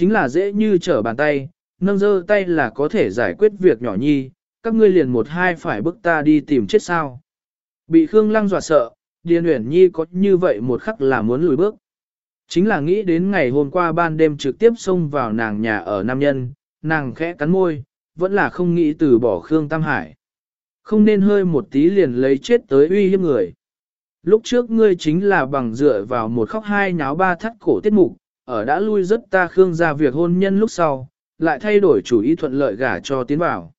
chính là dễ như trở bàn tay, nâng dơ tay là có thể giải quyết việc nhỏ nhi, các ngươi liền một hai phải bức ta đi tìm chết sao. Bị Khương Lăng dọa sợ, Điền Uyển Nhi có như vậy một khắc là muốn lùi bước. Chính là nghĩ đến ngày hôm qua ban đêm trực tiếp xông vào nàng nhà ở Nam Nhân, nàng khẽ cắn môi, vẫn là không nghĩ từ bỏ Khương Tam Hải. Không nên hơi một tí liền lấy chết tới uy hiếp người. Lúc trước ngươi chính là bằng dựa vào một khóc hai nháo ba thắt cổ tiết mục, ở đã lui rất ta Khương ra việc hôn nhân lúc sau, lại thay đổi chủ ý thuận lợi gả cho tiến vào.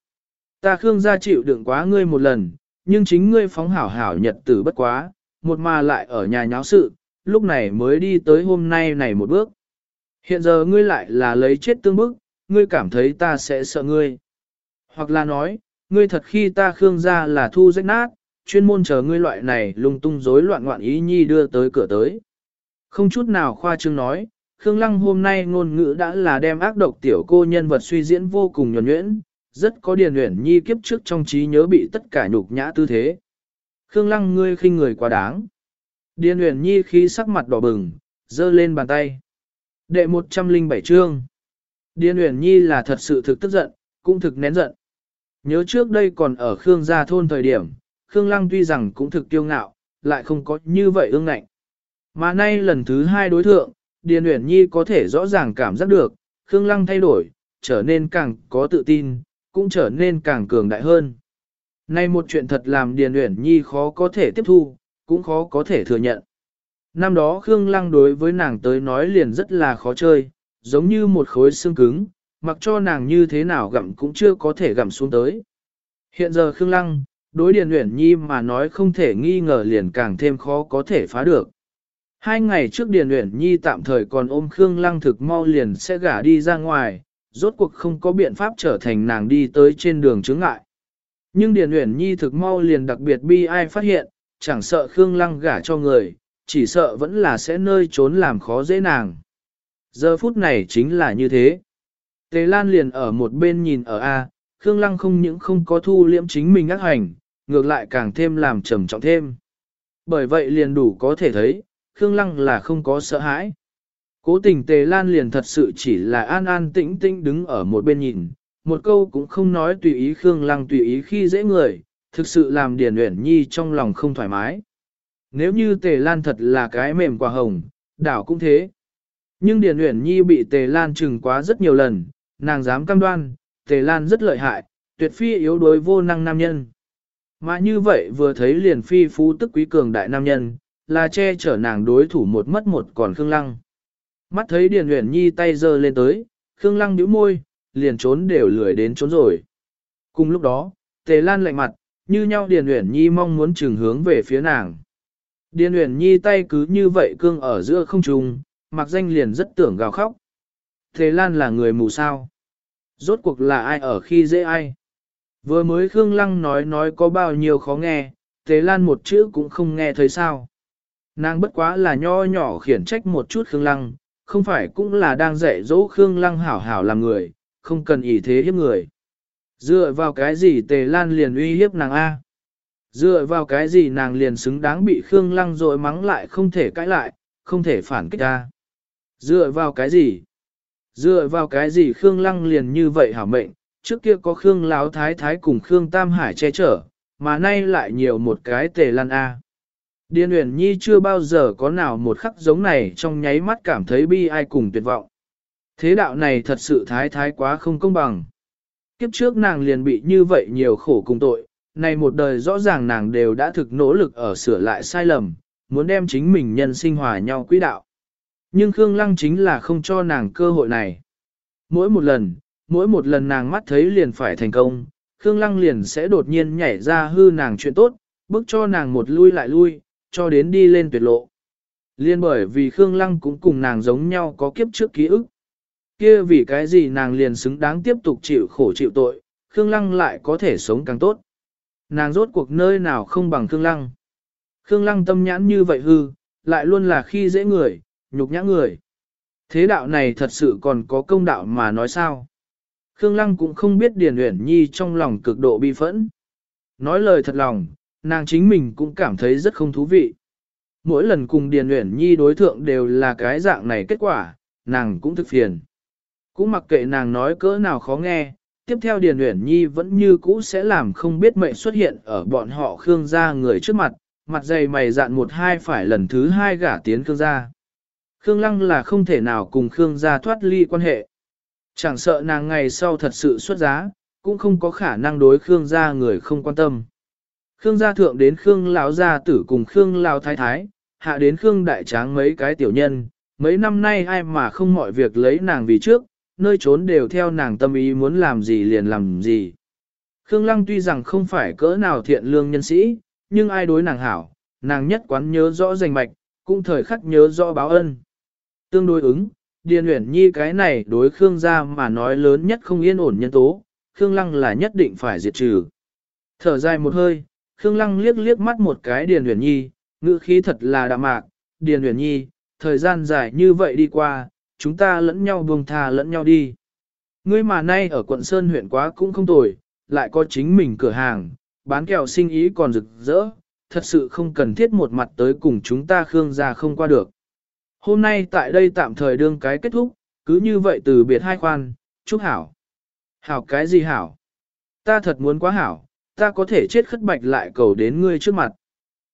Ta Khương gia chịu đựng quá ngươi một lần, nhưng chính ngươi phóng hảo hảo nhật tử bất quá, một mà lại ở nhà nháo sự, lúc này mới đi tới hôm nay này một bước. Hiện giờ ngươi lại là lấy chết tương bức, ngươi cảm thấy ta sẽ sợ ngươi. Hoặc là nói, ngươi thật khi ta Khương gia là thu rách nát, chuyên môn chờ ngươi loại này lung tung rối loạn ngoạn ý nhi đưa tới cửa tới. Không chút nào khoa trương nói, Khương Lăng hôm nay ngôn ngữ đã là đem ác độc tiểu cô nhân vật suy diễn vô cùng nhuẩn nhuyễn, rất có điền luyện nhi kiếp trước trong trí nhớ bị tất cả nhục nhã tư thế. Khương Lăng ngươi khinh người quá đáng. Điền luyện nhi khi sắc mặt đỏ bừng, giơ lên bàn tay. Đệ 107 chương. Điền luyện nhi là thật sự thực tức giận, cũng thực nén giận. Nhớ trước đây còn ở Khương gia thôn thời điểm, Khương Lăng tuy rằng cũng thực kiêu ngạo, lại không có như vậy ương ngạnh. Mà nay lần thứ hai đối thượng, Điền Uyển Nhi có thể rõ ràng cảm giác được, Khương Lăng thay đổi, trở nên càng có tự tin, cũng trở nên càng cường đại hơn. Nay một chuyện thật làm Điền Uyển Nhi khó có thể tiếp thu, cũng khó có thể thừa nhận. Năm đó Khương Lăng đối với nàng tới nói liền rất là khó chơi, giống như một khối xương cứng, mặc cho nàng như thế nào gặm cũng chưa có thể gặm xuống tới. Hiện giờ Khương Lăng, đối Điền Uyển Nhi mà nói không thể nghi ngờ liền càng thêm khó có thể phá được. Hai ngày trước Điền Uyển Nhi tạm thời còn ôm Khương Lăng thực mau liền sẽ gả đi ra ngoài, rốt cuộc không có biện pháp trở thành nàng đi tới trên đường chướng ngại. Nhưng Điền Uyển Nhi thực mau liền đặc biệt bi ai phát hiện, chẳng sợ Khương Lăng gả cho người, chỉ sợ vẫn là sẽ nơi trốn làm khó dễ nàng. Giờ phút này chính là như thế. Tề Lan liền ở một bên nhìn ở A, Khương Lăng không những không có thu liễm chính mình ác hành, ngược lại càng thêm làm trầm trọng thêm. Bởi vậy liền đủ có thể thấy, Khương Lăng là không có sợ hãi. Cố tình Tề Lan liền thật sự chỉ là an an tĩnh tĩnh đứng ở một bên nhìn, một câu cũng không nói tùy ý Khương Lăng tùy ý khi dễ người, thực sự làm Điền Uyển Nhi trong lòng không thoải mái. Nếu như Tề Lan thật là cái mềm quả hồng, đảo cũng thế. Nhưng Điền Uyển Nhi bị Tề Lan trừng quá rất nhiều lần, nàng dám cam đoan, Tề Lan rất lợi hại, tuyệt phi yếu đối vô năng nam nhân. Mà như vậy vừa thấy liền phi phú tức quý cường đại nam nhân, là che chở nàng đối thủ một mất một còn Khương Lăng. Mắt thấy Điền Uyển Nhi tay giơ lên tới, Khương Lăng nhíu môi, liền trốn đều lười đến trốn rồi. Cùng lúc đó, Tề Lan lạnh mặt, như nhau Điền Uyển Nhi mong muốn trường hướng về phía nàng. Điền Uyển Nhi tay cứ như vậy cương ở giữa không trung, mặc danh liền rất tưởng gào khóc. Tề Lan là người mù sao? Rốt cuộc là ai ở khi dễ ai? Vừa mới Khương Lăng nói nói có bao nhiêu khó nghe, Tề Lan một chữ cũng không nghe thấy sao. Nàng bất quá là nho nhỏ khiển trách một chút Khương Lăng, không phải cũng là đang dạy dỗ Khương Lăng hảo hảo làm người, không cần ý thế hiếp người. Dựa vào cái gì Tề Lan liền uy hiếp nàng A? Dựa vào cái gì nàng liền xứng đáng bị Khương Lăng rồi mắng lại không thể cãi lại, không thể phản kích A? Dựa vào cái gì? Dựa vào cái gì Khương Lăng liền như vậy hảo mệnh, trước kia có Khương Láo Thái Thái cùng Khương Tam Hải che chở, mà nay lại nhiều một cái Tề Lan A. Điền Uyển Nhi chưa bao giờ có nào một khắc giống này trong nháy mắt cảm thấy bi ai cùng tuyệt vọng. Thế đạo này thật sự thái thái quá không công bằng. Kiếp trước nàng liền bị như vậy nhiều khổ cùng tội, này một đời rõ ràng nàng đều đã thực nỗ lực ở sửa lại sai lầm, muốn đem chính mình nhân sinh hòa nhau quỹ đạo. Nhưng Khương Lăng chính là không cho nàng cơ hội này. Mỗi một lần, mỗi một lần nàng mắt thấy liền phải thành công, Khương Lăng liền sẽ đột nhiên nhảy ra hư nàng chuyện tốt, bước cho nàng một lui lại lui, cho đến đi lên tuyệt lộ. Liên bởi vì Khương Lăng cũng cùng nàng giống nhau có kiếp trước ký ức. kia vì cái gì nàng liền xứng đáng tiếp tục chịu khổ chịu tội, Khương Lăng lại có thể sống càng tốt. Nàng rốt cuộc nơi nào không bằng Khương Lăng. Khương Lăng tâm nhãn như vậy hư, lại luôn là khi dễ người, nhục nhã người. Thế đạo này thật sự còn có công đạo mà nói sao? Khương Lăng cũng không biết Điền Uyển Nhi trong lòng cực độ bi phẫn. Nói lời thật lòng, nàng chính mình cũng cảm thấy rất không thú vị. Mỗi lần cùng Điền Uyển Nhi đối thượng đều là cái dạng này kết quả, nàng cũng thực phiền. cũng mặc kệ nàng nói cỡ nào khó nghe, tiếp theo Điền Uyển Nhi vẫn như cũ sẽ làm không biết mệnh xuất hiện ở bọn họ Khương gia người trước mặt, mặt dày mày dạn một hai phải lần thứ hai gả tiến Khương gia. Khương Lăng là không thể nào cùng Khương gia thoát ly quan hệ. Chẳng sợ nàng ngày sau thật sự xuất giá, cũng không có khả năng đối Khương gia người không quan tâm. Khương gia thượng đến Khương lão gia tử cùng Khương lão thái thái, hạ đến Khương đại tráng mấy cái tiểu nhân, mấy năm nay ai mà không mọi việc lấy nàng vì trước, nơi trốn đều theo nàng tâm ý muốn làm gì liền làm gì. Khương Lăng tuy rằng không phải cỡ nào thiện lương nhân sĩ, nhưng ai đối nàng hảo, nàng nhất quán nhớ rõ danh mạch, cũng thời khắc nhớ rõ báo ân. Tương đối ứng, Điền Uyển Nhi cái này đối Khương gia mà nói lớn nhất không yên ổn nhân tố, Khương Lăng là nhất định phải diệt trừ. Thở dài một hơi, Khương Lăng liếc liếc mắt một cái Điền Uyển Nhi, ngữ khí thật là đạm mạc, Điền Uyển Nhi, thời gian dài như vậy đi qua, chúng ta lẫn nhau buông tha lẫn nhau đi. Ngươi mà nay ở quận Sơn huyện quá cũng không tồi, lại có chính mình cửa hàng, bán kẹo sinh ý còn rực rỡ, thật sự không cần thiết một mặt tới cùng chúng ta Khương gia không qua được. Hôm nay tại đây tạm thời đương cái kết thúc, cứ như vậy từ biệt hai khoan, chúc hảo. Hảo cái gì hảo? Ta thật muốn quá hảo, ta có thể chết khất bạch lại cầu đến ngươi trước mặt.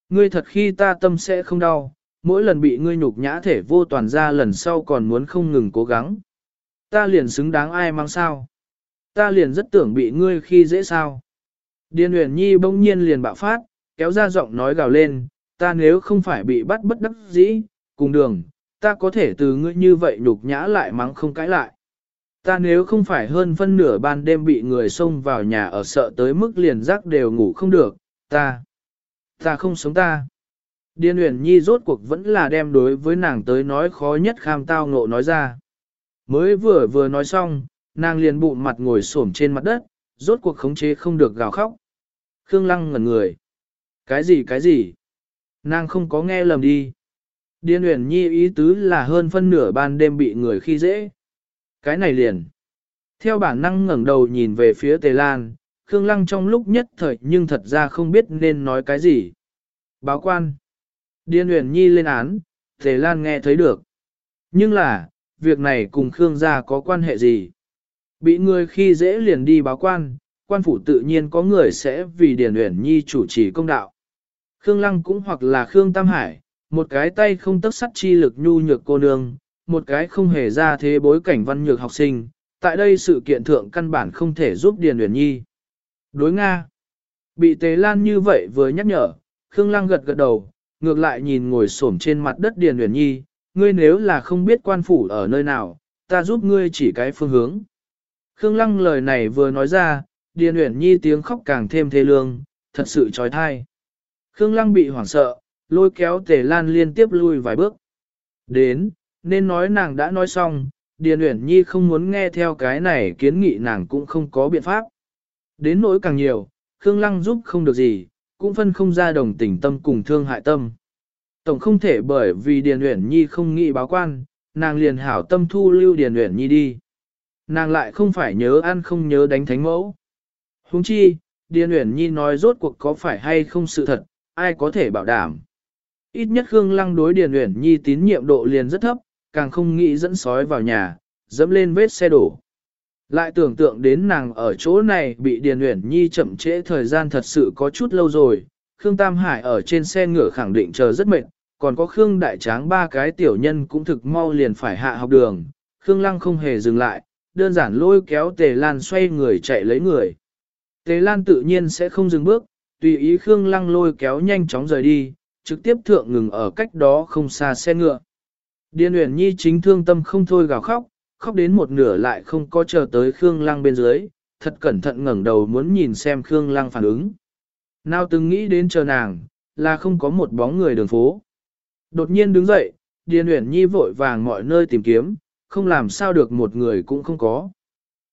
Ngươi thật khi ta tâm sẽ không đau, mỗi lần bị ngươi nhục nhã thể vô toàn ra lần sau còn muốn không ngừng cố gắng. Ta liền xứng đáng ai mang sao? Ta liền rất tưởng bị ngươi khi dễ sao? Điền huyền nhi bỗng nhiên liền bạo phát, kéo ra giọng nói gào lên, ta nếu không phải bị bắt bất đắc dĩ, cùng đường, ta có thể từ ngươi như vậy nhục nhã lại mắng không cãi lại. Ta nếu không phải hơn phân nửa ban đêm bị người xông vào nhà ở sợ tới mức liền giấc đều ngủ không được, ta, ta không sống ta. Điên Uyển Nhi rốt cuộc vẫn là đem đối với nàng tới nói khó nhất kham tao ngộ nói ra. Mới vừa vừa nói xong, nàng liền bụng mặt ngồi xổm trên mặt đất, rốt cuộc khống chế không được gào khóc. Khương Lăng ngẩn người. Cái gì cái gì? Nàng không có nghe lầm đi. Điên Uyển Nhi ý tứ là hơn phân nửa ban đêm bị người khi dễ. Cái này liền. Theo bản năng ngẩng đầu nhìn về phía Tề Lan, Khương Lăng trong lúc nhất thời nhưng thật ra không biết nên nói cái gì. Báo quan. Điên Uyển Nhi lên án, Tề Lan nghe thấy được. Nhưng là, việc này cùng Khương gia có quan hệ gì? Bị người khi dễ liền đi báo quan, quan phủ tự nhiên có người sẽ vì Điền Uyển Nhi chủ trì công đạo. Khương Lăng cũng hoặc là Khương Tam Hải, một cái tay không tất sắt chi lực nhu nhược cô nương, một cái không hề ra thế bối cảnh văn nhược học sinh, tại đây sự kiện thượng căn bản không thể giúp Điền Uyển Nhi. Đối Nga, bị Tế Lan như vậy vừa nhắc nhở, Khương Lăng gật gật đầu, ngược lại nhìn ngồi xổm trên mặt đất Điền Uyển Nhi, ngươi nếu là không biết quan phủ ở nơi nào, ta giúp ngươi chỉ cái phương hướng. Khương Lăng lời này vừa nói ra, Điền Uyển Nhi tiếng khóc càng thêm thê lương, thật sự trói thai. Khương Lăng bị hoảng sợ, lôi kéo Tề Lan liên tiếp lui vài bước. Đến, nên nói nàng đã nói xong, Điền Uyển Nhi không muốn nghe theo cái này kiến nghị nàng cũng không có biện pháp. Đến nỗi càng nhiều, Khương Lăng giúp không được gì, cũng phân không ra đồng tình tâm cùng thương hại tâm. Tổng không thể bởi vì Điền Uyển Nhi không nghĩ báo quan, nàng liền hảo tâm thu lưu Điền Uyển Nhi đi. Nàng lại không phải nhớ ăn không nhớ đánh thánh mẫu. Huống chi, Điền Uyển Nhi nói rốt cuộc có phải hay không sự thật, ai có thể bảo đảm. Ít nhất Khương Lăng đối Điền Uyển Nhi tín nhiệm độ liền rất thấp, càng không nghĩ dẫn sói vào nhà, dẫm lên vết xe đổ. Lại tưởng tượng đến nàng ở chỗ này bị Điền Uyển Nhi chậm trễ thời gian thật sự có chút lâu rồi, Khương Tam Hải ở trên xe ngựa khẳng định chờ rất mệt, còn có Khương Đại Tráng ba cái tiểu nhân cũng thực mau liền phải hạ học đường, Khương Lăng không hề dừng lại, đơn giản lôi kéo Tề Lan xoay người chạy lấy người. Tề Lan tự nhiên sẽ không dừng bước, tùy ý Khương Lăng lôi kéo nhanh chóng rời đi, trực tiếp thượng ngừng ở cách đó không xa xe ngựa. Điền Uyển Nhi chính thương tâm không thôi gào khóc, khóc đến một nửa lại không có chờ tới Khương Lăng bên dưới, thật cẩn thận ngẩng đầu muốn nhìn xem Khương Lăng phản ứng. Nào từng nghĩ đến chờ nàng, là không có một bóng người đường phố. Đột nhiên đứng dậy, Điền Uyển Nhi vội vàng mọi nơi tìm kiếm, không làm sao được một người cũng không có.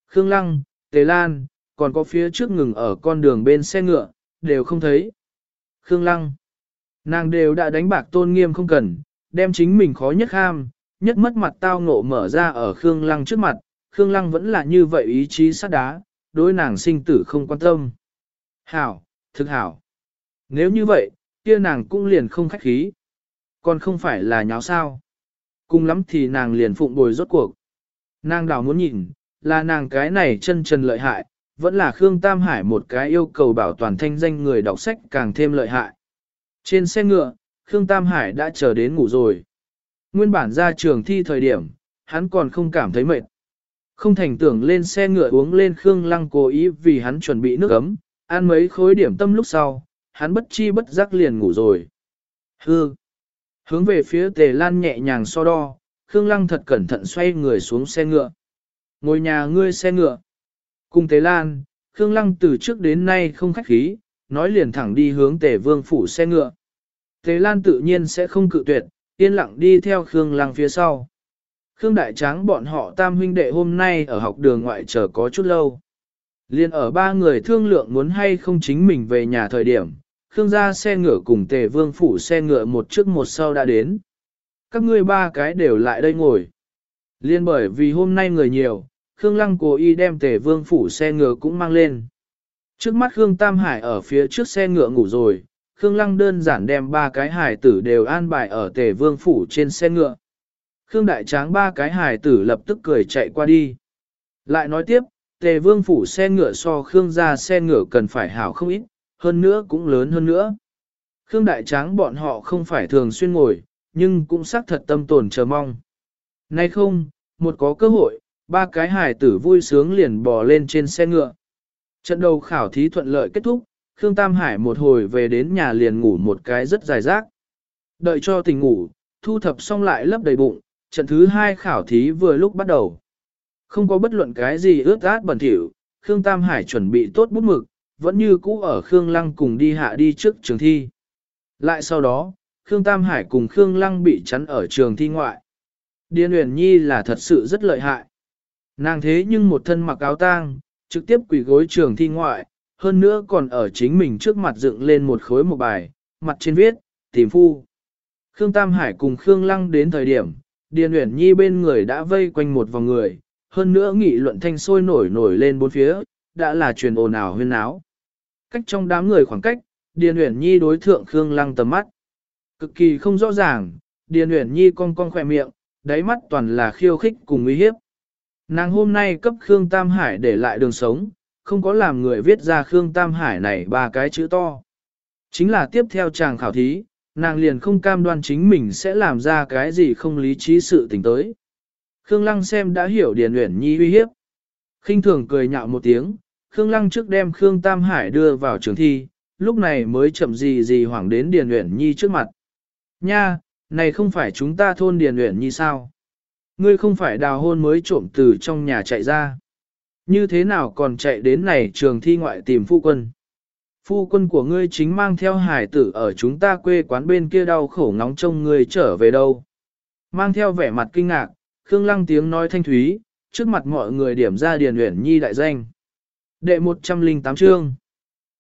Khương Lăng, Tề Lan, còn có phía trước ngừng ở con đường bên xe ngựa, đều không thấy. Khương Lăng, nàng đều đã đánh bạc tôn nghiêm không cần, đem chính mình khó nhất ham, nhất mất mặt tao ngộ mở ra ở Khương Lăng trước mặt, Khương Lăng vẫn là như vậy ý chí sắt đá, đối nàng sinh tử không quan tâm. Hảo, thực hảo. Nếu như vậy, kia nàng cũng liền không khách khí. Còn không phải là nháo sao. Cùng lắm thì nàng liền phụng bồi rốt cuộc. Nàng đảo muốn nhìn, là nàng cái này chân trần lợi hại, vẫn là Khương Tam Hải một cái yêu cầu bảo toàn thanh danh người đọc sách càng thêm lợi hại. Trên xe ngựa, Khương Tam Hải đã chờ đến ngủ rồi. Nguyên bản ra trường thi thời điểm, hắn còn không cảm thấy mệt. Không thành tưởng lên xe ngựa uống lên Khương Lăng cố ý vì hắn chuẩn bị nước ấm, ăn mấy khối điểm tâm lúc sau, hắn bất chi bất giác liền ngủ rồi. Hư! Hướng về phía tề lan nhẹ nhàng so đo, Khương Lăng thật cẩn thận xoay người xuống xe ngựa. Ngồi nhà ngươi xe ngựa. Cùng tề lan, Khương Lăng từ trước đến nay không khách khí, nói liền thẳng đi hướng tề vương phủ xe ngựa. Tề lan tự nhiên sẽ không cự tuyệt, yên lặng đi theo Khương Lăng phía sau. Khương Đại Tráng bọn họ tam huynh đệ hôm nay ở học đường ngoại chờ có chút lâu. Liên ở ba người thương lượng muốn hay không chính mình về nhà thời điểm, Khương gia xe ngựa cùng tề vương phủ xe ngựa một trước một sau đã đến. Các ngươi ba cái đều lại đây ngồi. Liên bởi vì hôm nay người nhiều, Khương Lăng cố ý đem tề vương phủ xe ngựa cũng mang lên. Trước mắt Khương Tam Hải ở phía trước xe ngựa ngủ rồi, Khương Lăng đơn giản đem ba cái hài tử đều an bài ở tề vương phủ trên xe ngựa. Khương Đại Tráng ba cái hài tử lập tức cười chạy qua đi. Lại nói tiếp, tề vương phủ xe ngựa so Khương gia xe ngựa cần phải hảo không ít, hơn nữa cũng lớn hơn nữa. Khương Đại Tráng bọn họ không phải thường xuyên ngồi, nhưng cũng xác thật tâm tồn chờ mong. Nay không, một có cơ hội, ba cái hài tử vui sướng liền bò lên trên xe ngựa. Trận đầu khảo thí thuận lợi kết thúc, Khương Tam Hải một hồi về đến nhà liền ngủ một cái rất dài rác. Đợi cho tỉnh ngủ, thu thập xong lại lấp đầy bụng, trận thứ hai khảo thí vừa lúc bắt đầu. Không có bất luận cái gì ướt át bẩn thỉu, Khương Tam Hải chuẩn bị tốt bút mực, vẫn như cũ ở Khương Lăng cùng đi hạ đi trước trường thi. Lại sau đó, Khương Tam Hải cùng Khương Lăng bị chắn ở trường thi ngoại. Điên Huyền Nhi là thật sự rất lợi hại. Nàng thế nhưng một thân mặc áo tang, trực tiếp quỳ gối trường thi ngoại, hơn nữa còn ở chính mình trước mặt dựng lên một khối một bài, mặt trên viết, tìm phu. Khương Tam Hải cùng Khương Lăng đến thời điểm, Điền Uyển Nhi bên người đã vây quanh một vòng người, hơn nữa nghị luận thanh sôi nổi nổi lên bốn phía, đã là truyền ồn ào huyên áo. Cách trong đám người khoảng cách, Điền Uyển Nhi đối thượng Khương Lăng tầm mắt. Cực kỳ không rõ ràng, Điền Uyển Nhi cong cong khỏe miệng, đáy mắt toàn là khiêu khích cùng uy hiếp. Nàng hôm nay cấp Khương Tam Hải để lại đường sống, không có làm người viết ra Khương Tam Hải này ba cái chữ to. Chính là tiếp theo chàng khảo thí, nàng liền không cam đoan chính mình sẽ làm ra cái gì không lý trí sự tình tới. Khương Lăng xem đã hiểu Điền Uyển Nhi uy hiếp. khinh thường cười nhạo một tiếng, Khương Lăng trước đem Khương Tam Hải đưa vào trường thi, lúc này mới chậm gì gì hoảng đến Điền Uyển Nhi trước mặt. Nha, này không phải chúng ta thôn Điền Uyển Nhi sao? Ngươi không phải đào hôn mới trộm từ trong nhà chạy ra. Như thế nào còn chạy đến này trường thi ngoại tìm phu quân? Phu quân của ngươi chính mang theo hải tử ở chúng ta quê quán bên kia đau khổ ngóng trông ngươi trở về đâu. Mang theo vẻ mặt kinh ngạc, Khương Lăng tiếng nói thanh thúy, trước mặt mọi người điểm ra Điền Uyển Nhi đại danh. Đệ 108 chương.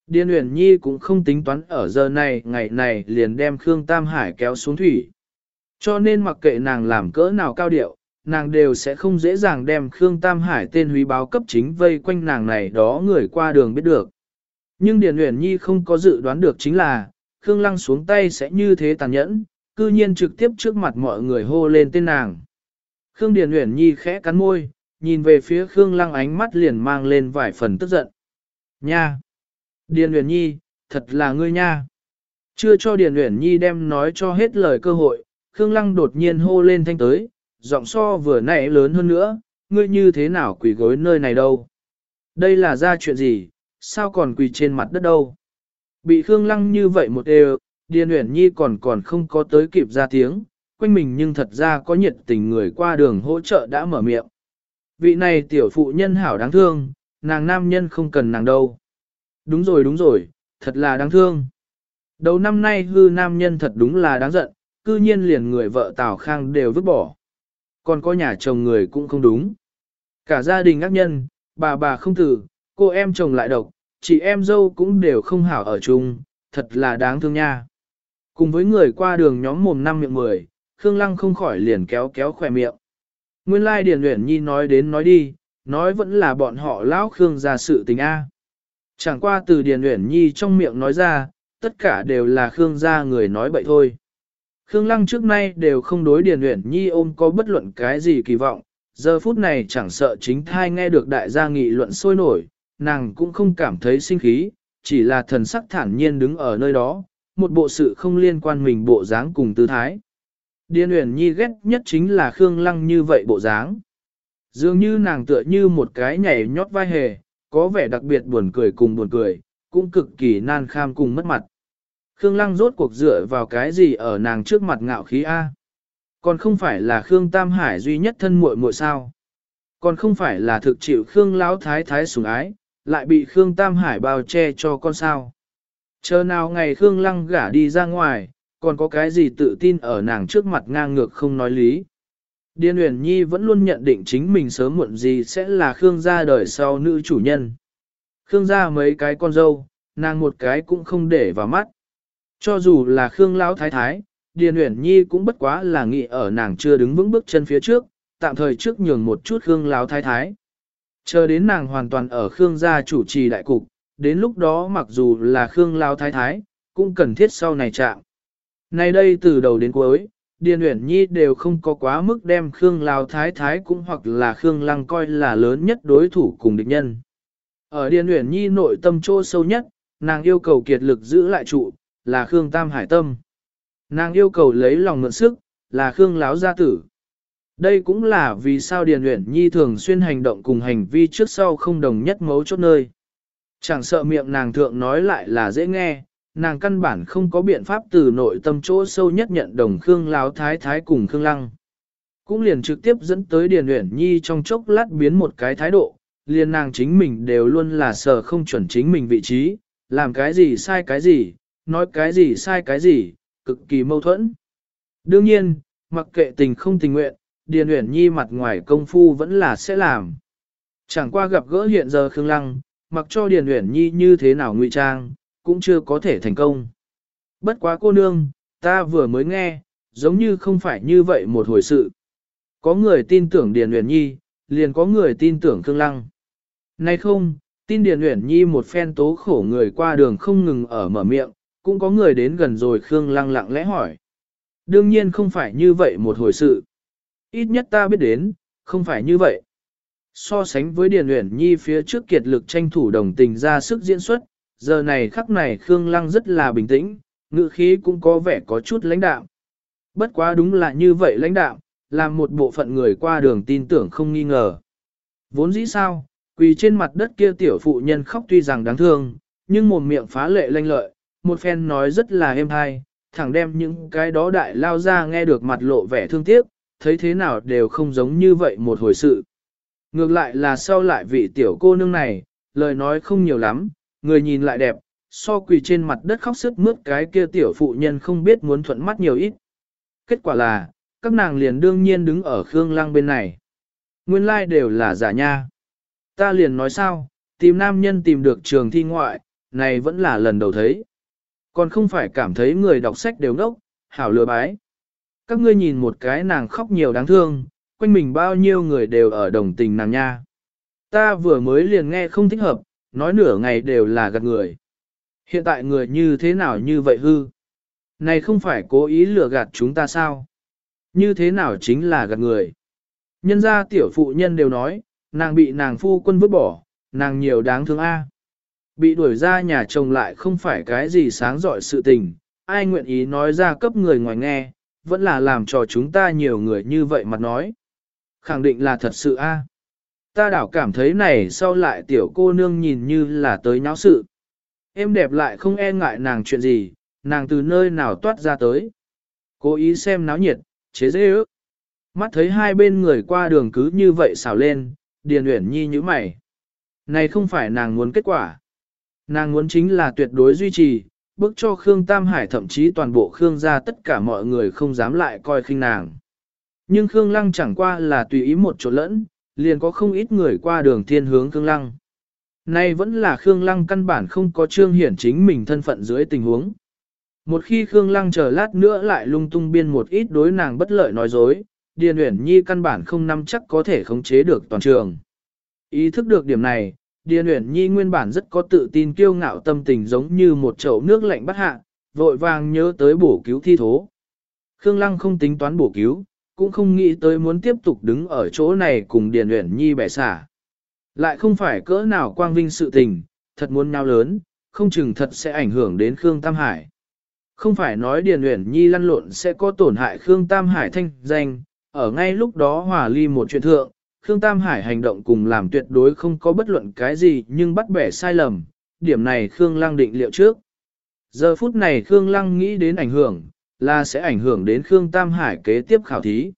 Điền Uyển Nhi cũng không tính toán ở giờ này, ngày này liền đem Khương Tam Hải kéo xuống thủy. Cho nên mặc kệ nàng làm cỡ nào cao điệu, nàng đều sẽ không dễ dàng đem Khương Tam Hải tên húy báo cấp chính vây quanh nàng này đó người qua đường biết được. Nhưng Điền Uyển Nhi không có dự đoán được chính là, Khương Lăng xuống tay sẽ như thế tàn nhẫn, cư nhiên trực tiếp trước mặt mọi người hô lên tên nàng. Khương Điền Uyển Nhi khẽ cắn môi, nhìn về phía Khương Lăng ánh mắt liền mang lên vài phần tức giận. Nha! Điền Uyển Nhi, thật là ngươi nha! Chưa cho Điền Uyển Nhi đem nói cho hết lời cơ hội, Khương Lăng đột nhiên hô lên thanh tới, giọng so vừa nãy lớn hơn nữa, ngươi như thế nào quỳ gối nơi này đâu? Đây là ra chuyện gì, sao còn quỳ trên mặt đất đâu? Bị Khương Lăng như vậy một đều, Điền Uyển Nhi còn còn không có tới kịp ra tiếng, quanh mình nhưng thật ra có nhiệt tình người qua đường hỗ trợ đã mở miệng. Vị này tiểu phụ nhân hảo đáng thương, nàng nam nhân không cần nàng đâu. Đúng rồi đúng rồi, thật là đáng thương. Đầu năm nay hư nam nhân thật đúng là đáng giận, cư nhiên liền người vợ Tào Khang đều vứt bỏ. Còn có nhà chồng người cũng không đúng. Cả gia đình ác nhân, bà bà không tử, cô em chồng lại độc, chị em dâu cũng đều không hảo ở chung, thật là đáng thương nha. Cùng với người qua đường nhóm mồm năm miệng mười, Khương Lăng không khỏi liền kéo kéo khỏe miệng. Nguyên lai Điền Uyển Nhi nói đến nói đi, nói vẫn là bọn họ lão Khương ra sự tình A. Chẳng qua từ Điền Uyển Nhi trong miệng nói ra, tất cả đều là Khương gia người nói bậy thôi. Khương Lăng trước nay đều không đối Điền Uyển Nhi ôm có bất luận cái gì kỳ vọng, giờ phút này chẳng sợ chính thai nghe được đại gia nghị luận sôi nổi, nàng cũng không cảm thấy sinh khí, chỉ là thần sắc thản nhiên đứng ở nơi đó, một bộ sự không liên quan mình bộ dáng cùng tư thái. Điền Uyển Nhi ghét nhất chính là Khương Lăng như vậy bộ dáng. Dường như nàng tựa như một cái nhảy nhót vai hề, có vẻ đặc biệt buồn cười cùng buồn cười, cũng cực kỳ nan kham cùng mất mặt. Khương Lăng rốt cuộc dựa vào cái gì ở nàng trước mặt ngạo khí A. Còn không phải là Khương Tam Hải duy nhất thân muội muội sao. Còn không phải là thực chịu Khương Lão Thái Thái sủng ái, lại bị Khương Tam Hải bao che cho con sao. Chờ nào ngày Khương Lăng gả đi ra ngoài, còn có cái gì tự tin ở nàng trước mặt ngang ngược không nói lý. Điên Uyển Nhi vẫn luôn nhận định chính mình sớm muộn gì sẽ là Khương gia đời sau nữ chủ nhân. Khương gia mấy cái con dâu, nàng một cái cũng không để vào mắt. Cho dù là Khương Lão Thái Thái, Điền Uyển Nhi cũng bất quá là nghĩ ở nàng chưa đứng vững bước chân phía trước, tạm thời trước nhường một chút Khương Lão Thái Thái. Chờ đến nàng hoàn toàn ở Khương gia chủ trì đại cục, đến lúc đó mặc dù là Khương Lão Thái Thái, cũng cần thiết sau này chạm. Nay đây từ đầu đến cuối, Điền Uyển Nhi đều không có quá mức đem Khương Lão Thái Thái cũng hoặc là Khương Lăng coi là lớn nhất đối thủ cùng địch nhân. Ở Điền Uyển Nhi nội tâm chỗ sâu nhất, nàng yêu cầu kiệt lực giữ lại trụ, là Khương Tam Hải Tâm. Nàng yêu cầu lấy lòng mượn sức, là Khương Láo gia tử. Đây cũng là vì sao Điền Uyển Nhi thường xuyên hành động cùng hành vi trước sau không đồng nhất mấu chốt nơi. Chẳng sợ miệng nàng thượng nói lại là dễ nghe, nàng căn bản không có biện pháp từ nội tâm chỗ sâu nhất nhận đồng Khương Láo Thái Thái cùng Khương Lăng. Cũng liền trực tiếp dẫn tới Điền Uyển Nhi trong chốc lát biến một cái thái độ, liền nàng chính mình đều luôn là sợ không chuẩn chính mình vị trí, làm cái gì sai cái gì, nói cái gì sai cái gì, cực kỳ mâu thuẫn. Đương nhiên, mặc kệ tình không tình nguyện, Điền Uyển Nhi mặt ngoài công phu vẫn là sẽ làm. Chẳng qua gặp gỡ hiện giờ Khương Lăng, mặc cho Điền Uyển Nhi như thế nào ngụy trang, cũng chưa có thể thành công. Bất quá cô nương, ta vừa mới nghe, giống như không phải như vậy một hồi sự. Có người tin tưởng Điền Uyển Nhi, liền có người tin tưởng Khương Lăng. Nay không, tin Điền Uyển Nhi một phen tố khổ người qua đường không ngừng ở mở miệng, cũng có người đến gần rồi Khương Lăng lặng lẽ hỏi. Đương nhiên không phải như vậy một hồi sự. Ít nhất ta biết đến, không phải như vậy. So sánh với Điền Uyển Nhi phía trước kiệt lực tranh thủ đồng tình ra sức diễn xuất, giờ này khắc này Khương Lăng rất là bình tĩnh, ngữ khí cũng có vẻ có chút lãnh đạm. Bất quá đúng là như vậy lãnh đạm, làm một bộ phận người qua đường tin tưởng không nghi ngờ. Vốn dĩ sao, quỳ trên mặt đất kia tiểu phụ nhân khóc tuy rằng đáng thương, nhưng một miệng phá lệ lanh lợi, một phen nói rất là êm hay, thẳng đem những cái đó đại lao ra nghe được mặt lộ vẻ thương tiếc, thấy thế nào đều không giống như vậy một hồi sự. Ngược lại là sau lại vị tiểu cô nương này, lời nói không nhiều lắm, người nhìn lại đẹp, so quỳ trên mặt đất khóc sức mướt cái kia tiểu phụ nhân không biết muốn thuận mắt nhiều ít. Kết quả là, các nàng liền đương nhiên đứng ở Khương Lăng bên này. Nguyên lai like đều là giả nha. Ta liền nói sao, tìm nam nhân tìm được trường thi ngoại, này vẫn là lần đầu thấy. Còn không phải cảm thấy người đọc sách đều ngốc, hảo lừa bái. Các ngươi nhìn một cái nàng khóc nhiều đáng thương, quanh mình bao nhiêu người đều ở đồng tình nàng nha. Ta vừa mới liền nghe không thích hợp, nói nửa ngày đều là gạt người. Hiện tại người như thế nào như vậy hư? Này không phải cố ý lừa gạt chúng ta sao? Như thế nào chính là gạt người? Nhân gia tiểu phụ nhân đều nói, nàng bị nàng phu quân vứt bỏ, nàng nhiều đáng thương a. Bị đuổi ra nhà chồng lại không phải cái gì sáng dọi sự tình, ai nguyện ý nói ra cấp người ngoài nghe, vẫn là làm cho chúng ta nhiều người như vậy mặt nói. Khẳng định là thật sự a. Ta đảo cảm thấy này sau lại tiểu cô nương nhìn như là tới nháo sự. Em đẹp lại không e ngại nàng chuyện gì, nàng từ nơi nào toát ra tới. Cố ý xem náo nhiệt, chế dễ ước. Mắt thấy hai bên người qua đường cứ như vậy xào lên, Điền Uyển Nhi như mày. Này không phải nàng muốn kết quả. Nàng muốn chính là tuyệt đối duy trì, bức cho Khương Tam Hải thậm chí toàn bộ Khương gia tất cả mọi người không dám lại coi khinh nàng. Nhưng Khương Lăng chẳng qua là tùy ý một chỗ lẫn, liền có không ít người qua đường thiên hướng Khương Lăng. Nay vẫn là Khương Lăng căn bản không có trương hiển chính mình thân phận dưới tình huống. Một khi Khương Lăng chờ lát nữa lại lung tung biên một ít đối nàng bất lợi nói dối, Điền Uyển Nhi căn bản không nắm chắc có thể khống chế được toàn trường. Ý thức được điểm này, Điền Uyển Nhi nguyên bản rất có tự tin kiêu ngạo tâm tình giống như một chậu nước lạnh bắt hạ, vội vàng nhớ tới bổ cứu thi thố. Khương Lăng không tính toán bổ cứu, cũng không nghĩ tới muốn tiếp tục đứng ở chỗ này cùng Điền Uyển Nhi bẻ xả. Lại không phải cỡ nào quang vinh sự tình, thật muốn nhau lớn, không chừng thật sẽ ảnh hưởng đến Khương Tam Hải. Không phải nói Điền Uyển Nhi lăn lộn sẽ có tổn hại Khương Tam Hải thanh danh, ở ngay lúc đó hòa ly một chuyện thượng, Khương Tam Hải hành động cùng làm tuyệt đối không có bất luận cái gì nhưng bắt bẻ sai lầm, điểm này Khương Lăng định liệu trước. Giờ phút này Khương Lăng nghĩ đến ảnh hưởng, là sẽ ảnh hưởng đến Khương Tam Hải kế tiếp khảo thí.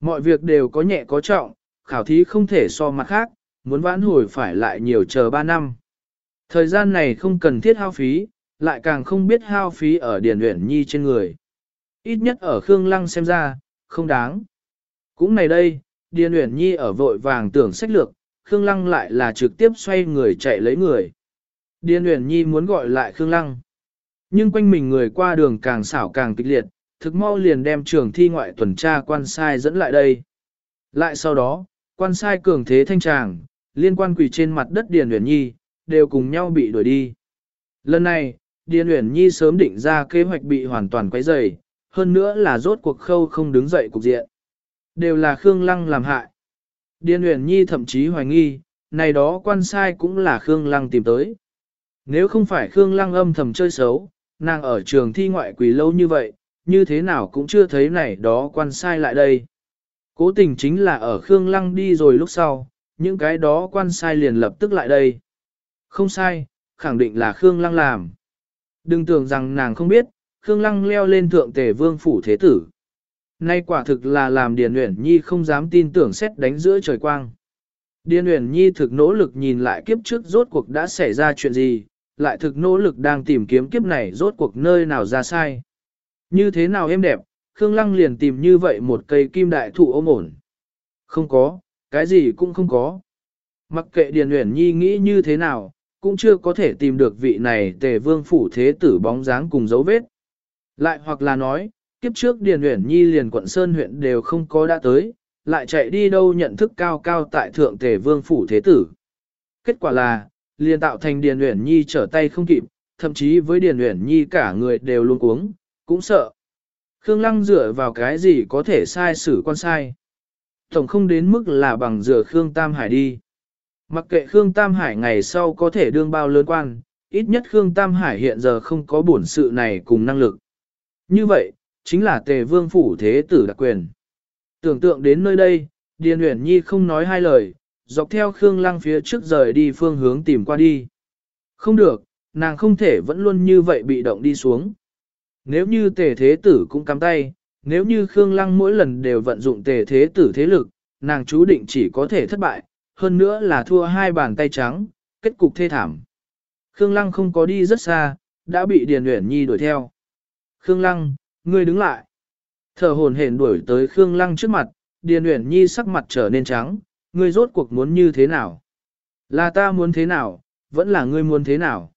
Mọi việc đều có nhẹ có trọng, khảo thí không thể so mặt khác, muốn vãn hồi phải lại nhiều chờ 3 năm. Thời gian này không cần thiết hao phí, lại càng không biết hao phí ở Điền Uyển Nhi trên người. Ít nhất ở Khương Lăng xem ra, không đáng. Cũng này đây, Điền Uyển Nhi ở vội vàng tưởng sách lược, Khương Lăng lại là trực tiếp xoay người chạy lấy người. Điền Uyển Nhi muốn gọi lại Khương Lăng. Nhưng quanh mình người qua đường càng xảo càng kịch liệt, thực mau liền đem trường thi ngoại tuần tra quan sai dẫn lại đây. Lại sau đó, quan sai cường thế thanh tràng, liên quan quỷ trên mặt đất Điền Uyển Nhi, đều cùng nhau bị đuổi đi. Lần này, Điền Uyển Nhi sớm định ra kế hoạch bị hoàn toàn quấy rầy, hơn nữa là rốt cuộc khâu không đứng dậy cục diện. Đều là Khương Lăng làm hại. Điền Uyển Nhi thậm chí hoài nghi, này đó quan sai cũng là Khương Lăng tìm tới. Nếu không phải Khương Lăng âm thầm chơi xấu, nàng ở trường thi ngoại quỷ lâu như vậy, như thế nào cũng chưa thấy này đó quan sai lại đây. Cố tình chính là ở Khương Lăng đi rồi lúc sau, những cái đó quan sai liền lập tức lại đây. Không sai, khẳng định là Khương Lăng làm. Đừng tưởng rằng nàng không biết, Khương Lăng leo lên thượng tề vương phủ thế tử. Nay quả thực là làm Điền Uyển Nhi không dám tin tưởng xét đánh giữa trời quang. Điền Uyển Nhi thực nỗ lực nhìn lại kiếp trước rốt cuộc đã xảy ra chuyện gì, lại thực nỗ lực đang tìm kiếm kiếp này rốt cuộc nơi nào ra sai. Như thế nào em đẹp, Khương Lăng liền tìm như vậy một cây kim đại thụ ôm ổn. Không có, cái gì cũng không có. Mặc kệ Điền Uyển Nhi nghĩ như thế nào, cũng chưa có thể tìm được vị này tề vương phủ thế tử bóng dáng cùng dấu vết. Lại hoặc là nói, kiếp trước Điền Uyển Nhi liền quận Sơn huyện đều không có đã tới, lại chạy đi đâu nhận thức cao cao tại thượng tề vương phủ thế tử. Kết quả là, liền tạo thành Điền Uyển Nhi trở tay không kịp, thậm chí với Điền Uyển Nhi cả người đều luôn cuống, cũng sợ. Khương Lăng dựa vào cái gì có thể sai xử con sai. Tổng không đến mức là bằng dựa Khương Tam Hải đi. Mặc kệ Khương Tam Hải ngày sau có thể đương bao lớn quan, ít nhất Khương Tam Hải hiện giờ không có bổn sự này cùng năng lực. Như vậy, chính là tề vương phủ thế tử đặc quyền. Tưởng tượng đến nơi đây, Điền Uyển Nhi không nói hai lời, dọc theo Khương Lăng phía trước rời đi phương hướng tìm qua đi. Không được, nàng không thể vẫn luôn như vậy bị động đi xuống. Nếu như tề thế tử cũng cắm tay, nếu như Khương Lăng mỗi lần đều vận dụng tề thế tử thế lực, nàng chú định chỉ có thể thất bại, hơn nữa là thua hai bàn tay trắng, kết cục thê thảm. Khương Lăng không có đi rất xa, đã bị Điền Uyển Nhi đuổi theo. Khương Lăng, ngươi đứng lại. Thở hồn hển đuổi tới Khương Lăng trước mặt, Điền Uyển Nhi sắc mặt trở nên trắng, ngươi rốt cuộc muốn như thế nào? Là ta muốn thế nào, vẫn là ngươi muốn thế nào?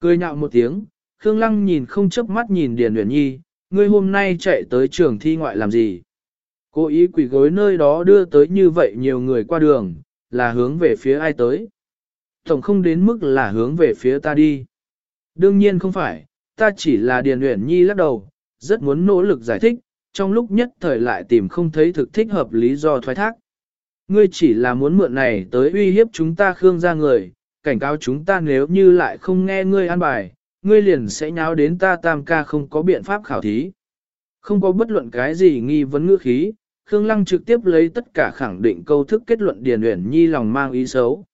Cười nhạo một tiếng, Khương Lăng nhìn không chớp mắt nhìn Điền Uyển Nhi, ngươi hôm nay chạy tới trường thi ngoại làm gì? Cố ý quỷ gối nơi đó đưa tới như vậy nhiều người qua đường, là hướng về phía ai tới? Tổng không đến mức là hướng về phía ta đi. Đương nhiên không phải, ta chỉ là Điền Uyển Nhi lắc đầu, rất muốn nỗ lực giải thích, trong lúc nhất thời lại tìm không thấy thực thích hợp lý do thoái thác. Ngươi chỉ là muốn mượn này tới uy hiếp chúng ta khương ra người, cảnh cáo chúng ta nếu như lại không nghe ngươi an bài, ngươi liền sẽ nháo đến ta tam ca không có biện pháp khảo thí. Không có bất luận cái gì nghi vấn ngữ khí, Khương Lăng trực tiếp lấy tất cả khẳng định câu thức kết luận Điền Uyển Nhi lòng mang ý xấu.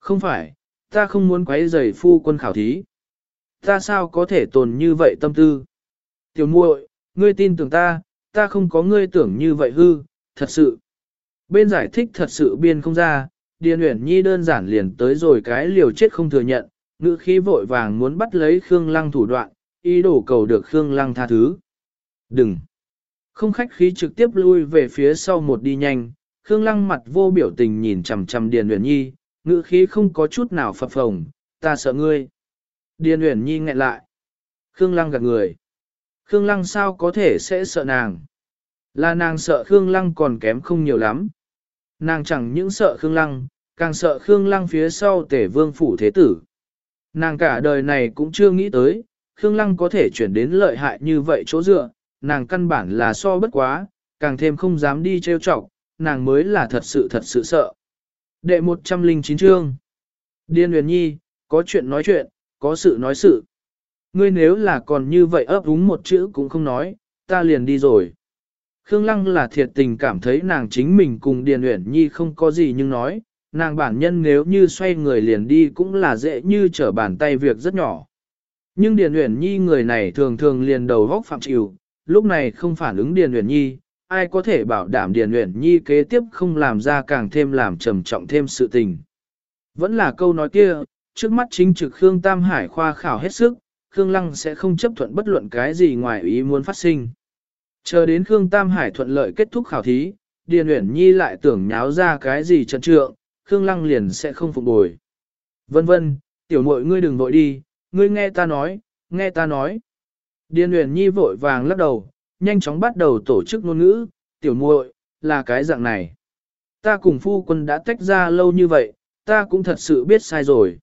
Không phải, ta không muốn quấy rầy phu quân khảo thí. Ta sao có thể tồn như vậy tâm tư? Tiểu muội, ngươi tin tưởng ta, ta không có ngươi tưởng như vậy hư, thật sự. Bên giải thích thật sự biên không ra, Điền Uyển Nhi đơn giản liền tới rồi cái liều chết không thừa nhận, ngữ khí vội vàng muốn bắt lấy Khương Lăng thủ đoạn, ý đồ cầu được Khương Lăng tha thứ. Đừng! Không khách khí trực tiếp lui về phía sau một đi nhanh, Khương Lăng mặt vô biểu tình nhìn chằm chằm Điền Uyển Nhi, ngữ khí không có chút nào phập phồng, ta sợ ngươi. Điền Uyển Nhi nghẹn lại. Khương Lăng gật người. Khương Lăng sao có thể sẽ sợ nàng? Là nàng sợ Khương Lăng còn kém không nhiều lắm. Nàng chẳng những sợ Khương Lăng, càng sợ Khương Lăng phía sau tể vương phủ thế tử. Nàng cả đời này cũng chưa nghĩ tới, Khương Lăng có thể chuyển đến lợi hại như vậy chỗ dựa, nàng căn bản là so bất quá, càng thêm không dám đi trêu chọc, nàng mới là thật sự thật sự sợ. Đệ 109 chương Điên huyền nhi, có chuyện nói chuyện, có sự nói sự. Ngươi nếu là còn như vậy ấp úng một chữ cũng không nói, ta liền đi rồi. Khương Lăng là thiệt tình cảm thấy nàng chính mình cùng Điền Uyển Nhi không có gì nhưng nói, nàng bản nhân nếu như xoay người liền đi cũng là dễ như trở bàn tay việc rất nhỏ. Nhưng Điền Uyển Nhi người này thường thường liền đầu góc phạm chịu, lúc này không phản ứng Điền Uyển Nhi, ai có thể bảo đảm Điền Uyển Nhi kế tiếp không làm ra càng thêm làm trầm trọng thêm sự tình. Vẫn là câu nói kia, trước mắt chính trực Khương Tam Hải khoa khảo hết sức, Khương Lăng sẽ không chấp thuận bất luận cái gì ngoài ý muốn phát sinh. Chờ đến Khương Tam Hải thuận lợi kết thúc khảo thí, Điền Uyển Nhi lại tưởng nháo ra cái gì trận trượng, Khương Lăng liền sẽ không phục bồi. Vân vân, tiểu muội ngươi đừng vội đi, ngươi nghe ta nói, nghe ta nói. Điền Uyển Nhi vội vàng lắc đầu, nhanh chóng bắt đầu tổ chức ngôn ngữ, tiểu muội là cái dạng này. Ta cùng phu quân đã tách ra lâu như vậy, ta cũng thật sự biết sai rồi.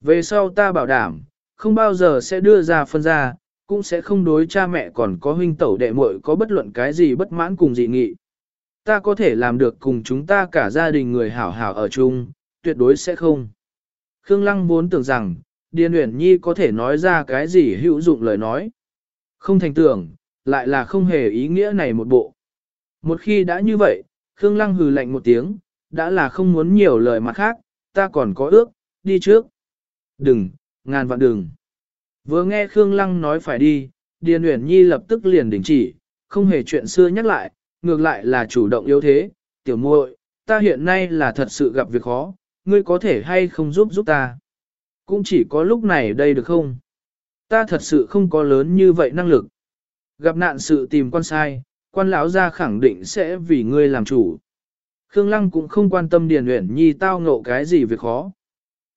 Về sau ta bảo đảm, không bao giờ sẽ đưa ra phân ra, cũng sẽ không đối cha mẹ còn có huynh tẩu đệ muội có bất luận cái gì bất mãn cùng dị nghị. Ta có thể làm được cùng chúng ta cả gia đình người hảo hảo ở chung, tuyệt đối sẽ không. Khương Lăng vốn tưởng rằng, Điền Uyển Nhi có thể nói ra cái gì hữu dụng lời nói. Không thành tưởng, lại là không hề ý nghĩa này một bộ. Một khi đã như vậy, Khương Lăng hừ lạnh một tiếng, đã là không muốn nhiều lời mặt khác, ta còn có ước, đi trước. Đừng, ngàn vạn đường. Vừa nghe Khương Lăng nói phải đi, Điền Uyển Nhi lập tức liền đình chỉ, không hề chuyện xưa nhắc lại, ngược lại là chủ động yếu thế, tiểu muội, ta hiện nay là thật sự gặp việc khó, ngươi có thể hay không giúp giúp ta. Cũng chỉ có lúc này đây được không? Ta thật sự không có lớn như vậy năng lực. Gặp nạn sự tìm quan sai, quan lão gia khẳng định sẽ vì ngươi làm chủ. Khương Lăng cũng không quan tâm Điền Uyển Nhi tao ngộ cái gì việc khó.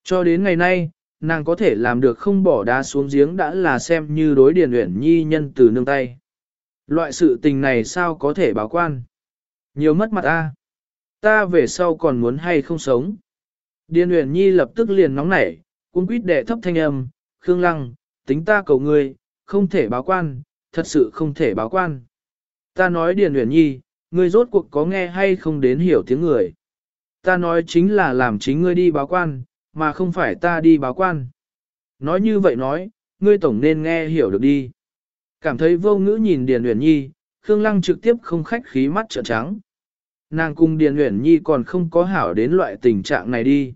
Cho đến ngày nay, nàng có thể làm được không bỏ đá xuống giếng đã là xem như đối Điền Uyển Nhi nhân từ nương tay. Loại sự tình này sao có thể báo quan? Nhiều mất mặt a. Ta về sau còn muốn hay không sống? Điền Uyển Nhi lập tức liền nóng nảy, cuốn quýt đệ thấp thanh âm, Khương Lăng, tính ta cầu ngươi, không thể báo quan, thật sự không thể báo quan. Ta nói Điền Uyển Nhi, ngươi rốt cuộc có nghe hay không đến hiểu tiếng người. Ta nói chính là làm chính ngươi đi báo quan, mà không phải ta đi báo quan. Nói như vậy nói, ngươi tổng nên nghe hiểu được đi. Cảm thấy vô ngữ nhìn Điền Uyển Nhi, Khương Lăng trực tiếp không khách khí mắt trợn trắng. Nàng cùng Điền Uyển Nhi còn không có hảo đến loại tình trạng này đi.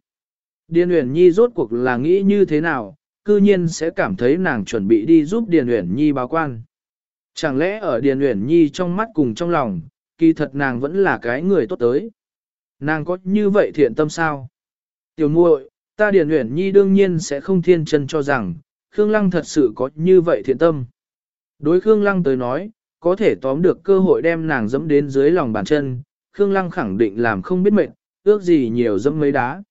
Điền Uyển Nhi rốt cuộc là nghĩ như thế nào, cư nhiên sẽ cảm thấy nàng chuẩn bị đi giúp Điền Uyển Nhi báo quan. Chẳng lẽ ở Điền Uyển Nhi trong mắt cùng trong lòng, kỳ thật nàng vẫn là cái người tốt tới. Nàng có như vậy thiện tâm sao? Tiểu muội, ta Điền Uyển Nhi đương nhiên sẽ không thiên chân cho rằng, Khương Lăng thật sự có như vậy thiện tâm. Đối Khương Lăng tới nói, có thể tóm được cơ hội đem nàng dẫm đến dưới lòng bàn chân, Khương Lăng khẳng định làm không biết mệt, ước gì nhiều dẫm mấy đá.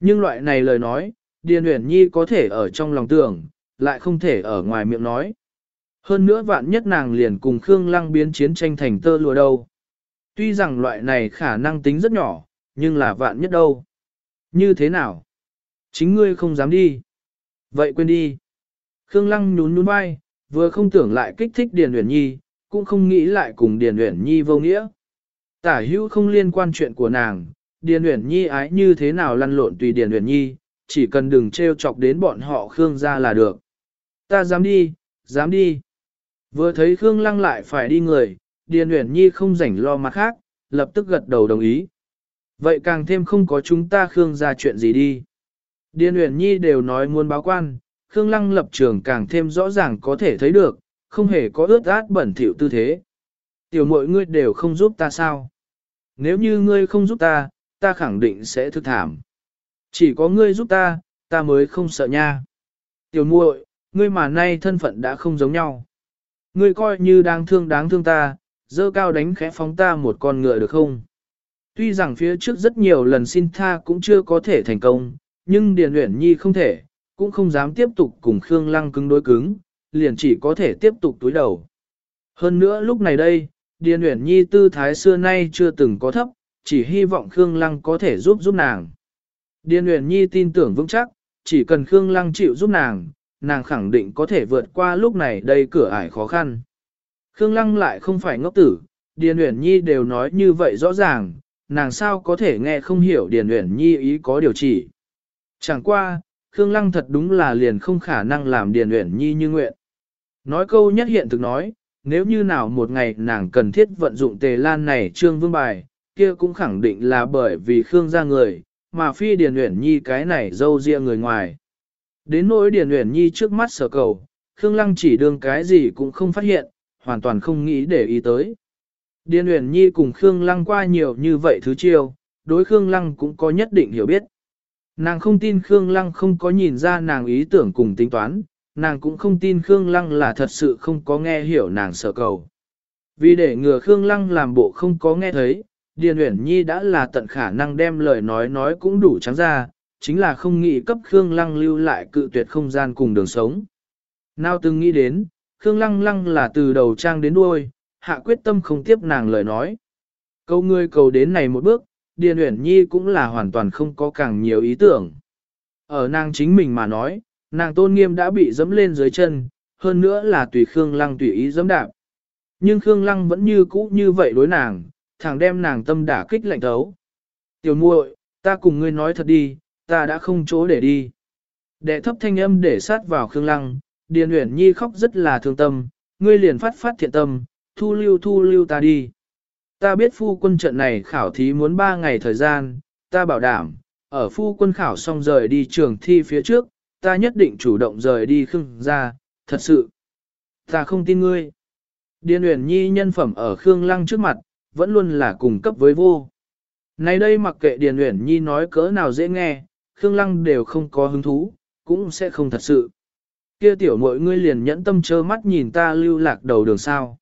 Nhưng loại này lời nói, Điền Uyển Nhi có thể ở trong lòng tưởng, lại không thể ở ngoài miệng nói. Hơn nữa vạn nhất nàng liền cùng Khương Lăng biến chiến tranh thành tơ lùa đâu. Tuy rằng loại này khả năng tính rất nhỏ, nhưng là vạn nhất đâu. Như thế nào? Chính ngươi không dám đi. Vậy quên đi. Khương Lăng nhún nhún vai, vừa không tưởng lại kích thích Điền Uyển Nhi, cũng không nghĩ lại cùng Điền Uyển Nhi vô nghĩa. Tả hữu không liên quan chuyện của nàng, Điền Uyển Nhi ái như thế nào lăn lộn tùy Điền Uyển Nhi, chỉ cần đừng trêu chọc đến bọn họ Khương gia là được. Ta dám đi, dám đi. Vừa thấy Khương Lăng lại phải đi người, Điền Uyển Nhi không rảnh lo mặt khác, lập tức gật đầu đồng ý. Vậy càng thêm không có chúng ta Khương gia chuyện gì đi. Điền Uyển Nhi đều nói muốn báo quan, Khương Lăng lập trường càng thêm rõ ràng có thể thấy được, không hề có ướt át bẩn thỉu tư thế. Tiểu mọi ngươi đều không giúp ta sao? Nếu như ngươi không giúp ta, ta khẳng định sẽ thực thảm. Chỉ có ngươi giúp ta, ta mới không sợ nha. Tiểu muội, ngươi mà nay thân phận đã không giống nhau. Ngươi coi như đáng thương đáng thương ta, dơ cao đánh khẽ phóng ta một con ngựa được không? Tuy rằng phía trước rất nhiều lần xin tha cũng chưa có thể thành công, nhưng Điền Uyển Nhi không thể, cũng không dám tiếp tục cùng Khương Lăng cứng đối cứng, liền chỉ có thể tiếp tục túi đầu. Hơn nữa lúc này đây, Điền Uyển Nhi tư thái xưa nay chưa từng có thấp, chỉ hy vọng Khương Lăng có thể giúp giúp nàng. Điền Uyển Nhi tin tưởng vững chắc, chỉ cần Khương Lăng chịu giúp nàng, nàng khẳng định có thể vượt qua lúc này đây cửa ải khó khăn. Khương Lăng lại không phải ngốc tử, Điền Uyển Nhi đều nói như vậy rõ ràng, nàng sao có thể nghe không hiểu Điền Uyển Nhi ý có điều chỉ. Chẳng qua, Khương Lăng thật đúng là liền không khả năng làm Điền Uyển Nhi như nguyện. Nói câu nhất hiện thực nói, nếu như nào một ngày nàng cần thiết vận dụng tề lan này trương vương bài, kia cũng khẳng định là bởi vì Khương gia người, mà phi Điền Uyển Nhi cái này dâu ria người ngoài. Đến nỗi Điền Uyển Nhi trước mắt sở cầu, Khương Lăng chỉ đương cái gì cũng không phát hiện, hoàn toàn không nghĩ để ý tới. Điền Uyển Nhi cùng Khương Lăng qua nhiều như vậy thứ chiêu, đối Khương Lăng cũng có nhất định hiểu biết. Nàng không tin Khương Lăng không có nhìn ra nàng ý tưởng cùng tính toán, nàng cũng không tin Khương Lăng là thật sự không có nghe hiểu nàng sở cầu. Vì để ngừa Khương Lăng làm bộ không có nghe thấy, Điền Uyển Nhi đã là tận khả năng đem lời nói nói cũng đủ trắng ra, chính là không nghĩ cấp Khương Lăng lưu lại cự tuyệt không gian cùng đường sống. Nào từng nghĩ đến, Khương Lăng Lăng là từ đầu trang đến đuôi, hạ quyết tâm không tiếp nàng lời nói. Câu ngươi cầu đến này một bước, Điền Uyển Nhi cũng là hoàn toàn không có càng nhiều ý tưởng. Ở nàng chính mình mà nói, nàng tôn nghiêm đã bị dẫm lên dưới chân, hơn nữa là tùy Khương Lăng tùy ý dẫm đạp. Nhưng Khương Lăng vẫn như cũ như vậy đối nàng, thẳng đem nàng tâm đả kích lạnh thấu. Tiểu muội, ta cùng ngươi nói thật đi, ta đã không chỗ để đi. Đệ thấp thanh âm để sát vào Khương Lăng, Điền Uyển Nhi khóc rất là thương tâm, ngươi liền phát phát thiện tâm, thu lưu thu lưu ta đi. Ta biết phu quân trận này khảo thí muốn 3 ngày thời gian, ta bảo đảm, ở phu quân khảo xong rời đi trường thi phía trước, ta nhất định chủ động rời đi Khương ra, thật sự. Ta không tin ngươi. Điền Uyển Nhi nhân phẩm ở Khương Lăng trước mặt, vẫn luôn là cùng cấp với vô. Này đây mặc kệ Điền Uyển Nhi nói cỡ nào dễ nghe, Khương Lăng đều không có hứng thú, cũng sẽ không thật sự. Kia tiểu mọi ngươi liền nhẫn tâm trơ mắt nhìn ta lưu lạc đầu đường sao.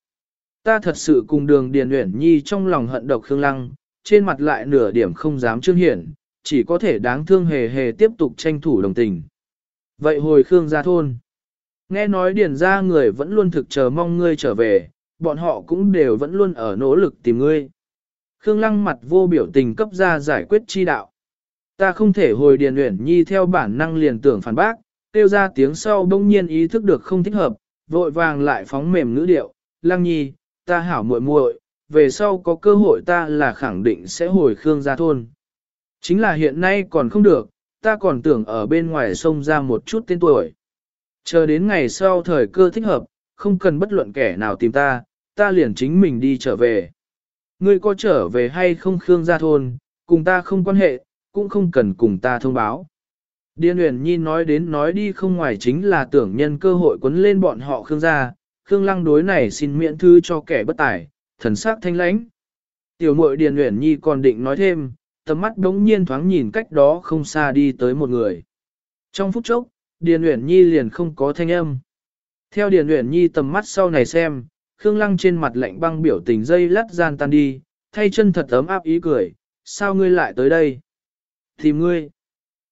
Ta thật sự cùng đường Điền Uyển Nhi trong lòng hận độc Khương Lăng, trên mặt lại nửa điểm không dám trương hiển, chỉ có thể đáng thương hề hề tiếp tục tranh thủ đồng tình. Vậy hồi Khương ra thôn. Nghe nói Điền ra người vẫn luôn thực chờ mong ngươi trở về, bọn họ cũng đều vẫn luôn ở nỗ lực tìm ngươi. Khương Lăng mặt vô biểu tình cấp ra giải quyết chi đạo. Ta không thể hồi Điền Uyển Nhi theo bản năng liền tưởng phản bác, kêu ra tiếng sau bỗng nhiên ý thức được không thích hợp, vội vàng lại phóng mềm ngữ điệu, Lăng Nhi, ta hảo muội muội, về sau có cơ hội ta là khẳng định sẽ hồi Khương gia thôn. Chính là hiện nay còn không được, ta còn tưởng ở bên ngoài sông ra một chút tên tuổi. Chờ đến ngày sau thời cơ thích hợp, không cần bất luận kẻ nào tìm ta, ta liền chính mình đi trở về. Ngươi có trở về hay không Khương gia thôn, cùng ta không quan hệ, cũng không cần cùng ta thông báo. Điên huyền nhi nói đến nói đi không ngoài chính là tưởng nhân cơ hội quấn lên bọn họ Khương gia, Khương lăng đối này xin miễn thư cho kẻ bất tài, thần sắc thanh lãnh. Tiểu muội Điền Uyển Nhi còn định nói thêm, tầm mắt đống nhiên thoáng nhìn cách đó không xa đi tới một người. Trong phút chốc, Điền Uyển Nhi liền không có thanh âm. Theo Điền Uyển Nhi tầm mắt sau này xem, Khương Lăng trên mặt lạnh băng biểu tình dây lắt gian tan đi, thay chân thật ấm áp ý cười, sao ngươi lại tới đây? Tìm ngươi.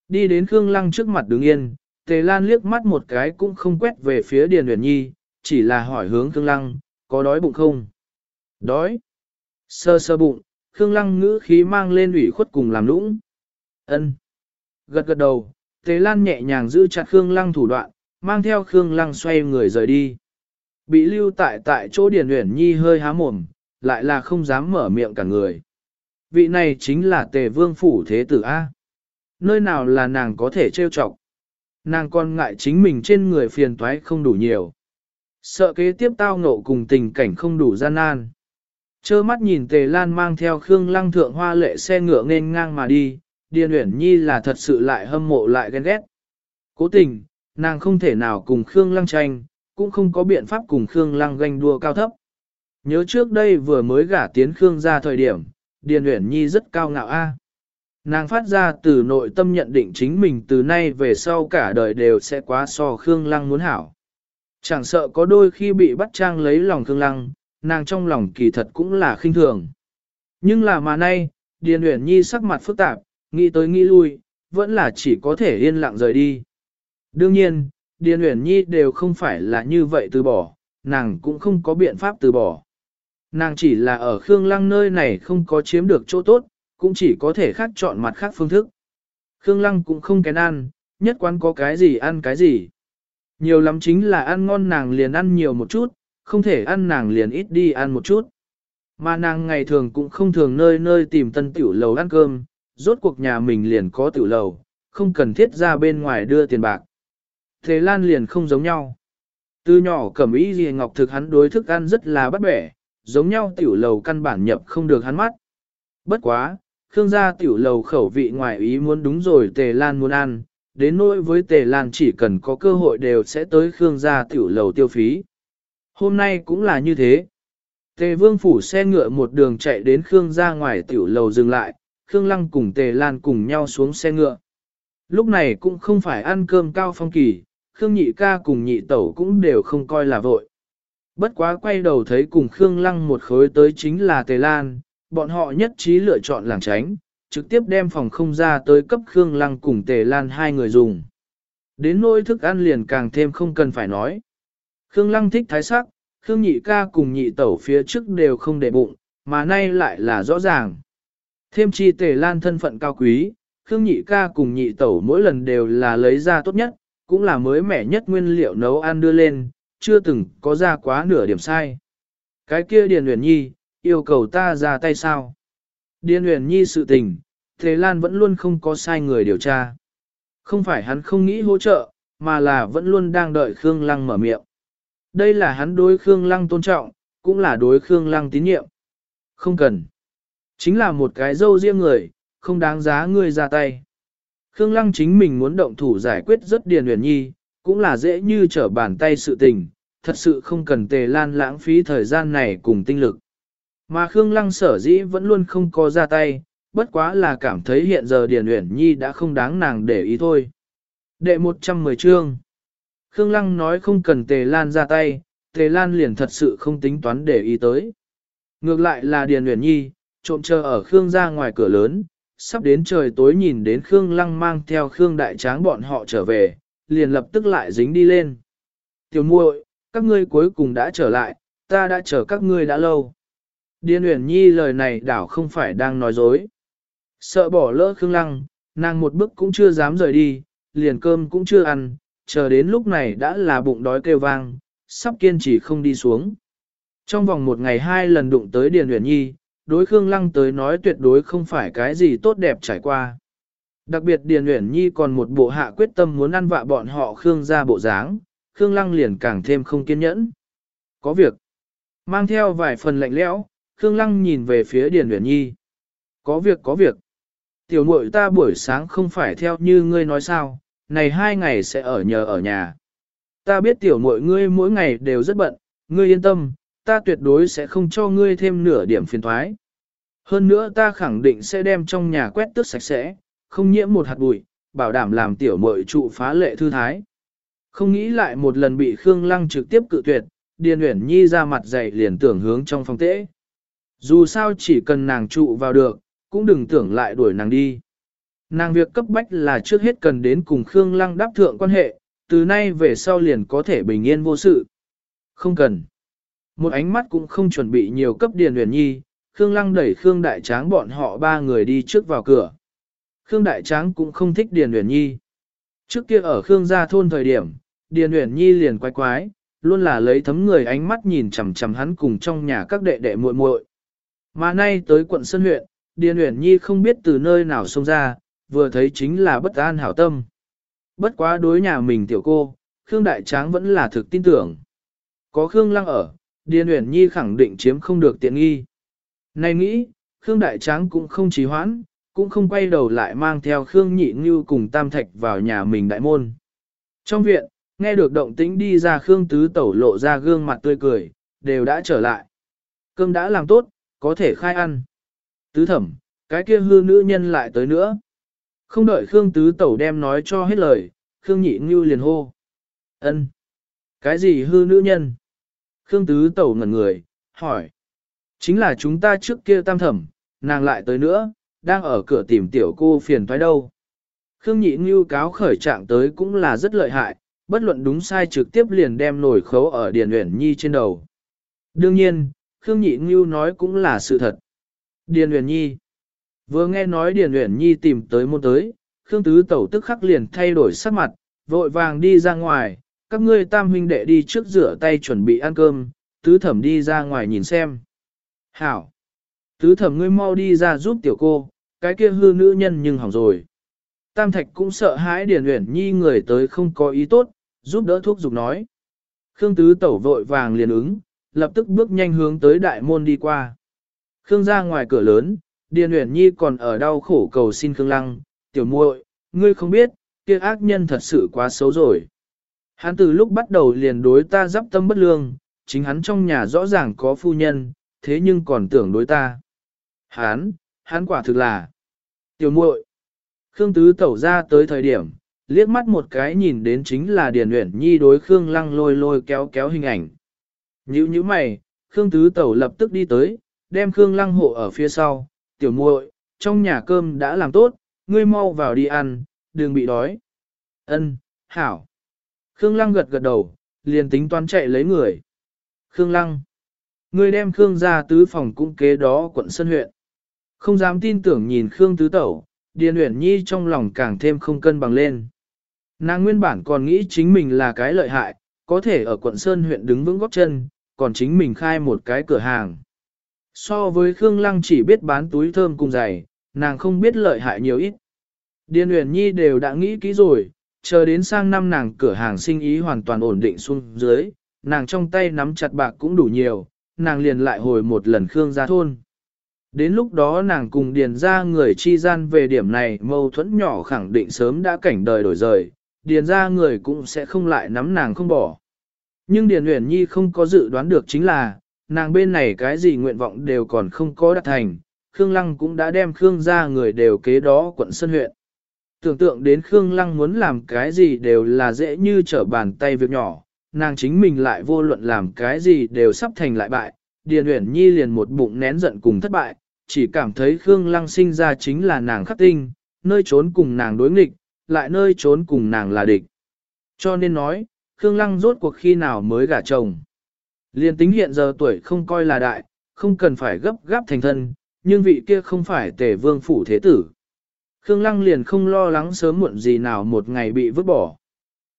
Đi đến Khương Lăng trước mặt đứng yên, Tề Lan liếc mắt một cái cũng không quét về phía Điền Uyển Nhi, chỉ là hỏi hướng Khương Lăng, có đói bụng không? Đói. Sơ sơ bụng, Khương Lăng ngữ khí mang lên ủy khuất cùng làm lũng. Ân. Gật gật đầu, Tế Lan nhẹ nhàng giữ chặt Khương Lăng thủ đoạn, mang theo Khương Lăng xoay người rời đi. Bị lưu tại tại chỗ Điền Uyển Nhi hơi há mồm, lại là không dám mở miệng cả người. Vị này chính là Tề Vương phủ thế tử a. Nơi nào là nàng có thể trêu chọc? Nàng còn ngại chính mình trên người phiền toái không đủ nhiều. Sợ kế tiếp tao ngộ cùng tình cảnh không đủ gian nan. Chơ mắt nhìn Tề Lan mang theo Khương Lăng thượng hoa lệ xe ngựa nên ngang mà đi, Điền Uyển Nhi là thật sự lại hâm mộ lại ghen ghét. Cố tình, nàng không thể nào cùng Khương Lăng tranh, cũng không có biện pháp cùng Khương Lăng ganh đua cao thấp. Nhớ trước đây vừa mới gả tiến Khương ra thời điểm, Điền Uyển Nhi rất cao ngạo a. Nàng phát ra từ nội tâm nhận định chính mình từ nay về sau cả đời đều sẽ quá so Khương Lăng muốn hảo. Chẳng sợ có đôi khi bị bắt trang lấy lòng thương Lăng, nàng trong lòng kỳ thật cũng là khinh thường. Nhưng là mà nay, Điền Uyển Nhi sắc mặt phức tạp, nghĩ tới nghĩ lui, vẫn là chỉ có thể yên lặng rời đi. Đương nhiên, Điền Uyển Nhi đều không phải là như vậy từ bỏ, nàng cũng không có biện pháp từ bỏ. Nàng chỉ là ở Khương Lăng nơi này không có chiếm được chỗ tốt, cũng chỉ có thể khác chọn mặt khác phương thức. Khương Lăng cũng không kén ăn, nhất quán có cái gì ăn cái gì. Nhiều lắm chính là ăn ngon nàng liền ăn nhiều một chút, không thể ăn nàng liền ít đi ăn một chút. Mà nàng ngày thường cũng không thường nơi nơi tìm tân tiểu lầu ăn cơm, rốt cuộc nhà mình liền có tiểu lầu, không cần thiết ra bên ngoài đưa tiền bạc. Thế Lan liền không giống nhau. Từ nhỏ cẩm ý gì ngọc thực hắn đối thức ăn rất là bắt bẻ, giống nhau tiểu lầu căn bản nhập không được hắn mắt. Bất quá, Khương gia tiểu lầu khẩu vị ngoài ý muốn đúng rồi Tề Lan muốn ăn, đến nỗi với Tề Lan chỉ cần có cơ hội đều sẽ tới Khương gia tiểu lầu tiêu phí. Hôm nay cũng là như thế. Tề Vương phủ xe ngựa một đường chạy đến Khương gia ngoài tiểu lầu dừng lại, Khương Lăng cùng Tề Lan cùng nhau xuống xe ngựa. Lúc này cũng không phải ăn cơm cao phong kỳ, Khương nhị ca cùng nhị tẩu cũng đều không coi là vội. Bất quá quay đầu thấy cùng Khương Lăng một khối tới chính là Tề Lan, bọn họ nhất trí lựa chọn làng tránh, trực tiếp đem phòng không ra tới cấp Khương Lăng cùng Tề Lan hai người dùng. Đến nỗi thức ăn liền càng thêm không cần phải nói. Khương Lăng thích thái sắc, Khương nhị ca cùng nhị tẩu phía trước đều không để bụng, mà nay lại là rõ ràng. Thêm chi Tề Lan thân phận cao quý, Khương nhị ca cùng nhị tẩu mỗi lần đều là lấy ra tốt nhất, cũng là mới mẻ nhất nguyên liệu nấu ăn đưa lên, chưa từng có ra quá nửa điểm sai. Cái kia Điền Uyển Nhi, yêu cầu ta ra tay sao? Điền Huyền Nhi sự tình, Thế Lan vẫn luôn không có sai người điều tra. Không phải hắn không nghĩ hỗ trợ, mà là vẫn luôn đang đợi Khương Lăng mở miệng. Đây là hắn đối Khương Lăng tôn trọng, cũng là đối Khương Lăng tín nhiệm. Không cần. Chính là một cái dâu riêng người, không đáng giá ngươi ra tay. Khương Lăng chính mình muốn động thủ giải quyết rất Điền Huyền Nhi, cũng là dễ như trở bàn tay sự tình, thật sự không cần tề lan lãng phí thời gian này cùng tinh lực. Mà Khương Lăng sở dĩ vẫn luôn không có ra tay, bất quá là cảm thấy hiện giờ Điền Uyển Nhi đã không đáng nàng để ý thôi. Đệ 110 chương Khương Lăng nói không cần Tề Lan ra tay, Tề Lan liền thật sự không tính toán để ý tới. Ngược lại là Điền Uyển Nhi, trộm chờ ở Khương ra ngoài cửa lớn, sắp đến trời tối nhìn đến Khương Lăng mang theo Khương Đại Tráng bọn họ trở về, liền lập tức lại dính đi lên. Tiểu muội, các ngươi cuối cùng đã trở lại, ta đã chờ các ngươi đã lâu. Điền Uyển Nhi lời này đảo không phải đang nói dối. Sợ bỏ lỡ Khương Lăng, nàng một bước cũng chưa dám rời đi, liền cơm cũng chưa ăn, chờ đến lúc này đã là bụng đói kêu vang, sắp kiên trì không đi xuống. Trong vòng một ngày hai lần đụng tới Điền Uyển Nhi, đối Khương Lăng tới nói tuyệt đối không phải cái gì tốt đẹp trải qua. Đặc biệt Điền Uyển Nhi còn một bộ hạ quyết tâm muốn ăn vạ bọn họ Khương ra bộ dáng, Khương Lăng liền càng thêm không kiên nhẫn. Có việc. Mang theo vài phần lạnh lẽo, Khương Lăng nhìn về phía Điền Uyển Nhi. Có việc có việc. Tiểu muội ta buổi sáng không phải theo như ngươi nói sao, này hai ngày sẽ ở nhờ ở nhà. Ta biết tiểu muội ngươi mỗi ngày đều rất bận, ngươi yên tâm, ta tuyệt đối sẽ không cho ngươi thêm nửa điểm phiền thoái. Hơn nữa ta khẳng định sẽ đem trong nhà quét tước sạch sẽ, không nhiễm một hạt bụi, bảo đảm làm tiểu muội trụ phá lệ thư thái. Không nghĩ lại một lần bị Khương Lăng trực tiếp cự tuyệt, Điền Uyển Nhi ra mặt dày liền tưởng hướng trong phòng tễ. Dù sao chỉ cần nàng trụ vào được, cũng đừng tưởng lại đuổi nàng đi. Nàng việc cấp bách là trước hết cần đến cùng Khương Lăng đáp thượng quan hệ, từ nay về sau liền có thể bình yên vô sự. Không cần. Một ánh mắt cũng không chuẩn bị nhiều cấp Điền Uyển Nhi, Khương Lăng đẩy Khương Đại Tráng bọn họ ba người đi trước vào cửa. Khương Đại Tráng cũng không thích Điền Uyển Nhi. Trước kia ở Khương gia thôn thời điểm, Điền Uyển Nhi liền quái quái, luôn là lấy thấm người ánh mắt nhìn chằm chằm hắn cùng trong nhà các đệ đệ muội muội. Mà nay tới quận Sơn huyện, Điền Uyển Nhi không biết từ nơi nào xông ra, vừa thấy chính là bất an hảo tâm. Bất quá đối nhà mình tiểu cô, Khương Đại Tráng vẫn là thực tin tưởng. Có Khương Lăng ở, Điền Uyển Nhi khẳng định chiếm không được tiện nghi. Này nghĩ, Khương Đại Tráng cũng không trì hoãn, cũng không quay đầu lại mang theo Khương Nhị Ngưu cùng Tam Thạch vào nhà mình đại môn. Trong viện, nghe được động tĩnh đi ra Khương Tứ Tẩu lộ ra gương mặt tươi cười, đều đã trở lại. Cơm đã làm tốt, có thể khai ăn. Tứ thẩm, cái kia hư nữ nhân lại tới nữa. Không đợi Khương Tứ Tẩu đem nói cho hết lời, Khương Nhị Ngưu liền hô. ân Cái gì hư nữ nhân? Khương Tứ Tẩu ngẩn người, hỏi. Chính là chúng ta trước kia tam thẩm, nàng lại tới nữa, đang ở cửa tìm tiểu cô phiền thoái đâu. Khương Nhị Ngưu cáo khởi trạng tới cũng là rất lợi hại, bất luận đúng sai trực tiếp liền đem nổi khấu ở Điền Uyển Nhi trên đầu. Đương nhiên, Khương Nhị Ngưu nói cũng là sự thật. Điền Uyển Nhi Vừa nghe nói Điền Uyển Nhi tìm tới môn tới, Khương Tứ Tẩu tức khắc liền thay đổi sắc mặt, vội vàng đi ra ngoài, các ngươi tam huynh đệ đi trước rửa tay chuẩn bị ăn cơm, Tứ Thẩm đi ra ngoài nhìn xem. Hảo! Tứ thẩm ngươi mau đi ra giúp tiểu cô, cái kia hư nữ nhân nhưng hỏng rồi. Tam Thạch cũng sợ hãi Điền Uyển Nhi người tới không có ý tốt, giúp đỡ thuốc dục nói. Khương Tứ Tẩu vội vàng liền ứng, lập tức bước nhanh hướng tới đại môn đi qua. Khương ra ngoài cửa lớn, Điền Uyển Nhi còn ở đau khổ cầu xin Khương Lăng, tiểu muội, ngươi không biết, kia ác nhân thật sự quá xấu rồi. Hắn từ lúc bắt đầu liền đối ta giáp tâm bất lương, chính hắn trong nhà rõ ràng có phu nhân, thế nhưng còn tưởng đối ta. Hắn, hắn quả thực là tiểu muội. Khương Tứ Tẩu ra tới thời điểm, liếc mắt một cái nhìn đến chính là Điền Uyển Nhi đối Khương Lăng lôi lôi kéo kéo hình ảnh. Nhữ như mày, Khương Tứ Tẩu lập tức đi tới, đem Khương Lăng hộ ở phía sau, tiểu muội, trong nhà cơm đã làm tốt, ngươi mau vào đi ăn, đừng bị đói. Ân, hảo. Khương Lăng gật gật đầu, liền tính toán chạy lấy người. Khương Lăng. Ngươi đem Khương ra tứ phòng cũng kế đó quận Sơn huyện. Không dám tin tưởng nhìn Khương Tứ Tẩu, Điền Uyển Nhi trong lòng càng thêm không cân bằng lên. Nàng nguyên bản còn nghĩ chính mình là cái lợi hại, có thể ở quận Sơn huyện đứng vững góp chân, còn chính mình khai một cái cửa hàng. So với Khương Lăng chỉ biết bán túi thơm cùng giày, nàng không biết lợi hại nhiều ít. Điền Uyển Nhi đều đã nghĩ kỹ rồi, chờ đến sang năm nàng cửa hàng sinh ý hoàn toàn ổn định xuống dưới, nàng trong tay nắm chặt bạc cũng đủ nhiều, nàng liền lại hồi một lần Khương gia thôn. Đến lúc đó nàng cùng điền ra người chi gian về điểm này mâu thuẫn nhỏ khẳng định sớm đã cảnh đời đổi rời, điền ra người cũng sẽ không lại nắm nàng không bỏ. Nhưng điền Uyển nhi không có dự đoán được chính là, nàng bên này cái gì nguyện vọng đều còn không có đạt thành, Khương Lăng cũng đã đem Khương ra người đều kế đó quận sân huyện. Tưởng tượng đến Khương Lăng muốn làm cái gì đều là dễ như trở bàn tay việc nhỏ, nàng chính mình lại vô luận làm cái gì đều sắp thành lại bại, Điền Uyển Nhi liền một bụng nén giận cùng thất bại, chỉ cảm thấy Khương Lăng sinh ra chính là nàng khắc tinh, nơi trốn cùng nàng đối nghịch, lại nơi trốn cùng nàng là địch. Cho nên nói, Khương Lăng rốt cuộc khi nào mới gả chồng. Liên tính hiện giờ tuổi không coi là đại, không cần phải gấp gáp thành thân, nhưng vị kia không phải tề vương phủ thế tử. Khương Lăng liền không lo lắng sớm muộn gì nào một ngày bị vứt bỏ.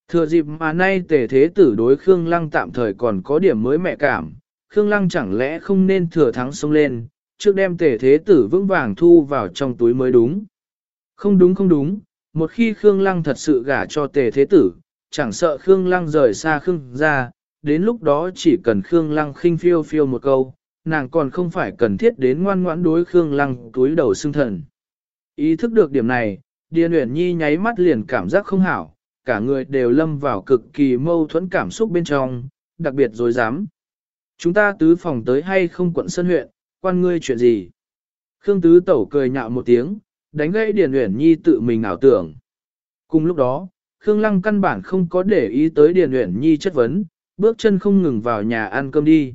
Thừa dịp mà nay tề thế tử đối Khương Lăng tạm thời còn có điểm mới mẹ cảm, Khương Lăng chẳng lẽ không nên thừa thắng xông lên, trước đem tề thế tử vững vàng thu vào trong túi mới đúng. Không đúng không đúng, một khi Khương Lăng thật sự gả cho tề thế tử, chẳng sợ Khương Lăng rời xa Khương ra, đến lúc đó chỉ cần Khương Lăng khinh phiêu phiêu một câu, nàng còn không phải cần thiết đến ngoan ngoãn đối Khương Lăng túi đầu xương thần. Ý thức được điểm này, Điền Uyển Nhi nháy mắt liền cảm giác không hảo, cả người đều lâm vào cực kỳ mâu thuẫn cảm xúc bên trong, đặc biệt dối dám. Chúng ta tứ phòng tới hay không quận sân huyện, quan ngươi chuyện gì? Khương tứ tẩu cười nhạo một tiếng, đánh gãy Điền Uyển Nhi tự mình ảo tưởng. Cùng lúc đó, Khương Lăng căn bản không có để ý tới Điền Uyển Nhi chất vấn, bước chân không ngừng vào nhà ăn cơm đi.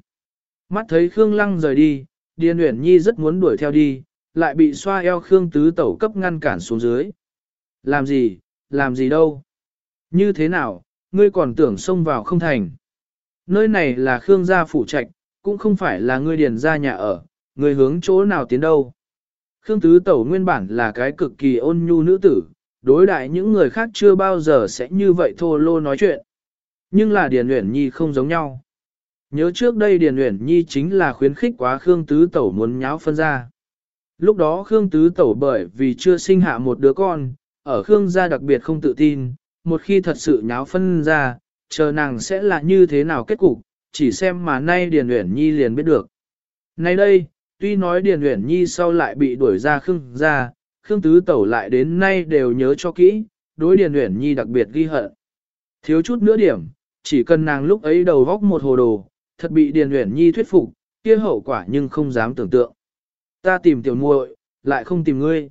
Mắt thấy Khương Lăng rời đi, Điền Uyển Nhi rất muốn đuổi theo đi, lại bị xoa eo Khương tứ tẩu cấp ngăn cản xuống dưới. Làm gì, làm gì đâu? Như thế nào, ngươi còn tưởng xông vào không thành? Nơi này là Khương gia phủ trạch, cũng không phải là ngươi điền ra nhà ở, ngươi hướng chỗ nào tiến đâu. Khương Tứ Tẩu nguyên bản là cái cực kỳ ôn nhu nữ tử, đối đại những người khác chưa bao giờ sẽ như vậy thô lô nói chuyện. Nhưng là Điền Uyển Nhi không giống nhau. Nhớ trước đây Điền Uyển Nhi chính là khuyến khích quá Khương Tứ Tẩu muốn nháo phân ra. Lúc đó Khương Tứ Tẩu bởi vì chưa sinh hạ một đứa con, ở Khương gia đặc biệt không tự tin, một khi thật sự nháo phân ra, chờ nàng sẽ là như thế nào kết cục, chỉ xem mà nay Điền Uyển Nhi liền biết được. Nay đây, tuy nói Điền Uyển Nhi sau lại bị đuổi ra Khương gia. Khương Tứ Tẩu lại đến nay đều nhớ cho kỹ, đối Điền Uyển Nhi đặc biệt ghi hận. Thiếu chút nữa điểm, chỉ cần nàng lúc ấy đầu góc một hồ đồ, thật bị Điền Uyển Nhi thuyết phục, kia hậu quả nhưng không dám tưởng tượng. Ta tìm tiểu muội, lại không tìm ngươi.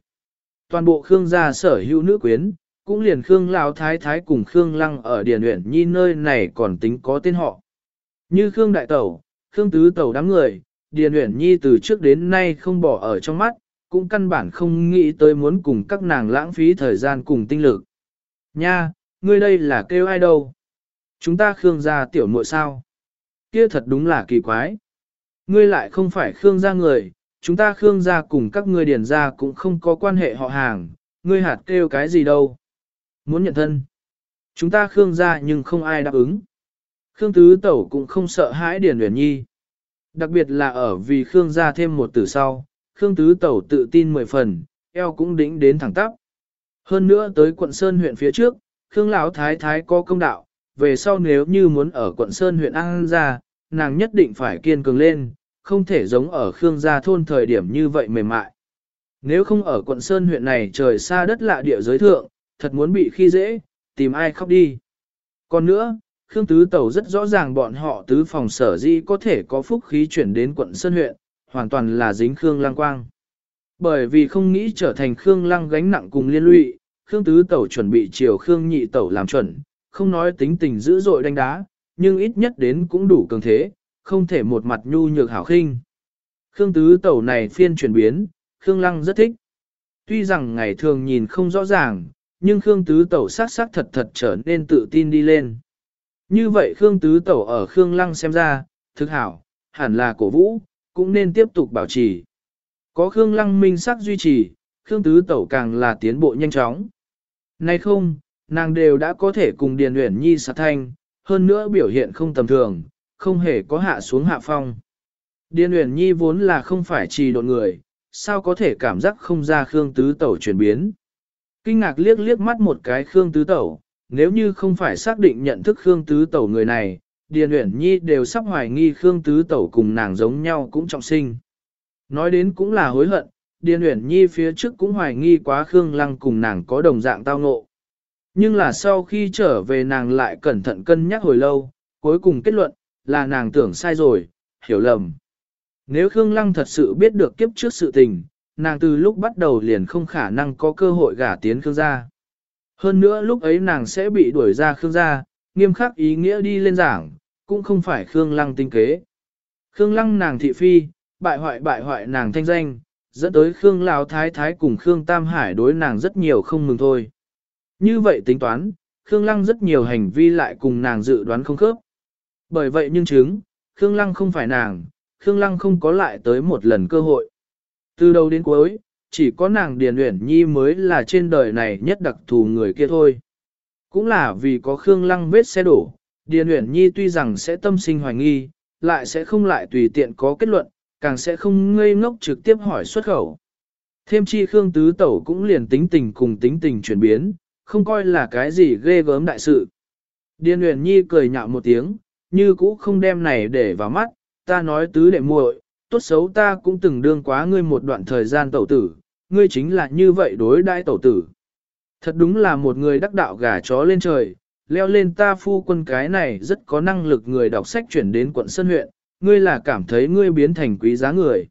Toàn bộ Khương gia sở hữu nữ quyến, cũng liền Khương Lão Thái Thái cùng Khương Lăng ở Điền Uyển Nhi nơi này còn tính có tên họ. Như Khương Đại Tẩu, Khương Tứ Tẩu đám người, Điền Uyển Nhi từ trước đến nay không bỏ ở trong mắt, cũng căn bản không nghĩ tới muốn cùng các nàng lãng phí thời gian cùng tinh lực. Nha, ngươi đây là kêu ai đâu? Chúng ta Khương gia tiểu muội sao? Kia thật đúng là kỳ quái. Ngươi lại không phải Khương gia người, chúng ta Khương gia cùng các ngươi điền gia cũng không có quan hệ họ hàng, ngươi hạt kêu cái gì đâu? Muốn nhận thân. Chúng ta Khương gia nhưng không ai đáp ứng. Khương Tứ Tẩu cũng không sợ hãi Điền Uyển Nhi. Đặc biệt là ở vì Khương gia thêm một từ sau, Khương Tứ Tẩu tự tin mười phần, eo cũng đĩnh đến thẳng tắp. Hơn nữa tới quận Sơn huyện phía trước, Khương Lão Thái Thái có công đạo, về sau nếu như muốn ở quận Sơn huyện An ra, nàng nhất định phải kiên cường lên, không thể giống ở Khương gia thôn thời điểm như vậy mềm mại. Nếu không ở quận Sơn huyện này trời xa đất lạ địa giới thượng, thật muốn bị khi dễ, tìm ai khóc đi. Còn nữa, Khương Tứ Tẩu rất rõ ràng bọn họ tứ phòng sở di có thể có phúc khí chuyển đến quận Sơn huyện, hoàn toàn là dính Khương Lăng Quang. Bởi vì không nghĩ trở thành Khương Lăng gánh nặng cùng liên lụy, Khương Tứ Tẩu chuẩn bị chiều Khương Nhị Tẩu làm chuẩn, không nói tính tình dữ dội đánh đá, nhưng ít nhất đến cũng đủ cường thế, không thể một mặt nhu nhược hảo khinh. Khương Tứ Tẩu này phiên chuyển biến, Khương Lăng rất thích. Tuy rằng ngày thường nhìn không rõ ràng, nhưng Khương Tứ Tẩu sát sắc thật thật trở nên tự tin đi lên. Như vậy Khương Tứ Tẩu ở Khương Lăng xem ra, thực hảo, hẳn là cổ vũ, cũng nên tiếp tục bảo trì. Có Khương Lăng minh sắc duy trì, Khương Tứ Tẩu càng là tiến bộ nhanh chóng. Nay không, nàng đều đã có thể cùng Điền Uyển Nhi sát thanh, hơn nữa biểu hiện không tầm thường, không hề có hạ xuống hạ phong. Điền Uyển Nhi vốn là không phải trì độn người, sao có thể cảm giác không ra Khương Tứ Tẩu chuyển biến. Kinh ngạc liếc liếc mắt một cái Khương Tứ Tẩu, nếu như không phải xác định nhận thức Khương Tứ Tẩu người này, Điền Uyển Nhi đều sắp hoài nghi Khương Tứ Tẩu cùng nàng giống nhau cũng trọng sinh. Nói đến cũng là hối hận, Điền Uyển Nhi phía trước cũng hoài nghi quá Khương Lăng cùng nàng có đồng dạng tao ngộ. Nhưng là sau khi trở về nàng lại cẩn thận cân nhắc hồi lâu, cuối cùng kết luận, là nàng tưởng sai rồi, hiểu lầm. Nếu Khương Lăng thật sự biết được kiếp trước sự tình, nàng từ lúc bắt đầu liền không khả năng có cơ hội gả tiến Khương gia. Hơn nữa lúc ấy nàng sẽ bị đuổi ra Khương gia, nghiêm khắc ý nghĩa đi lên giảng, cũng không phải Khương Lăng tinh kế. Khương Lăng nàng thị phi, bại hoại bại hoại nàng thanh danh, dẫn tới Khương Lão Thái Thái cùng Khương Tam Hải đối nàng rất nhiều không mừng thôi. Như vậy tính toán, Khương Lăng rất nhiều hành vi lại cùng nàng dự đoán không khớp. Bởi vậy nhưng chứng, Khương Lăng không phải nàng, Khương Lăng không có lại tới một lần cơ hội. Từ đầu đến cuối, chỉ có nàng Điền Uyển Nhi mới là trên đời này nhất đặc thù người kia thôi. Cũng là vì có Khương Lăng vết xe đổ, Điền Uyển Nhi tuy rằng sẽ tâm sinh hoài nghi, lại sẽ không lại tùy tiện có kết luận, càng sẽ không ngây ngốc trực tiếp hỏi xuất khẩu. Thêm chi Khương Tứ Tẩu cũng liền tính tình cùng tính tình chuyển biến, không coi là cái gì ghê gớm đại sự. Điền Uyển Nhi cười nhạo một tiếng, như cũ không đem này để vào mắt, ta nói tứ đệ muội, tốt xấu ta cũng từng đương quá ngươi một đoạn thời gian tẩu tử, ngươi chính là như vậy đối đãi tẩu tử. Thật đúng là một người đắc đạo gà chó lên trời, leo lên ta phu quân cái này rất có năng lực người đọc sách chuyển đến quận Sơn huyện, ngươi là cảm thấy ngươi biến thành quý giá người.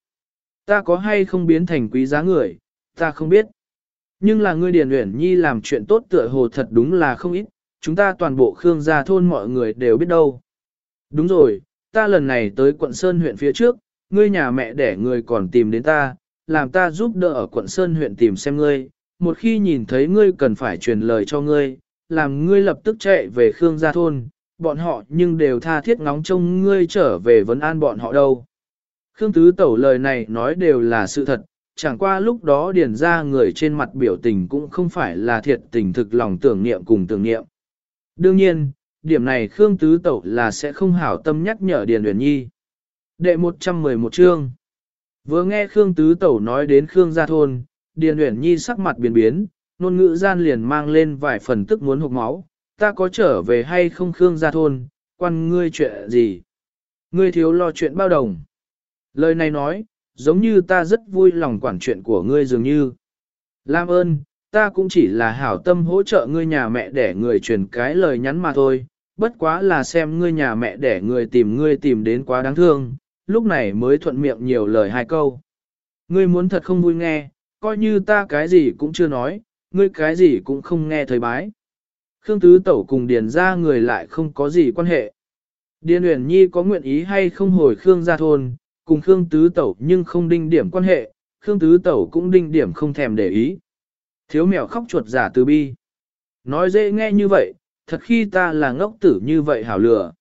Ta có hay không biến thành quý giá người, ta không biết. Nhưng là ngươi Điền Uyển Nhi làm chuyện tốt tựa hồ thật đúng là không ít, chúng ta toàn bộ Khương gia thôn mọi người đều biết đâu. Đúng rồi, ta lần này tới quận Sơn huyện phía trước, ngươi nhà mẹ đẻ người còn tìm đến ta, làm ta giúp đỡ ở quận Sơn huyện tìm xem ngươi, một khi nhìn thấy ngươi cần phải truyền lời cho ngươi, làm ngươi lập tức chạy về Khương gia thôn, bọn họ nhưng đều tha thiết ngóng trông ngươi trở về vấn an bọn họ đâu. Khương Tứ Tẩu lời này nói đều là sự thật, chẳng qua lúc đó điền ra người trên mặt biểu tình cũng không phải là thiệt tình thực lòng tưởng niệm cùng tưởng niệm. Đương nhiên, điểm này Khương Tứ Tẩu là sẽ không hảo tâm nhắc nhở Điền uyển Nhi. Đệ 111 chương Vừa nghe Khương Tứ Tẩu nói đến Khương Gia Thôn, Điền uyển Nhi sắc mặt biến biến, ngôn ngữ gian liền mang lên vài phần tức muốn hụt máu, ta có trở về hay không Khương Gia Thôn, quan ngươi chuyện gì? Ngươi thiếu lo chuyện bao đồng. Lời này nói, giống như ta rất vui lòng quản chuyện của ngươi dường như. Lam ơn, ta cũng chỉ là hảo tâm hỗ trợ ngươi nhà mẹ để người truyền cái lời nhắn mà thôi, bất quá là xem ngươi nhà mẹ để người tìm ngươi tìm đến quá đáng thương, lúc này mới thuận miệng nhiều lời hai câu. Ngươi muốn thật không vui nghe, coi như ta cái gì cũng chưa nói, ngươi cái gì cũng không nghe thời bái. Khương Tứ Tẩu cùng Điền ra người lại không có gì quan hệ. Điền Uyển Nhi có nguyện ý hay không hồi Khương gia thôn, cùng Khương Tứ Tẩu nhưng không đinh điểm quan hệ, Khương Tứ Tẩu cũng đinh điểm không thèm để ý. Thiếu mèo khóc chuột giả từ bi. Nói dễ nghe như vậy, thật khi ta là ngốc tử như vậy hảo lừa.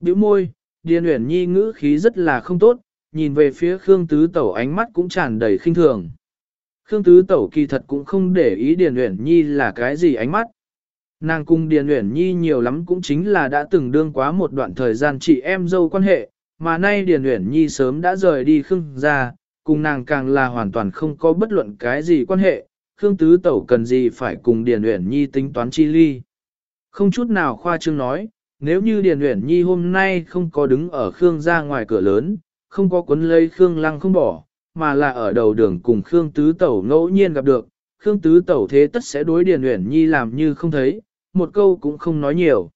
Biểu môi, Điền Uyển Nhi ngữ khí rất là không tốt, nhìn về phía Khương Tứ Tẩu ánh mắt cũng tràn đầy khinh thường. Khương Tứ Tẩu kỳ thật cũng không để ý Điền Uyển Nhi là cái gì ánh mắt. Nàng cung Điền Uyển Nhi nhiều lắm cũng chính là đã từng đương quá một đoạn thời gian chị em dâu quan hệ, mà nay Điền Uyển Nhi sớm đã rời đi Khương gia, cùng nàng càng là hoàn toàn không có bất luận cái gì quan hệ, Khương Tứ Tẩu cần gì phải cùng Điền Uyển Nhi tính toán chi ly. Không chút nào khoa trương nói, nếu như Điền Uyển Nhi hôm nay không có đứng ở Khương gia ngoài cửa lớn, không có cuốn lấy Khương Lăng không bỏ, mà là ở đầu đường cùng Khương Tứ Tẩu ngẫu nhiên gặp được, Khương Tứ Tẩu thế tất sẽ đối Điền Uyển Nhi làm như không thấy, một câu cũng không nói nhiều.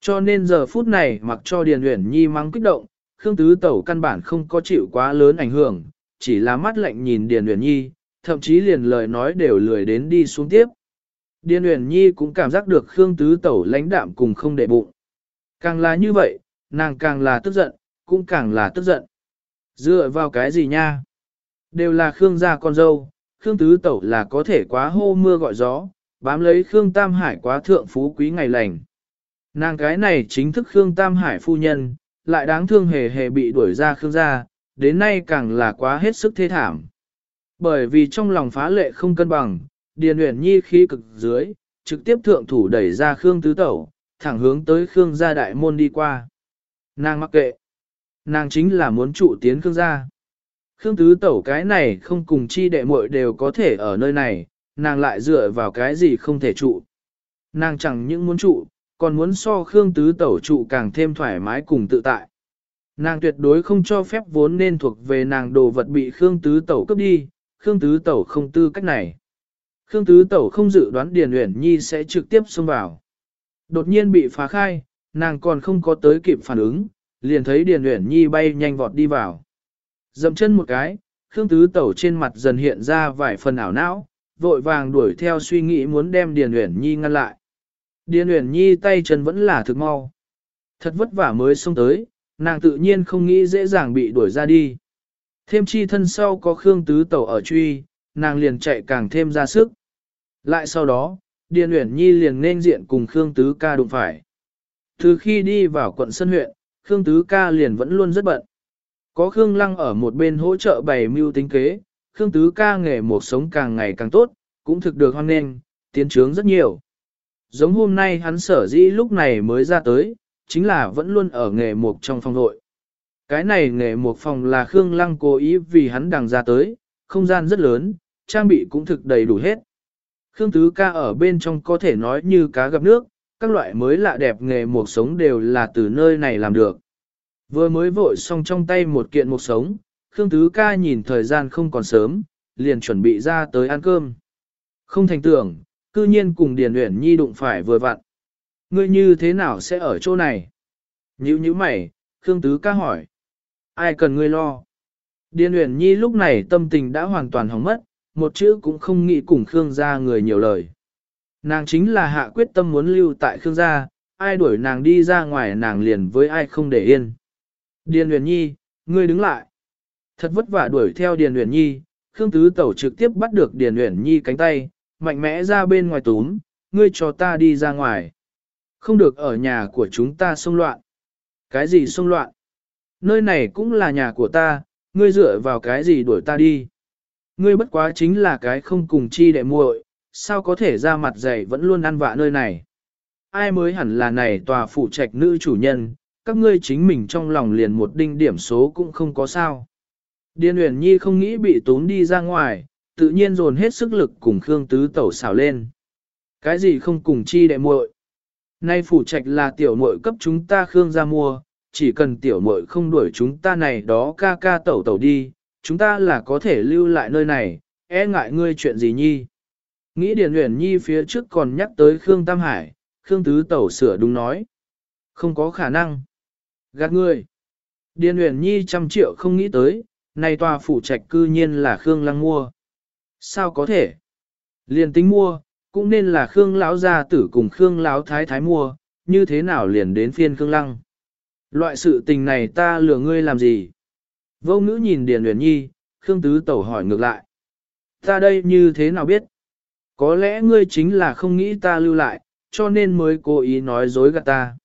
Cho nên giờ phút này mặc cho Điền Uyển Nhi mang kích động, Khương Tứ Tẩu căn bản không có chịu quá lớn ảnh hưởng, chỉ là mắt lạnh nhìn Điền Uyển Nhi, thậm chí liền lời nói đều lười đến đi xuống tiếp. Điền Uyển Nhi cũng cảm giác được Khương Tứ Tẩu lãnh đạm cùng không để bụng. Càng là như vậy, nàng càng là tức giận, cũng càng là tức giận. Dựa vào cái gì nha? Đều là Khương gia con dâu, Khương Tứ Tẩu là có thể quá hô mưa gọi gió, bám lấy Khương Tam Hải quá thượng phú quý ngày lành. Nàng cái này chính thức Khương Tam Hải phu nhân, lại đáng thương hề hề bị đuổi ra Khương gia, đến nay càng là quá hết sức thê thảm. Bởi vì trong lòng phá lệ không cân bằng, Điền Uyển Nhi khí cực dưới, trực tiếp thượng thủ đẩy ra Khương Tứ Tẩu, thẳng hướng tới Khương gia đại môn đi qua. Nàng mặc kệ. Nàng chính là muốn trụ tiến Khương gia. Khương Tứ Tẩu cái này không cùng chi đệ muội đều có thể ở nơi này, nàng lại dựa vào cái gì không thể trụ. Nàng chẳng những muốn trụ, còn muốn so Khương Tứ Tẩu trụ càng thêm thoải mái cùng tự tại. Nàng tuyệt đối không cho phép vốn nên thuộc về nàng đồ vật bị Khương Tứ Tẩu cướp đi, Khương Tứ Tẩu không tư cách này. Khương Tứ Tẩu không dự đoán Điền Uyển Nhi sẽ trực tiếp xông vào. Đột nhiên bị phá khai, nàng còn không có tới kịp phản ứng, liền thấy Điền Uyển Nhi bay nhanh vọt đi vào. Dậm chân một cái, Khương Tứ Tẩu trên mặt dần hiện ra vài phần ảo não, vội vàng đuổi theo suy nghĩ muốn đem Điền Uyển Nhi ngăn lại. Điền Uyển Nhi tay chân vẫn là thực mau. Thật vất vả mới xông tới, nàng tự nhiên không nghĩ dễ dàng bị đuổi ra đi. Thêm chi thân sau có Khương Tứ Tẩu ở truy, nàng liền chạy càng thêm ra sức. Lại sau đó, Điền Uyển Nhi liền nên diện cùng Khương Tứ ca đụng phải. Từ khi đi vào quận Sân huyện, Khương Tứ ca liền vẫn luôn rất bận. Có Khương Lăng ở một bên hỗ trợ bày mưu tính kế, Khương Tứ ca nghề một sống càng ngày càng tốt, cũng thực được hoan nghênh, tiến trướng rất nhiều. Giống hôm nay hắn sở dĩ lúc này mới ra tới, chính là vẫn luôn ở nghề mục trong phòng nội. Cái này nghề mục phòng là Khương Lăng cố ý vì hắn đằng ra tới, không gian rất lớn, trang bị cũng thực đầy đủ hết. Khương Tứ ca ở bên trong có thể nói như cá gặp nước, các loại mới lạ đẹp nghề mục sống đều là từ nơi này làm được. Vừa mới vội xong trong tay một kiện một sống, Khương Tứ ca nhìn thời gian không còn sớm, liền chuẩn bị ra tới ăn cơm. Không thành tưởng, cư nhiên cùng Điền Uyển Nhi đụng phải vừa vặn. Ngươi như thế nào sẽ ở chỗ này? Nhữ nhữ mày, Khương Tứ ca hỏi. Ai cần ngươi lo? Điền Uyển Nhi lúc này tâm tình đã hoàn toàn hỏng mất, một chữ cũng không nghĩ cùng Khương gia người nhiều lời. Nàng chính là hạ quyết tâm muốn lưu tại Khương gia, ai đuổi nàng đi ra ngoài nàng liền với ai không để yên. Điền Uyển Nhi, ngươi đứng lại. Thật vất vả đuổi theo Điền Uyển Nhi, Khương Tứ Tẩu trực tiếp bắt được Điền Uyển Nhi cánh tay, mạnh mẽ ra bên ngoài túm, ngươi cho ta đi ra ngoài. Không được ở nhà của chúng ta xông loạn. Cái gì xông loạn? Nơi này cũng là nhà của ta, ngươi dựa vào cái gì đuổi ta đi? Ngươi bất quá chính là cái không cùng chi đệ muội, sao có thể ra mặt dày vẫn luôn ăn vạ nơi này? Ai mới hẳn là này tòa phụ trạch nữ chủ nhân, các ngươi chính mình trong lòng liền một đinh điểm số cũng không có sao. Điền Uyển Nhi không nghĩ bị tốn đi ra ngoài, tự nhiên dồn hết sức lực cùng Khương Tứ Tẩu xảo lên. Cái gì không cùng chi đệ muội? Nay phủ trạch là tiểu muội cấp chúng ta Khương ra mua, chỉ cần tiểu muội không đuổi chúng ta này đó ca ca tẩu tẩu đi, chúng ta là có thể lưu lại nơi này, e ngại ngươi chuyện gì nhi. Nghĩ Điền Uyển Nhi phía trước còn nhắc tới Khương Tam Hải, Khương Tứ Tẩu sửa đúng nói. Không có khả năng. Gạt ngươi. Điền Uyển Nhi trăm triệu không nghĩ tới, này tòa phủ trạch cư nhiên là Khương Lăng mua. Sao có thể? Liền tính mua, cũng nên là Khương lão gia tử cùng Khương lão thái thái mua, như thế nào liền đến phiên Khương Lăng? Loại sự tình này ta lừa ngươi làm gì? Vô ngữ nhìn Điền Uyển Nhi, Khương Tứ Tẩu hỏi ngược lại. Ta đây như thế nào biết? Có lẽ ngươi chính là không nghĩ ta lưu lại, cho nên mới cố ý nói dối gạt ta.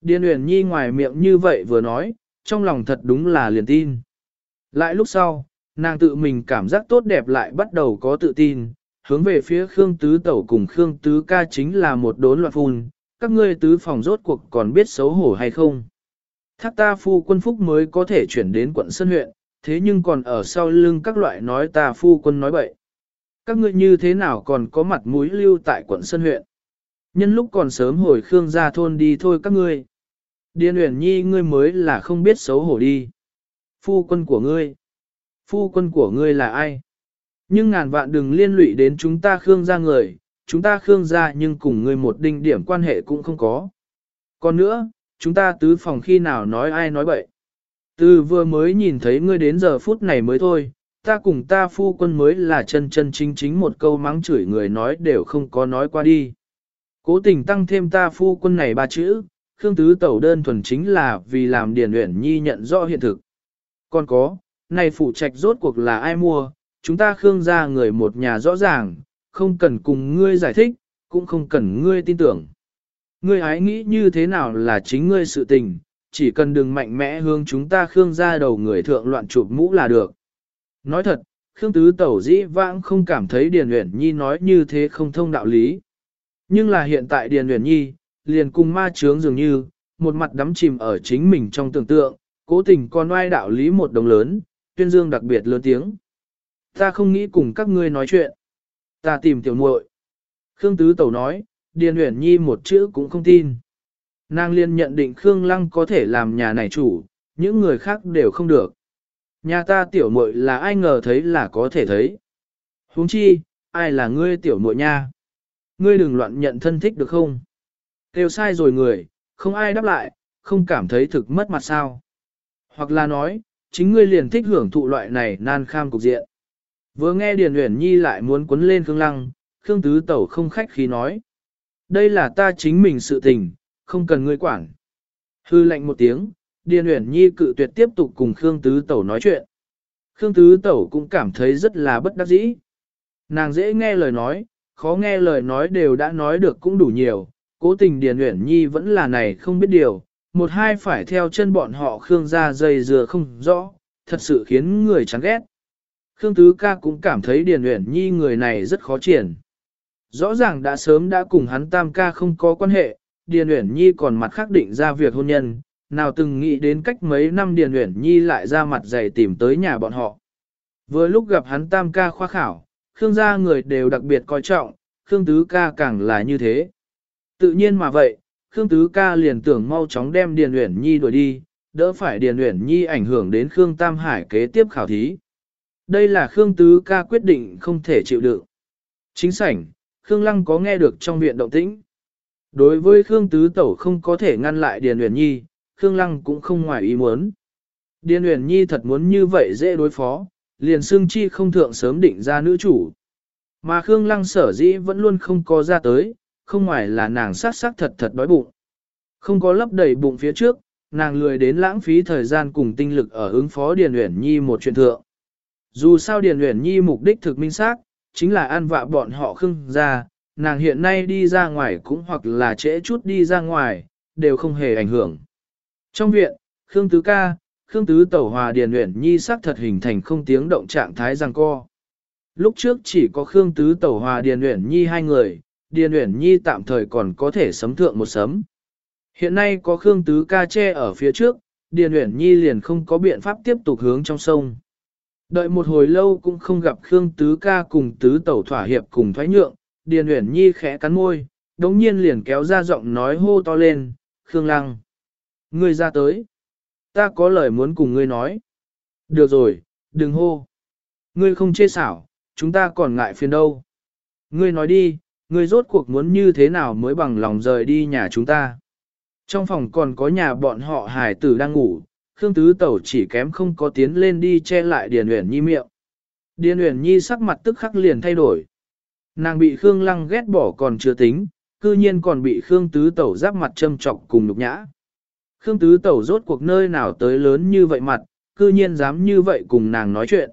Điền Uyển Nhi ngoài miệng như vậy vừa nói, trong lòng thật đúng là liền tin. Lại lúc sau, nàng tự mình cảm giác tốt đẹp lại bắt đầu có tự tin, hướng về phía Khương Tứ Tẩu cùng Khương Tứ Ca chính là một đốn loạn phun, các ngươi tứ phòng rốt cuộc còn biết xấu hổ hay không. Thác ta phu quân phúc mới có thể chuyển đến quận Sơn huyện, thế nhưng còn ở sau lưng các loại nói ta phu quân nói bậy. Các ngươi như thế nào còn có mặt mũi lưu tại quận Sơn huyện? Nhân lúc còn sớm hồi Khương gia thôn đi thôi các ngươi. Điền Uyển Nhi ngươi mới là không biết xấu hổ đi. Phu quân của ngươi. Phu quân của ngươi là ai? Nhưng ngàn vạn đừng liên lụy đến chúng ta Khương gia người, chúng ta Khương gia nhưng cùng ngươi một đinh điểm quan hệ cũng không có. Còn nữa, chúng ta tứ phòng khi nào nói ai nói bậy. Từ vừa mới nhìn thấy ngươi đến giờ phút này mới thôi, ta cùng ta phu quân mới là chân chân chính chính một câu mắng chửi người nói đều không có nói qua đi. Cố tình tăng thêm ta phu quân này ba chữ, Khương Tứ Tẩu đơn thuần chính là vì làm Điền Uyển Nhi nhận rõ hiện thực. Còn có, này phụ trạch rốt cuộc là ai mua, chúng ta Khương gia người một nhà rõ ràng, không cần cùng ngươi giải thích, cũng không cần ngươi tin tưởng. Ngươi hãy nghĩ như thế nào là chính ngươi sự tình, chỉ cần đừng mạnh mẽ hướng chúng ta Khương gia đầu người thượng loạn chụp mũ là được. Nói thật, Khương Tứ Tẩu dĩ vãng không cảm thấy Điền Uyển Nhi nói như thế không thông đạo lý. Nhưng là hiện tại Điền Uyển Nhi, liền cùng ma trướng dường như, một mặt đắm chìm ở chính mình trong tưởng tượng, cố tình con oai đạo lý một đồng lớn, tuyên dương đặc biệt lớn tiếng. Ta không nghĩ cùng các ngươi nói chuyện. Ta tìm tiểu muội. Khương Tứ Tẩu nói, Điền Uyển Nhi một chữ cũng không tin. Nàng liên nhận định Khương Lăng có thể làm nhà này chủ, những người khác đều không được. Nhà ta tiểu muội là ai ngờ thấy là có thể thấy. huống chi, ai là ngươi tiểu muội nha? Ngươi đừng loạn nhận thân thích được không? Kêu sai rồi người, không ai đáp lại, không cảm thấy thực mất mặt sao. Hoặc là nói, chính ngươi liền thích hưởng thụ loại này nan kham cục diện. Vừa nghe Điền Uyển Nhi lại muốn quấn lên Khương Lăng, Khương Tứ Tẩu không khách khí nói. Đây là ta chính mình sự tình, không cần ngươi quản. Hư lệnh một tiếng, Điền Uyển Nhi cự tuyệt tiếp tục cùng Khương Tứ Tẩu nói chuyện. Khương Tứ Tẩu cũng cảm thấy rất là bất đắc dĩ. Nàng dễ nghe lời nói, khó nghe lời nói đều đã nói được cũng đủ nhiều, cố tình Điền Uyển Nhi vẫn là này không biết điều, một hai phải theo chân bọn họ Khương ra dây dừa không rõ, thật sự khiến người chán ghét. Khương Tứ Ca cũng cảm thấy Điền Uyển Nhi người này rất khó triển. Rõ ràng đã sớm đã cùng hắn Tam Ca không có quan hệ, Điền Uyển Nhi còn mặt khác định ra việc hôn nhân, nào từng nghĩ đến cách mấy năm Điền Uyển Nhi lại ra mặt dày tìm tới nhà bọn họ. Vừa lúc gặp hắn Tam Ca khoa khảo, Khương gia người đều đặc biệt coi trọng, Khương Tứ Ca càng là như thế. Tự nhiên mà vậy, Khương Tứ Ca liền tưởng mau chóng đem Điền Uyển Nhi đuổi đi, đỡ phải Điền Uyển Nhi ảnh hưởng đến Khương Tam Hải kế tiếp khảo thí. Đây là Khương Tứ Ca quyết định không thể chịu đựng. Chính sảnh, Khương Lăng có nghe được trong viện động tĩnh. Đối với Khương Tứ Tẩu không có thể ngăn lại Điền Uyển Nhi, Khương Lăng cũng không ngoài ý muốn. Điền Uyển Nhi thật muốn như vậy dễ đối phó, liền xương chi không thượng sớm định ra nữ chủ. Mà Khương Lăng sở dĩ vẫn luôn không có ra tới, không ngoài là nàng sát sắc thật thật đói bụng. Không có lấp đầy bụng phía trước, nàng lười đến lãng phí thời gian cùng tinh lực ở ứng phó Điền Uyển Nhi một chuyện thượng. Dù sao Điền Uyển Nhi mục đích thực minh xác, chính là an vạ bọn họ khưng ra, nàng hiện nay đi ra ngoài cũng hoặc là trễ chút đi ra ngoài, đều không hề ảnh hưởng. Trong viện, Khương Tứ Ca, Khương Tứ Tẩu Hòa Điền Uyển Nhi sắc thật hình thành không tiếng động trạng thái giằng co. Lúc trước chỉ có Khương Tứ Tẩu Hòa Điền Uyển Nhi hai người, Điền Uyển Nhi tạm thời còn có thể sấm thượng một sấm. Hiện nay có Khương Tứ Ca che ở phía trước, Điền Uyển Nhi liền không có biện pháp tiếp tục hướng trong sông. Đợi một hồi lâu cũng không gặp Khương Tứ Ca cùng Tứ Tẩu thỏa hiệp cùng thoái nhượng, Điền Uyển Nhi khẽ cắn môi, đống nhiên liền kéo ra giọng nói hô to lên, Khương Lăng. Ngươi ra tới. Ta có lời muốn cùng ngươi nói. Được rồi, đừng hô. Ngươi không chê xảo, chúng ta còn ngại phiền đâu. Ngươi nói đi, ngươi rốt cuộc muốn như thế nào mới bằng lòng rời đi nhà chúng ta. Trong phòng còn có nhà bọn họ hải tử đang ngủ, Khương Tứ Tẩu chỉ kém không có tiến lên đi che lại Điền Uyển Nhi miệng. Điền Uyển Nhi sắc mặt tức khắc liền thay đổi. Nàng bị Khương Lăng ghét bỏ còn chưa tính, cư nhiên còn bị Khương Tứ Tẩu giáp mặt châm trọc cùng nhục nhã. Khương Tứ Tẩu rốt cuộc nơi nào tới lớn như vậy mặt, cư nhiên dám như vậy cùng nàng nói chuyện.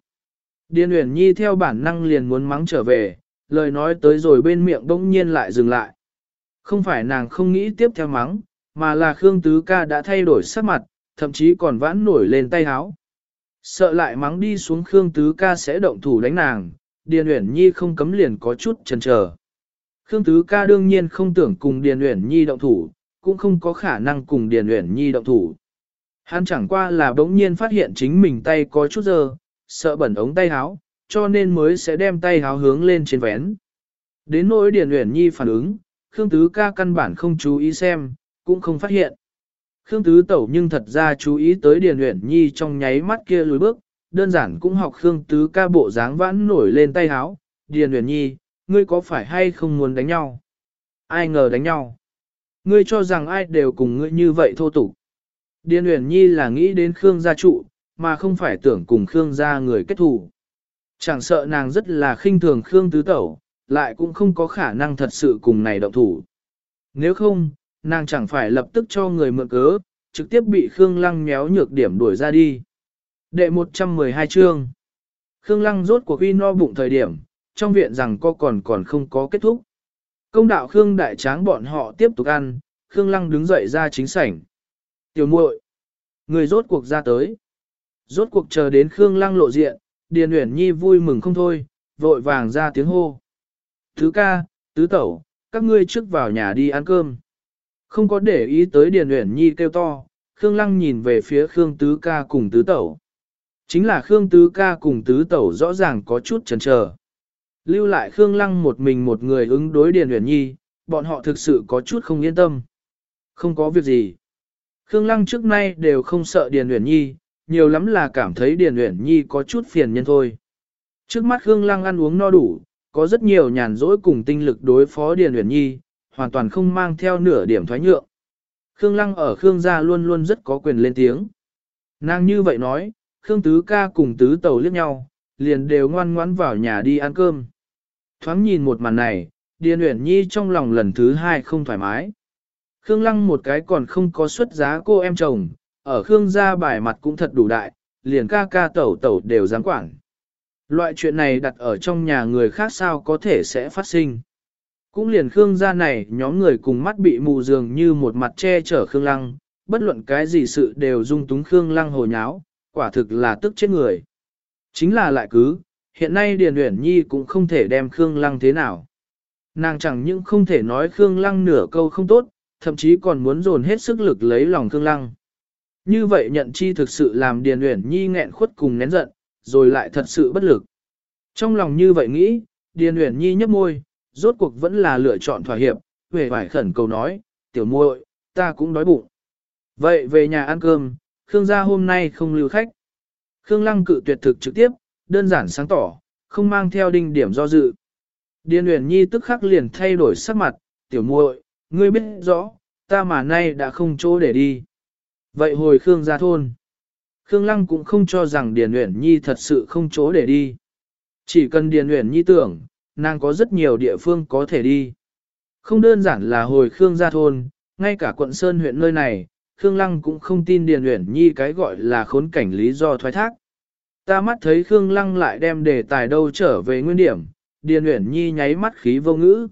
Điền Uyển Nhi theo bản năng liền muốn mắng trở về, lời nói tới rồi bên miệng bỗng nhiên lại dừng lại. Không phải nàng không nghĩ tiếp theo mắng, mà là Khương Tứ Ca đã thay đổi sắc mặt, thậm chí còn vãn nổi lên tay háo. Sợ lại mắng đi xuống Khương Tứ Ca sẽ động thủ đánh nàng, Điền Uyển Nhi không cấm liền có chút chần chờ. Khương Tứ Ca đương nhiên không tưởng cùng Điền Uyển Nhi động thủ, cũng không có khả năng cùng Điền Uyển Nhi động thủ. Hắn chẳng qua là bỗng nhiên phát hiện chính mình tay có chút dơ, sợ bẩn ống tay áo, cho nên mới sẽ đem tay háo hướng lên trên vén. Đến nỗi Điền Uyển Nhi phản ứng, Khương Tứ ca căn bản không chú ý xem, cũng không phát hiện. Khương Tứ Tẩu nhưng thật ra chú ý tới Điền Uyển Nhi trong nháy mắt kia lùi bước, đơn giản cũng học Khương Tứ ca bộ dáng vãn nổi lên tay háo. Điền Uyển Nhi, ngươi có phải hay không muốn đánh nhau? Ai ngờ đánh nhau? Ngươi cho rằng ai đều cùng ngươi như vậy thô tục. Điền Uyển Nhi là nghĩ đến Khương gia trụ, mà không phải tưởng cùng Khương gia người kết thù. Chẳng sợ nàng rất là khinh thường Khương Tứ Tẩu, lại cũng không có khả năng thật sự cùng này động thủ. Nếu không, nàng chẳng phải lập tức cho người mượn cớ, trực tiếp bị Khương Lăng méo nhược điểm đuổi ra đi. Đệ 112 chương Khương Lăng rốt cuộc uy no bụng thời điểm, trong viện rằng co còn còn không có kết thúc. Công đạo Khương Đại Tráng bọn họ tiếp tục ăn, Khương Lăng đứng dậy ra chính sảnh. Tiểu muội, người rốt cuộc ra tới. Rốt cuộc chờ đến Khương Lăng lộ diện, Điền Uyển Nhi vui mừng không thôi, vội vàng ra tiếng hô. Thứ ca, tứ tẩu, các ngươi trước vào nhà đi ăn cơm. Không có để ý tới Điền Uyển Nhi kêu to, Khương Lăng nhìn về phía Khương Tứ ca cùng tứ tẩu. Chính là Khương Tứ ca cùng tứ tẩu rõ ràng có chút chần chờ. Lưu lại Khương Lăng một mình một người ứng đối Điền Uyển Nhi, bọn họ thực sự có chút không yên tâm. Không có việc gì. Khương Lăng trước nay đều không sợ Điền Uyển Nhi, nhiều lắm là cảm thấy Điền Uyển Nhi có chút phiền nhân thôi. Trước mắt Khương Lăng ăn uống no đủ, có rất nhiều nhàn rỗi cùng tinh lực đối phó Điền Uyển Nhi, hoàn toàn không mang theo nửa điểm thoái nhượng. Khương Lăng ở Khương gia luôn luôn rất có quyền lên tiếng. Nàng như vậy nói, Khương Tứ ca cùng Tứ Tàu liếc nhau, liền đều ngoan ngoãn vào nhà đi ăn cơm. Thoáng nhìn một màn này, Điền Uyển Nhi trong lòng lần thứ hai không thoải mái. Khương Lăng một cái còn không có xuất giá cô em chồng, ở Khương gia bài mặt cũng thật đủ đại, liền ca ca tẩu tẩu đều dám quản. Loại chuyện này đặt ở trong nhà người khác sao có thể sẽ phát sinh. Cũng liền Khương gia này nhóm người cùng mắt bị mù dường như một mặt che chở Khương Lăng, bất luận cái gì sự đều dung túng Khương Lăng hồ nháo, quả thực là tức chết người. Chính là lại cứ, hiện nay Điền Uyển Nhi cũng không thể đem Khương Lăng thế nào. Nàng chẳng những không thể nói Khương Lăng nửa câu không tốt, thậm chí còn muốn dồn hết sức lực lấy lòng Khương Lăng. Như vậy nhận chi thực sự làm Điền Uyển Nhi nghẹn khuất cùng nén giận, rồi lại thật sự bất lực. Trong lòng như vậy nghĩ, Điền Uyển Nhi nhấp môi, rốt cuộc vẫn là lựa chọn thỏa hiệp, về vải khẩn cầu nói, tiểu muội, ta cũng đói bụng. Vậy về nhà ăn cơm, Khương gia hôm nay không lưu khách. Khương Lăng cự tuyệt thực trực tiếp, đơn giản sáng tỏ, không mang theo đinh điểm do dự. Điền Uyển Nhi tức khắc liền thay đổi sắc mặt, tiểu muội, ngươi biết rõ, ta mà nay đã không chỗ để đi. Vậy hồi Khương ra thôn. Khương Lăng cũng không cho rằng Điền Uyển Nhi thật sự không chỗ để đi. Chỉ cần Điền Uyển Nhi tưởng, nàng có rất nhiều địa phương có thể đi. Không đơn giản là hồi Khương gia thôn, ngay cả quận Sơn huyện nơi này, Khương Lăng cũng không tin Điền Uyển Nhi cái gọi là khốn cảnh lý do thoái thác. Ta mắt thấy Khương Lăng lại đem đề tài đâu trở về nguyên điểm, Điền Uyển Nhi nháy mắt khí vô ngữ.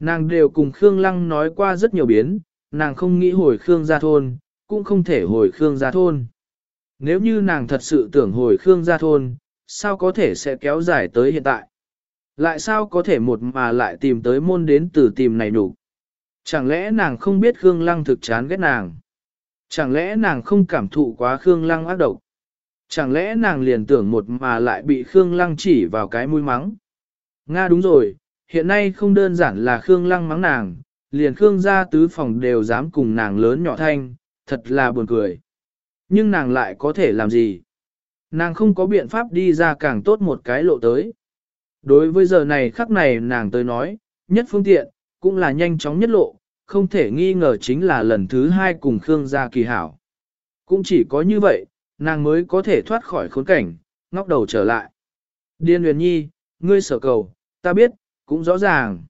Nàng đều cùng Khương Lăng nói qua rất nhiều biến, nàng không nghĩ hồi Khương gia thôn, cũng không thể hồi Khương gia thôn. Nếu như nàng thật sự tưởng hồi Khương gia thôn, sao có thể sẽ kéo dài tới hiện tại? Lại sao có thể một mà lại tìm tới môn đến từ tìm này đủ? Chẳng lẽ nàng không biết Khương Lăng thực chán ghét nàng? Chẳng lẽ nàng không cảm thụ quá Khương Lăng ác độc? Chẳng lẽ nàng liền tưởng một mà lại bị Khương Lăng chỉ vào cái mũi mắng? Nga đúng rồi, hiện nay không đơn giản là Khương Lăng mắng nàng, liền Khương gia tứ phòng đều dám cùng nàng lớn nhỏ thanh, thật là buồn cười. Nhưng nàng lại có thể làm gì? Nàng không có biện pháp đi ra càng tốt một cái lộ tới. Đối với giờ này khắc này nàng tới nói, nhất phương tiện, cũng là nhanh chóng nhất lộ, không thể nghi ngờ chính là lần thứ hai cùng Khương gia kỳ hảo. Cũng chỉ có như vậy, nàng mới có thể thoát khỏi khốn cảnh, ngóc đầu trở lại. Điên huyền nhi, ngươi sở cầu, ta biết, cũng rõ ràng.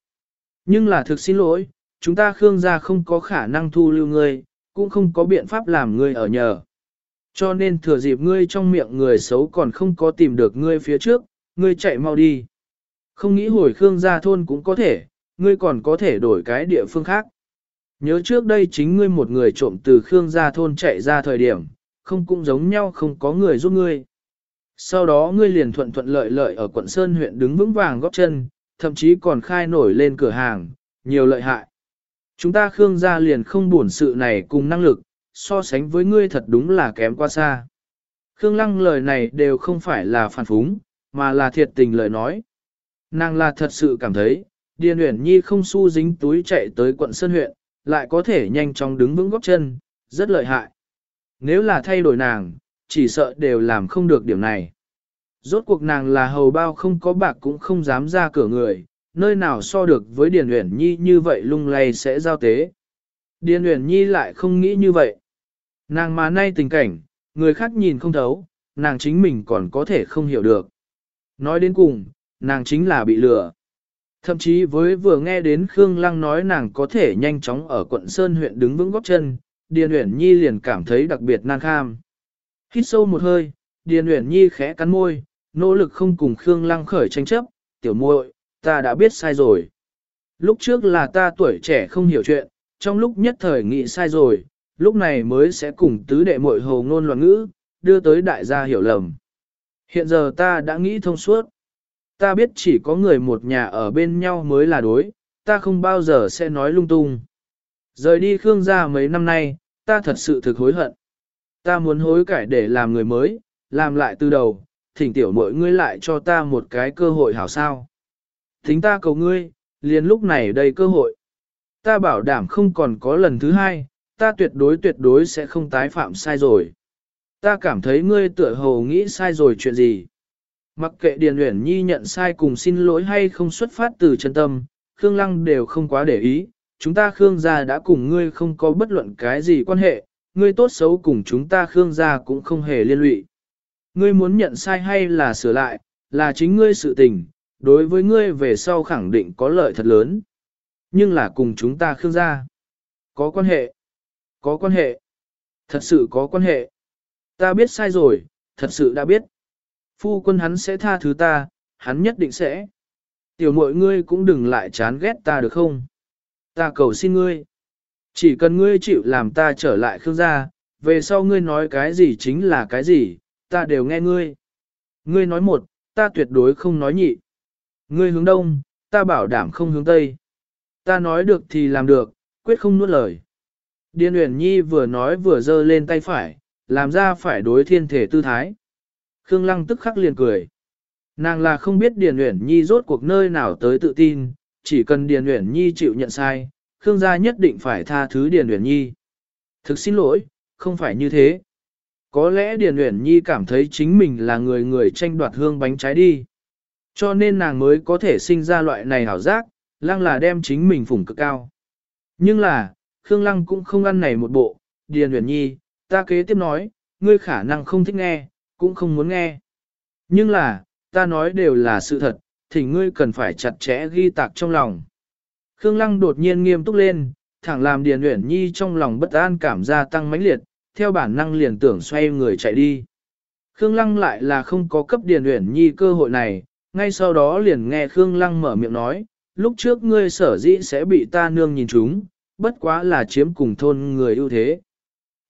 Nhưng là thực xin lỗi, chúng ta Khương gia không có khả năng thu lưu ngươi, cũng không có biện pháp làm ngươi ở nhờ. Cho nên thừa dịp ngươi trong miệng người xấu còn không có tìm được ngươi phía trước, ngươi chạy mau đi. Không nghĩ hồi Khương gia thôn cũng có thể, ngươi còn có thể đổi cái địa phương khác. Nhớ trước đây chính ngươi một người trộm từ Khương gia thôn chạy ra thời điểm, không cũng giống nhau không có người giúp ngươi. Sau đó ngươi liền thuận thuận lợi lợi ở quận Sơn huyện đứng vững vàng góp chân, thậm chí còn khai nổi lên cửa hàng, nhiều lợi hại. Chúng ta Khương gia liền không buồn sự này cùng năng lực, so sánh với ngươi thật đúng là kém quá xa. Khương Lăng lời này đều không phải là phản phúng, mà là thiệt tình lời nói. Nàng là thật sự cảm thấy, Điền Uyển Nhi không su dính túi chạy tới quận Sơn huyện, lại có thể nhanh chóng đứng vững góc chân, rất lợi hại. Nếu là thay đổi nàng, chỉ sợ đều làm không được điểm này. Rốt cuộc nàng là hầu bao không có bạc cũng không dám ra cửa người, nơi nào so được với Điền Uyển Nhi như vậy lung lay sẽ giao tế. Điền Uyển Nhi lại không nghĩ như vậy. Nàng mà nay tình cảnh, người khác nhìn không thấu, nàng chính mình còn có thể không hiểu được. Nói đến cùng, nàng chính là bị lừa. Thậm chí với vừa nghe đến Khương Lăng nói nàng có thể nhanh chóng ở quận Sơn huyện đứng vững góc chân, Điền Uyển Nhi liền cảm thấy đặc biệt nan kham. Hít sâu một hơi, Điền Uyển Nhi khẽ cắn môi, nỗ lực không cùng Khương Lăng khởi tranh chấp, tiểu muội, ta đã biết sai rồi. Lúc trước là ta tuổi trẻ không hiểu chuyện, trong lúc nhất thời nghĩ sai rồi, lúc này mới sẽ cùng tứ đệ muội hồ ngôn loạn ngữ, đưa tới đại gia hiểu lầm. Hiện giờ ta đã nghĩ thông suốt. Ta biết chỉ có người một nhà ở bên nhau mới là đối, ta không bao giờ sẽ nói lung tung. Rời đi Khương gia mấy năm nay, ta thật sự thực hối hận. Ta muốn hối cải để làm người mới, làm lại từ đầu, thỉnh tiểu mọi ngươi lại cho ta một cái cơ hội hảo sao. Thính ta cầu ngươi, liền lúc này đây cơ hội. Ta bảo đảm không còn có lần thứ hai, ta tuyệt đối tuyệt đối sẽ không tái phạm sai rồi. Ta cảm thấy ngươi tựa hồ nghĩ sai rồi chuyện gì. Mặc kệ Điền Uyển Nhi nhận sai cùng xin lỗi hay không xuất phát từ chân tâm, Khương Lăng đều không quá để ý, chúng ta Khương gia đã cùng ngươi không có bất luận cái gì quan hệ, ngươi tốt xấu cùng chúng ta Khương gia cũng không hề liên lụy. Ngươi muốn nhận sai hay là sửa lại, là chính ngươi sự tình, đối với ngươi về sau khẳng định có lợi thật lớn. Nhưng là cùng chúng ta Khương gia, có quan hệ, có quan hệ, thật sự có quan hệ. Ta biết sai rồi, thật sự đã biết. Phu quân hắn sẽ tha thứ ta, hắn nhất định sẽ. Tiểu mội ngươi cũng đừng lại chán ghét ta được không? Ta cầu xin ngươi. Chỉ cần ngươi chịu làm ta trở lại Khương gia, về sau ngươi nói cái gì chính là cái gì, ta đều nghe ngươi. Ngươi nói một, ta tuyệt đối không nói nhị. Ngươi hướng đông, ta bảo đảm không hướng tây. Ta nói được thì làm được, quyết không nuốt lời. Điên Uyển Nhi vừa nói vừa giơ lên tay phải, làm ra phải đối thiên thể tư thái. Khương Lăng tức khắc liền cười. Nàng là không biết Điền Uyển Nhi rốt cuộc nơi nào tới tự tin, chỉ cần Điền Uyển Nhi chịu nhận sai, Khương gia nhất định phải tha thứ Điền Uyển Nhi. Thực xin lỗi, không phải như thế. Có lẽ Điền Uyển Nhi cảm thấy chính mình là người người tranh đoạt hương bánh trái đi. Cho nên nàng mới có thể sinh ra loại này hảo giác, lăng là đem chính mình phủng cực cao. Nhưng là, Khương Lăng cũng không ăn này một bộ, Điền Uyển Nhi, ta kế tiếp nói, ngươi khả năng không thích nghe, cũng không muốn nghe. Nhưng là, ta nói đều là sự thật, thì ngươi cần phải chặt chẽ ghi tạc trong lòng. Khương Lăng đột nhiên nghiêm túc lên, thẳng làm Điền Uyển Nhi trong lòng bất an cảm gia tăng mãnh liệt, theo bản năng liền tưởng xoay người chạy đi. Khương Lăng lại là không có cấp Điền Uyển Nhi cơ hội này, ngay sau đó liền nghe Khương Lăng mở miệng nói, lúc trước ngươi sở dĩ sẽ bị ta nương nhìn chúng, bất quá là chiếm cùng thôn người ưu thế.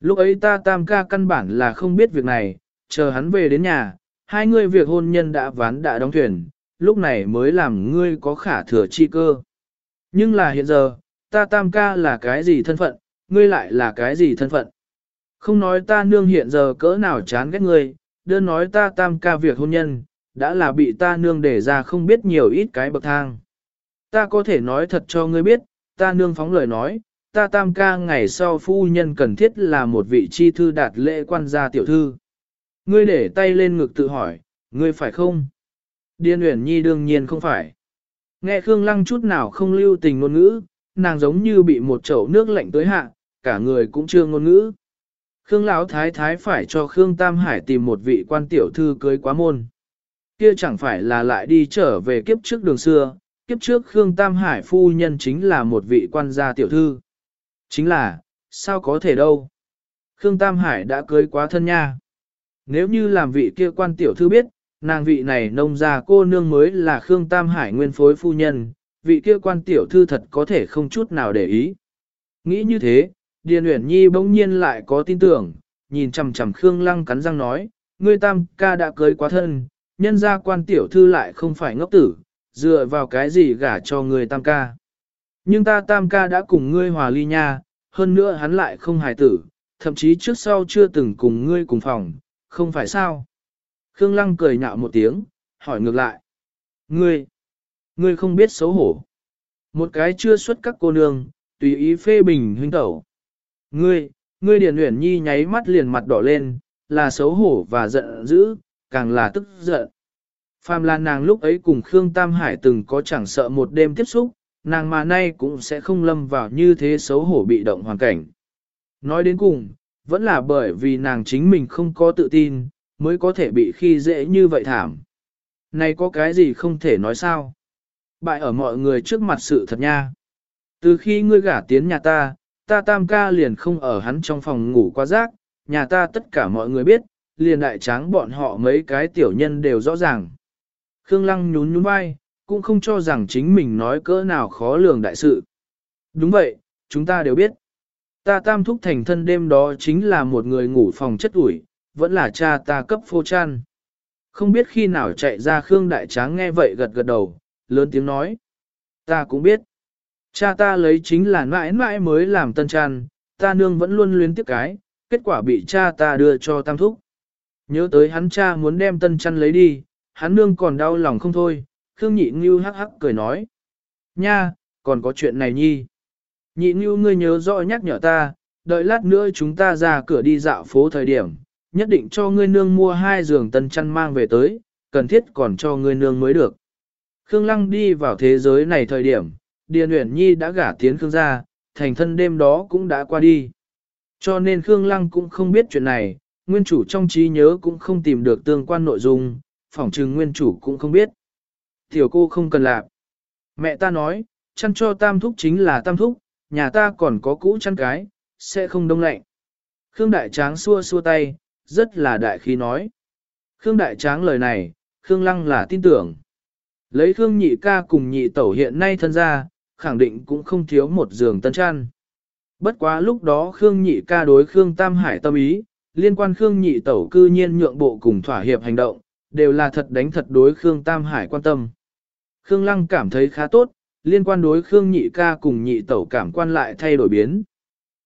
Lúc ấy ta tam ca căn bản là không biết việc này, chờ hắn về đến nhà, hai ngươi việc hôn nhân đã ván đã đóng thuyền, lúc này mới làm ngươi có khả thừa chi cơ. Nhưng là hiện giờ, ta tam ca là cái gì thân phận, ngươi lại là cái gì thân phận. Không nói ta nương hiện giờ cỡ nào chán ghét ngươi, đơn nói ta tam ca việc hôn nhân, đã là bị ta nương để ra không biết nhiều ít cái bậc thang. Ta có thể nói thật cho ngươi biết, ta nương phóng lời nói, ta tam ca ngày sau phu nhân cần thiết là một vị chi thư đạt lễ quan gia tiểu thư. Ngươi để tay lên ngực tự hỏi, ngươi phải không? Điên Uyển Nhi đương nhiên không phải. Nghe Khương Lăng chút nào không lưu tình ngôn ngữ, nàng giống như bị một chậu nước lạnh tới hạ, cả người cũng chưa ngôn ngữ. Khương Lão Thái Thái phải cho Khương Tam Hải tìm một vị quan tiểu thư cưới quá môn. Kia chẳng phải là lại đi trở về kiếp trước đường xưa, kiếp trước Khương Tam Hải phu nhân chính là một vị quan gia tiểu thư. Chính là, sao có thể đâu? Khương Tam Hải đã cưới quá thân nha. Nếu như làm vị kia quan tiểu thư biết, nàng vị này nông gia cô nương mới là Khương Tam Hải nguyên phối phu nhân, vị kia quan tiểu thư thật có thể không chút nào để ý. Nghĩ như thế, Điền Uyển Nhi bỗng nhiên lại có tin tưởng, nhìn chằm chằm Khương Lăng cắn răng nói, ngươi Tam ca đã cưới quá thân, nhân gia quan tiểu thư lại không phải ngốc tử, dựa vào cái gì gả cho người Tam ca. Nhưng ta Tam ca đã cùng ngươi hòa ly nha, hơn nữa hắn lại không hài tử, thậm chí trước sau chưa từng cùng ngươi cùng phòng, không phải sao? Khương Lăng cười nhạo một tiếng, hỏi ngược lại. Ngươi, ngươi không biết xấu hổ. Một cái chưa xuất các cô nương, tùy ý phê bình huynh tẩu. Ngươi, ngươi Điền Uyển Nhi nháy mắt liền mặt đỏ lên, là xấu hổ và giận dữ, càng là tức giận. Phàm là nàng lúc ấy cùng Khương Tam Hải từng có chẳng sợ một đêm tiếp xúc, nàng mà nay cũng sẽ không lâm vào như thế xấu hổ bị động hoàn cảnh. Nói đến cùng, vẫn là bởi vì nàng chính mình không có tự tin, mới có thể bị khi dễ như vậy thảm. Này có cái gì không thể nói sao? Bại ở mọi người trước mặt sự thật nha. Từ khi ngươi gả tiến nhà ta, ta tam ca liền không ở hắn trong phòng ngủ qua rác, nhà ta tất cả mọi người biết, liền đại tráng bọn họ mấy cái tiểu nhân đều rõ ràng. Khương Lăng nhún nhún vai, cũng không cho rằng chính mình nói cỡ nào khó lường đại sự. Đúng vậy, chúng ta đều biết. Ta tam thúc thành thân đêm đó chính là một người ngủ phòng chất ủi, vẫn là cha ta cấp phô chan. Không biết khi nào chạy ra Khương Đại Tráng nghe vậy gật gật đầu, lớn tiếng nói. Ta cũng biết. Cha ta lấy chính là mãi mãi mới làm tân chan, ta nương vẫn luôn luyến tiếc cái, kết quả bị cha ta đưa cho tam thúc. Nhớ tới hắn cha muốn đem tân chăn lấy đi, hắn nương còn đau lòng không thôi, Khương Nhị Ngưu hắc hắc cười nói. Nha, còn có chuyện này nhi. Nhị Ngưu ngươi nhớ rõ nhắc nhở ta, đợi lát nữa chúng ta ra cửa đi dạo phố thời điểm, nhất định cho ngươi nương mua hai giường tân chăn mang về tới, cần thiết còn cho ngươi nương mới được. Khương Lăng đi vào thế giới này thời điểm, Điền Uyển Nhi đã gả tiến Khương gia, thành thân đêm đó cũng đã qua đi. Cho nên Khương Lăng cũng không biết chuyện này, nguyên chủ trong trí nhớ cũng không tìm được tương quan nội dung, phỏng trừng nguyên chủ cũng không biết. Tiểu cô không cần làm. Mẹ ta nói, chăn cho tam thúc chính là tam thúc, nhà ta còn có cũ chăn cái, sẽ không đông lạnh. Khương Đại Tráng xua xua tay, rất là đại khí nói. Khương Đại Tráng lời này, Khương Lăng là tin tưởng. Lấy Khương Nhị ca cùng nhị tẩu hiện nay thân ra, khẳng định cũng không thiếu một giường tân chăn. Bất quá lúc đó Khương Nhị ca đối Khương Tam Hải tâm ý, liên quan Khương Nhị tẩu cư nhiên nhượng bộ cùng thỏa hiệp hành động, đều là thật đánh thật đối Khương Tam Hải quan tâm. Khương Lăng cảm thấy khá tốt, liên quan đối Khương Nhị ca cùng Nhị tẩu cảm quan lại thay đổi biến.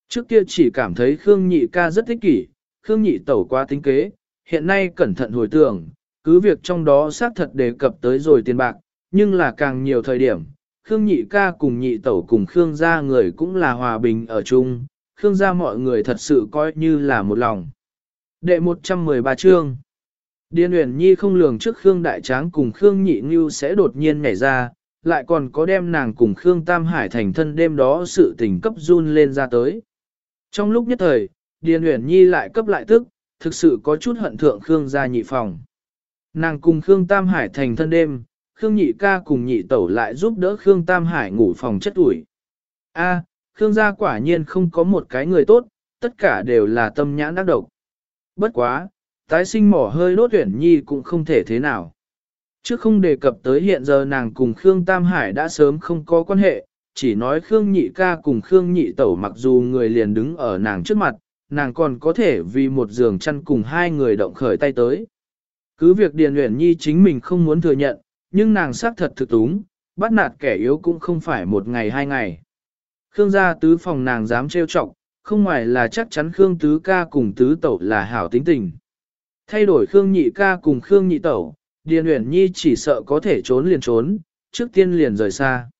Trước kia chỉ cảm thấy Khương Nhị ca rất thích kỷ, Khương Nhị tẩu quá tính kế, hiện nay cẩn thận hồi tưởng, cứ việc trong đó xác thật đề cập tới rồi tiền bạc, nhưng là càng nhiều thời điểm, Khương Nhị ca cùng Nhị tẩu cùng Khương gia người cũng là hòa bình ở chung, Khương gia mọi người thật sự coi như là một lòng. Đệ 113 chương Điên Uyển Nhi không lường trước Khương Đại Tráng cùng Khương Nhị Ngưu sẽ đột nhiên nhảy ra, lại còn có đem nàng cùng Khương Tam Hải thành thân đêm đó sự tình cấp run lên ra tới. Trong lúc nhất thời, Điền Uyển Nhi lại cấp lại tức, thực sự có chút hận thượng Khương gia nhị phòng. Nàng cùng Khương Tam Hải thành thân đêm, Khương nhị ca cùng nhị tẩu lại giúp đỡ Khương Tam Hải ngủ phòng chất ủi. A, Khương gia quả nhiên không có một cái người tốt, tất cả đều là tâm nhãn đắc độc. Bất quá, tái sinh mỏ hơi đốt tuyển nhi cũng không thể thế nào. Trước không đề cập tới hiện giờ nàng cùng Khương Tam Hải đã sớm không có quan hệ, chỉ nói Khương Nhị ca cùng Khương Nhị tẩu mặc dù người liền đứng ở nàng trước mặt, nàng còn có thể vì một giường chăn cùng hai người động khởi tay tới. Cứ việc Điền Uyển Nhi chính mình không muốn thừa nhận, nhưng nàng xác thật thực túng, bắt nạt kẻ yếu cũng không phải một ngày hai ngày. Khương gia tứ phòng nàng dám trêu chọc, không ngoài là chắc chắn Khương tứ ca cùng tứ tẩu là hảo tính tình. Thay đổi Khương nhị ca cùng Khương nhị tẩu, Điền Uyển Nhi chỉ sợ có thể trốn liền trốn, trước tiên liền rời xa.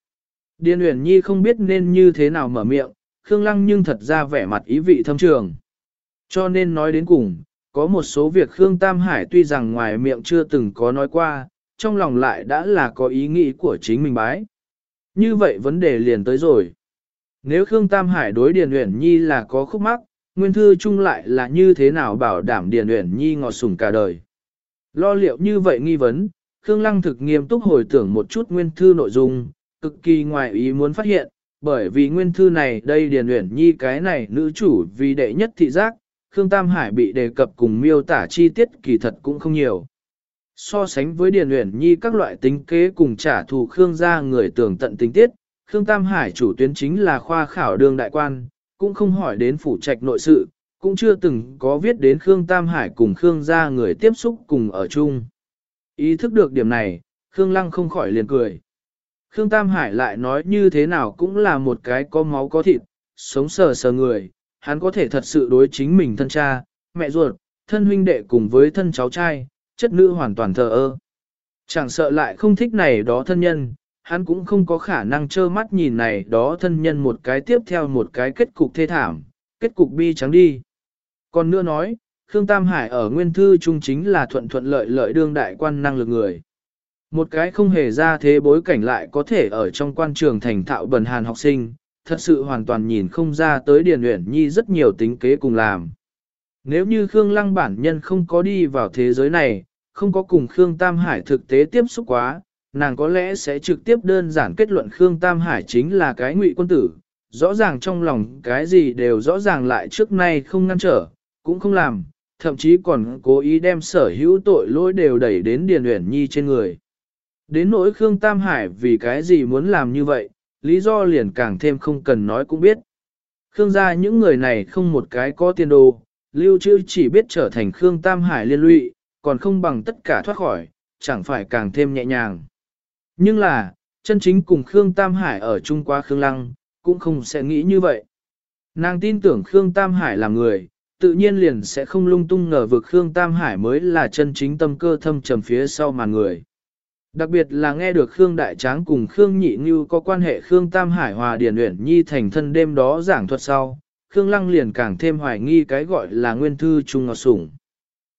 Điền Uyển Nhi không biết nên như thế nào mở miệng, Khương Lăng nhưng thật ra vẻ mặt ý vị thâm trường. Cho nên nói đến cùng, có một số việc Khương Tam Hải tuy rằng ngoài miệng chưa từng có nói qua, trong lòng lại đã là có ý nghĩ của chính mình bái. Như vậy vấn đề liền tới rồi. Nếu Khương Tam Hải đối Điền Uyển Nhi là có khúc mắc, nguyên thư chung lại là như thế nào bảo đảm Điền Uyển Nhi ngọt sủng cả đời. Lo liệu như vậy nghi vấn, Khương Lăng thực nghiêm túc hồi tưởng một chút nguyên thư nội dung, cực kỳ ngoài ý muốn phát hiện, bởi vì nguyên thư này đây Điền Uyển Nhi cái này nữ chủ vì đệ nhất thị giác, Khương Tam Hải bị đề cập cùng miêu tả chi tiết kỳ thật cũng không nhiều. So sánh với Điền Uyển Nhi các loại tính kế cùng trả thù Khương gia người tưởng tận tính tiết, Khương Tam Hải chủ tuyến chính là khoa khảo đường đại quan, cũng không hỏi đến phủ trạch nội sự, cũng chưa từng có viết đến Khương Tam Hải cùng Khương gia người tiếp xúc cùng ở chung. Ý thức được điểm này, Khương Lăng không khỏi liền cười. Khương Tam Hải lại nói như thế nào cũng là một cái có máu có thịt, sống sờ sờ người, hắn có thể thật sự đối chính mình thân cha, mẹ ruột, thân huynh đệ cùng với thân cháu trai, chất nữ hoàn toàn thờ ơ. Chẳng sợ lại không thích này đó thân nhân, hắn cũng không có khả năng trơ mắt nhìn này đó thân nhân một cái tiếp theo một cái kết cục thê thảm, kết cục bi trắng đi. Còn nữa nói, Khương Tam Hải ở nguyên thư trung chính là thuận thuận lợi lợi đương đại quan năng lực người. Một cái không hề ra thế bối cảnh lại có thể ở trong quan trường thành thạo bần hàn học sinh, thật sự hoàn toàn nhìn không ra tới Điền Uyển Nhi rất nhiều tính kế cùng làm. Nếu như Khương Lăng bản nhân không có đi vào thế giới này, không có cùng Khương Tam Hải thực tế tiếp xúc quá, nàng có lẽ sẽ trực tiếp đơn giản kết luận Khương Tam Hải chính là cái ngụy quân tử, rõ ràng trong lòng cái gì đều rõ ràng lại trước nay không ngăn trở, cũng không làm, thậm chí còn cố ý đem sở hữu tội lỗi đều đẩy đến Điền Uyển Nhi trên người. Đến nỗi Khương Tam Hải vì cái gì muốn làm như vậy, lý do liền càng thêm không cần nói cũng biết. Khương gia những người này không một cái có tiền đồ, lưu trữ chỉ biết trở thành Khương Tam Hải liên lụy, còn không bằng tất cả thoát khỏi, chẳng phải càng thêm nhẹ nhàng. Nhưng là, chân chính cùng Khương Tam Hải ở chung qua Khương Lăng, cũng không sẽ nghĩ như vậy. Nàng tin tưởng Khương Tam Hải là người, tự nhiên liền sẽ không lung tung ngờ vực Khương Tam Hải mới là chân chính tâm cơ thâm trầm phía sau màn người. Đặc biệt là nghe được Khương Đại Tráng cùng Khương Nhị Như có quan hệ Khương Tam Hải Hòa Điển Uyển Nhi thành thân đêm đó giảng thuật sau, Khương Lăng liền càng thêm hoài nghi cái gọi là nguyên thư trung ngọt sủng.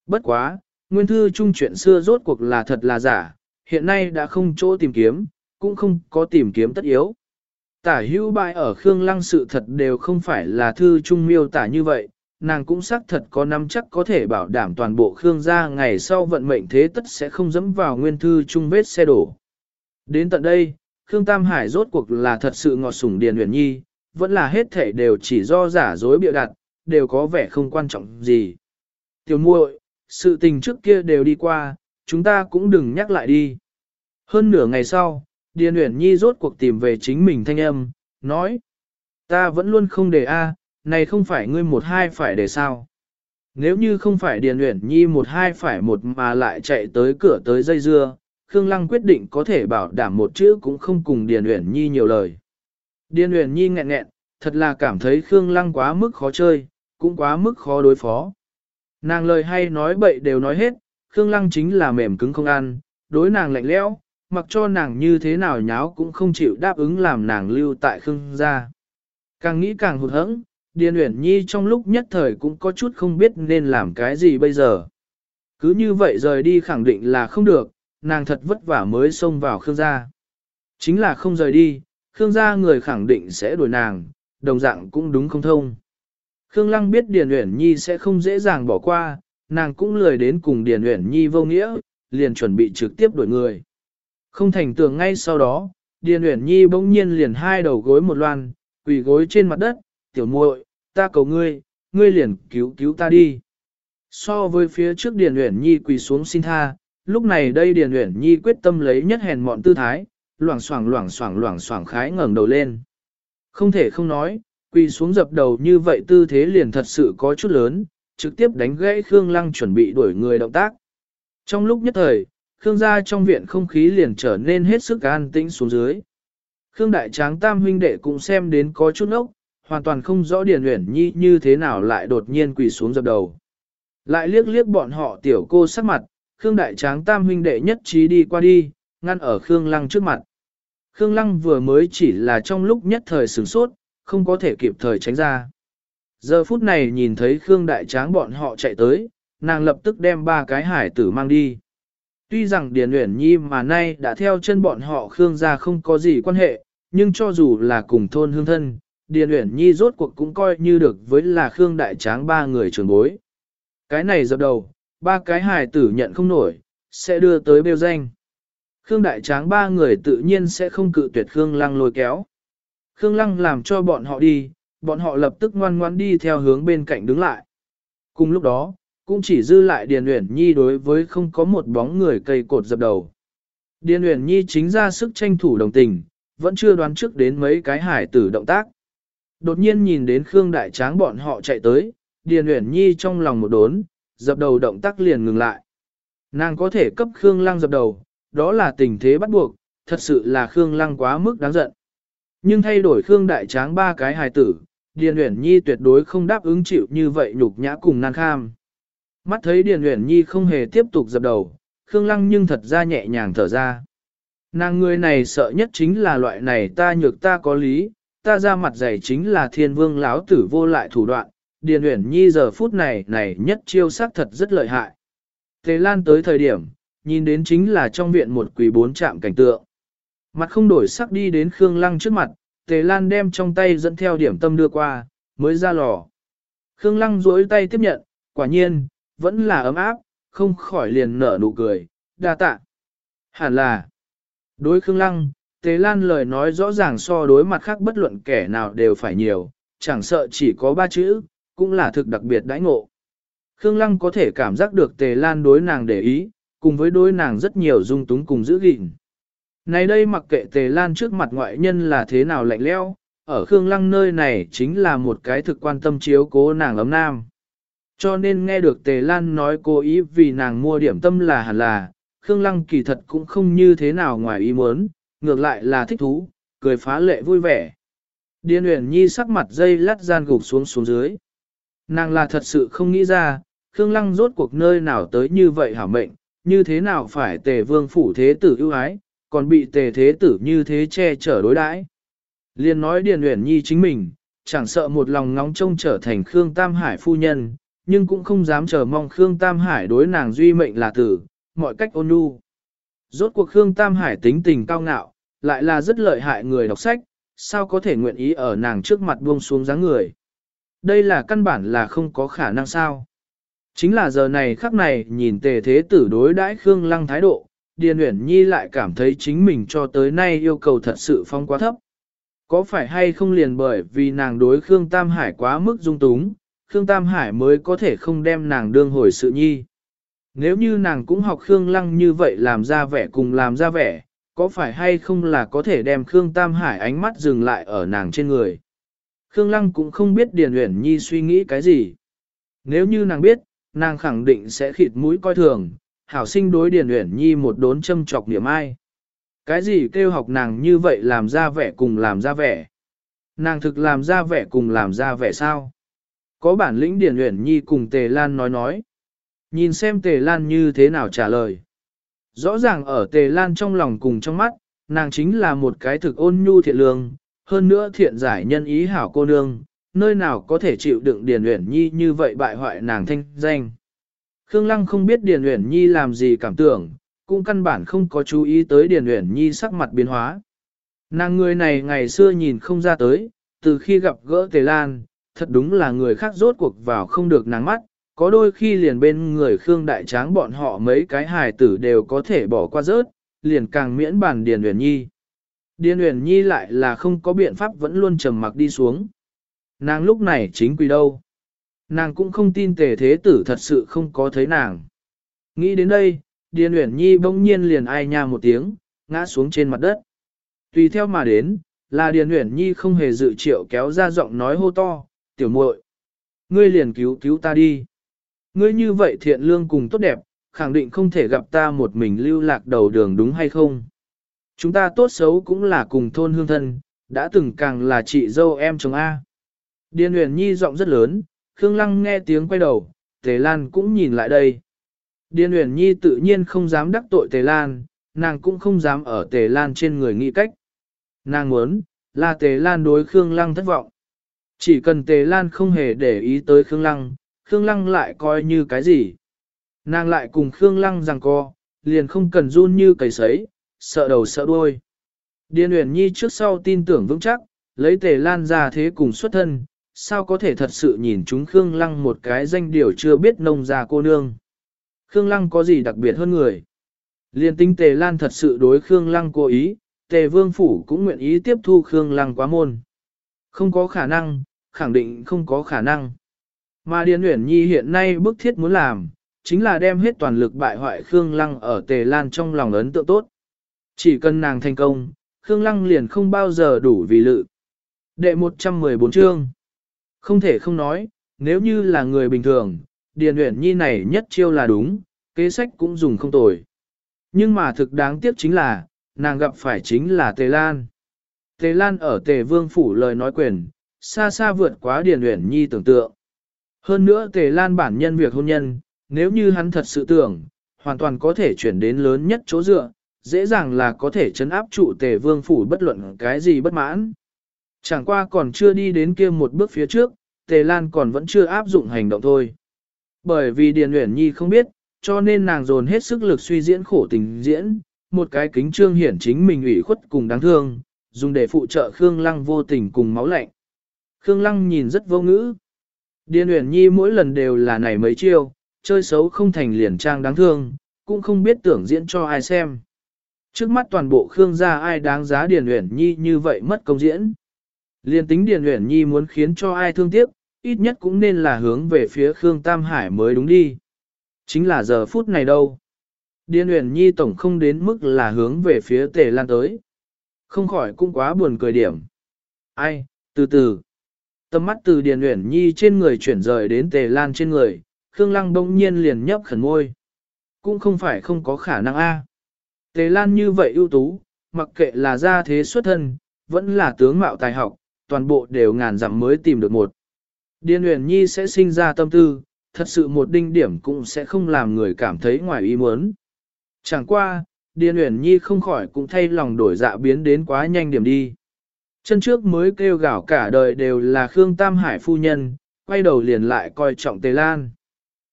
Bất quá, nguyên thư trung chuyện xưa rốt cuộc là thật là giả, hiện nay đã không chỗ tìm kiếm, cũng không có tìm kiếm tất yếu. Tả hữu bại ở Khương Lăng sự thật đều không phải là thư trung miêu tả như vậy, nàng cũng xác thật có nắm chắc có thể bảo đảm toàn bộ Khương gia ngày sau vận mệnh thế tất sẽ không dẫm vào nguyên thư trung vết xe đổ. Đến tận đây, Khương Tam Hải rốt cuộc là thật sự ngọt sủng Điền Huyền Nhi, vẫn là hết thể đều chỉ do giả dối bịa đặt, đều có vẻ không quan trọng gì. Tiểu muội, sự tình trước kia đều đi qua, chúng ta cũng đừng nhắc lại đi. Hơn nửa ngày sau, Điền Uyển Nhi rốt cuộc tìm về chính mình thanh âm, nói. Ta vẫn luôn không để A, này không phải ngươi một hai phải để sao. Nếu như không phải Điền Uyển Nhi một hai phải một mà lại chạy tới cửa tới dây dưa, Khương Lăng quyết định có thể bảo đảm một chữ cũng không cùng Điền Uyển Nhi nhiều lời. Điền Uyển Nhi nghẹn nghẹn, thật là cảm thấy Khương Lăng quá mức khó chơi, cũng quá mức khó đối phó. Nàng lời hay nói bậy đều nói hết, Khương Lăng chính là mềm cứng không ăn, đối nàng lạnh lẽo, mặc cho nàng như thế nào nháo cũng không chịu đáp ứng làm nàng lưu tại Khương gia. Càng nghĩ càng hụt hẫng, Điền Uyển Nhi trong lúc nhất thời cũng có chút không biết nên làm cái gì bây giờ. Cứ như vậy rời đi khẳng định là không được, nàng thật vất vả mới xông vào Khương gia. Chính là không rời đi, Khương gia người khẳng định sẽ đuổi nàng, đồng dạng cũng đúng không thông. Khương Lăng biết Điền Uyển Nhi sẽ không dễ dàng bỏ qua, nàng cũng lười đến cùng Điền Uyển Nhi vô nghĩa, liền chuẩn bị trực tiếp đuổi người. Không thành tường ngay sau đó, Điền Uyển Nhi bỗng nhiên liền hai đầu gối một loan, quỳ gối trên mặt đất, tiểu muội, ta cầu ngươi, ngươi liền cứu cứu ta đi. So với phía trước Điền Uyển Nhi quỳ xuống xin tha, lúc này đây Điền Uyển Nhi quyết tâm lấy nhất hèn mọn tư thái, loảng xoảng loảng xoảng loảng xoảng khái ngẩng đầu lên. Không thể không nói, quỳ xuống dập đầu như vậy tư thế liền thật sự có chút lớn, trực tiếp đánh gãy Khương Lăng chuẩn bị đuổi người động tác. Trong lúc nhất thời, Khương gia trong viện không khí liền trở nên hết sức an tĩnh xuống dưới. Khương đại tráng tam huynh đệ cũng xem đến có chút ốc, hoàn toàn không rõ Điền Uyển Nhi như thế nào lại đột nhiên quỳ xuống dập đầu. Lại liếc liếc bọn họ tiểu cô sắc mặt, Khương đại tráng tam huynh đệ nhất trí đi qua đi, ngăn ở Khương Lăng trước mặt. Khương Lăng vừa mới chỉ là trong lúc nhất thời sửng sốt, không có thể kịp thời tránh ra. Giờ phút này nhìn thấy Khương đại tráng bọn họ chạy tới, nàng lập tức đem ba cái hải tử mang đi. Tuy rằng Điền Uyển Nhi mà nay đã theo chân bọn họ Khương gia không có gì quan hệ, nhưng cho dù là cùng thôn hương thân, Điền Uyển Nhi rốt cuộc cũng coi như được với là Khương Đại Tráng ba người trưởng bối. Cái này dập đầu, ba cái hài tử nhận không nổi, sẽ đưa tới bêu danh. Khương Đại Tráng ba người tự nhiên sẽ không cự tuyệt Khương Lăng lôi kéo. Khương Lăng làm cho bọn họ đi, bọn họ lập tức ngoan ngoan đi theo hướng bên cạnh đứng lại. Cùng lúc đó, cũng chỉ dư lại Điền Uyển Nhi đối với không có một bóng người cây cột dập đầu. Điền Uyển Nhi chính ra sức tranh thủ đồng tình, vẫn chưa đoán trước đến mấy cái hải tử động tác. Đột nhiên nhìn đến Khương Đại Tráng bọn họ chạy tới, Điền Uyển Nhi trong lòng một đốn, dập đầu động tác liền ngừng lại. Nàng có thể cấp Khương Lăng dập đầu, đó là tình thế bắt buộc, thật sự là Khương Lăng quá mức đáng giận. Nhưng thay đổi Khương Đại Tráng ba cái hài tử, Điền Uyển Nhi tuyệt đối không đáp ứng chịu như vậy nhục nhã cùng nan kham. Mắt thấy Điền Uyển Nhi không hề tiếp tục dập đầu, Khương Lăng nhưng thật ra nhẹ nhàng thở ra. Nàng người này sợ nhất chính là loại này ta nhược ta có lý, ta ra mặt dày chính là thiên vương láo tử vô lại thủ đoạn, Điền Uyển Nhi giờ phút này này nhất chiêu sắc thật rất lợi hại. Tề Lan tới thời điểm, nhìn đến chính là trong viện một quỷ bốn chạm cảnh tượng. Mặt không đổi sắc đi đến Khương Lăng trước mặt, Tề Lan đem trong tay dẫn theo điểm tâm đưa qua, mới ra lò. Khương Lăng duỗi tay tiếp nhận, quả nhiên, vẫn là ấm áp, không khỏi liền nở nụ cười, đa tạ. Hẳn là, đối Khương Lăng, Tề Lan lời nói rõ ràng so đối mặt khác bất luận kẻ nào đều phải nhiều, chẳng sợ chỉ có ba chữ, cũng là thực đặc biệt đãi ngộ. Khương Lăng có thể cảm giác được Tề Lan đối nàng để ý, cùng với đối nàng rất nhiều dung túng cùng giữ gìn. Này đây mặc kệ Tề Lan trước mặt ngoại nhân là thế nào lạnh leo, ở Khương Lăng nơi này chính là một cái thực quan tâm chiếu cố nàng ấm nam. Cho nên nghe được Tề Lan nói cố ý vì nàng mua điểm tâm là hẳn là, Khương Lăng kỳ thật cũng không như thế nào ngoài ý muốn, ngược lại là thích thú, cười phá lệ vui vẻ. Điên Uyển Nhi sắc mặt dây lắt gian gục xuống xuống dưới. Nàng là thật sự không nghĩ ra, Khương Lăng rốt cuộc nơi nào tới như vậy hả mệnh, như thế nào phải tề vương phủ thế tử ưu ái, còn bị tề thế tử như thế che chở đối đãi. Liên nói Điền Uyển Nhi chính mình, chẳng sợ một lòng ngóng trông trở thành Khương Tam Hải phu nhân, nhưng cũng không dám chờ mong Khương Tam Hải đối nàng duy mệnh là tử, mọi cách ôn nhu. Rốt cuộc Khương Tam Hải tính tình cao ngạo, lại là rất lợi hại người đọc sách, sao có thể nguyện ý ở nàng trước mặt buông xuống dáng người. Đây là căn bản là không có khả năng sao. Chính là giờ này khắc này nhìn tề thế tử đối đãi Khương Lăng thái độ, Điền Uyển Nhi lại cảm thấy chính mình cho tới nay yêu cầu thật sự phong quá thấp. Có phải hay không liền bởi vì nàng đối Khương Tam Hải quá mức dung túng, Khương Tam Hải mới có thể không đem nàng đương hồi sự nhi. Nếu như nàng cũng học Khương Lăng như vậy làm ra vẻ cùng làm ra vẻ, có phải hay không là có thể đem Khương Tam Hải ánh mắt dừng lại ở nàng trên người. Khương Lăng cũng không biết Điền Uyển Nhi suy nghĩ cái gì. Nếu như nàng biết, nàng khẳng định sẽ khịt mũi coi thường, hảo sinh đối Điền Uyển Nhi một đốn châm chọc niệm ai. Cái gì kêu học nàng như vậy làm ra vẻ cùng làm ra vẻ? Nàng thực làm ra vẻ cùng làm ra vẻ sao? Có bản lĩnh Điền Uyển Nhi cùng Tề Lan nói nói. Nhìn xem Tề Lan như thế nào trả lời. Rõ ràng ở Tề Lan trong lòng cùng trong mắt, nàng chính là một cái thực ôn nhu thiện lương, hơn nữa thiện giải nhân ý hảo cô nương, nơi nào có thể chịu đựng Điền Uyển Nhi như vậy bại hoại nàng thanh danh. Khương Lăng không biết Điền Uyển Nhi làm gì cảm tưởng, cũng căn bản không có chú ý tới Điền Uyển Nhi sắc mặt biến hóa. Nàng người này ngày xưa nhìn không ra tới, từ khi gặp gỡ Tề Lan, thật đúng là người khác rốt cuộc vào không được nắng mắt, có đôi khi liền bên người Khương Đại Tráng bọn họ mấy cái hài tử đều có thể bỏ qua rớt, liền càng miễn bàn Điền Uyển Nhi. Điền Uyển Nhi lại là không có biện pháp vẫn luôn trầm mặc đi xuống. Nàng lúc này chính quỳ đâu. Nàng cũng không tin tề thế tử thật sự không có thấy nàng. Nghĩ đến đây, Điền Uyển Nhi bỗng nhiên liền ai nha một tiếng, ngã xuống trên mặt đất. Tùy theo mà đến, là Điền Uyển Nhi không hề dự triệu kéo ra giọng nói hô to, tiểu muội, ngươi liền cứu cứu ta đi. Ngươi như vậy thiện lương cùng tốt đẹp, khẳng định không thể gặp ta một mình lưu lạc đầu đường đúng hay không. Chúng ta tốt xấu cũng là cùng thôn hương thân, đã từng càng là chị dâu em chồng A. Điền Huyền Nhi giọng rất lớn, Khương Lăng nghe tiếng quay đầu, Tề Lan cũng nhìn lại đây. Điền Huyền Nhi tự nhiên không dám đắc tội Tề Lan, nàng cũng không dám ở Tề Lan trên người nghĩ cách. Nàng muốn, là Tề Lan đối Khương Lăng thất vọng. Chỉ cần Tề Lan không hề để ý tới Khương Lăng, Khương Lăng lại coi như cái gì. Nàng lại cùng Khương Lăng rằng co, liền không cần run như cầy sấy, sợ đầu sợ đuôi. Điền Uyển Nhi trước sau tin tưởng vững chắc, lấy Tề Lan ra thế cùng xuất thân, sao có thể thật sự nhìn chúng Khương Lăng một cái danh điều chưa biết nông già cô nương. Khương Lăng có gì đặc biệt hơn người? Liên tinh Tề Lan thật sự đối Khương Lăng cố ý, Tề Vương Phủ cũng nguyện ý tiếp thu Khương Lăng quá môn. Không có khả năng, khẳng định không có khả năng. Mà Điền Uyển Nhi hiện nay bức thiết muốn làm, chính là đem hết toàn lực bại hoại Khương Lăng ở Tề Lan trong lòng ấn tượng tốt. Chỉ cần nàng thành công, Khương Lăng liền không bao giờ đủ vì lự. Đệ 114 chương không thể không nói, nếu như là người bình thường, Điền Uyển Nhi này nhất chiêu là đúng, kế sách cũng dùng không tồi. Nhưng mà thực đáng tiếc chính là, nàng gặp phải chính là Tề Lan. Tề Lan ở Tề Vương Phủ lời nói quyền, xa xa vượt quá Điền Uyển Nhi tưởng tượng. Hơn nữa Tề Lan bản nhân việc hôn nhân, nếu như hắn thật sự tưởng, hoàn toàn có thể chuyển đến lớn nhất chỗ dựa, dễ dàng là có thể chấn áp trụ Tề Vương phủ bất luận cái gì bất mãn. Chẳng qua còn chưa đi đến kia một bước phía trước, Tề Lan còn vẫn chưa áp dụng hành động thôi. Bởi vì Điền Uyển Nhi không biết, cho nên nàng dồn hết sức lực suy diễn khổ tình diễn, một cái kính trương hiển chính mình ủy khuất cùng đáng thương, dùng để phụ trợ Khương Lăng vô tình cùng máu lạnh. Khương Lăng nhìn rất vô ngữ. Điền Uyển Nhi mỗi lần đều là này mấy chiêu, chơi xấu không thành liền trang đáng thương, cũng không biết tưởng diễn cho ai xem. Trước mắt toàn bộ Khương gia ai đáng giá Điền Uyển Nhi như vậy mất công diễn. Liên tính Điền Uyển Nhi muốn khiến cho ai thương tiếc, ít nhất cũng nên là hướng về phía Khương Tam Hải mới đúng đi. Chính là giờ phút này đâu. Điền Uyển Nhi tổng không đến mức là hướng về phía Tề Lan tới. Không khỏi cũng quá buồn cười điểm. Ai, từ từ. Tầm mắt từ Điền Uyển Nhi trên người chuyển rời đến Tề Lan trên người, Khương Lăng bỗng nhiên liền nhấp khẩn môi. Cũng không phải không có khả năng a. Tề Lan như vậy ưu tú, mặc kệ là gia thế xuất thân, vẫn là tướng mạo tài học, toàn bộ đều ngàn dặm mới tìm được một. Điền Uyển Nhi sẽ sinh ra tâm tư, thật sự một đinh điểm cũng sẽ không làm người cảm thấy ngoài ý muốn. Chẳng qua, Điền Uyển Nhi không khỏi cũng thay lòng đổi dạ biến đến quá nhanh điểm đi. Chân trước mới kêu gào cả đời đều là Khương Tam Hải phu nhân, quay đầu liền lại coi trọng Tề Lan.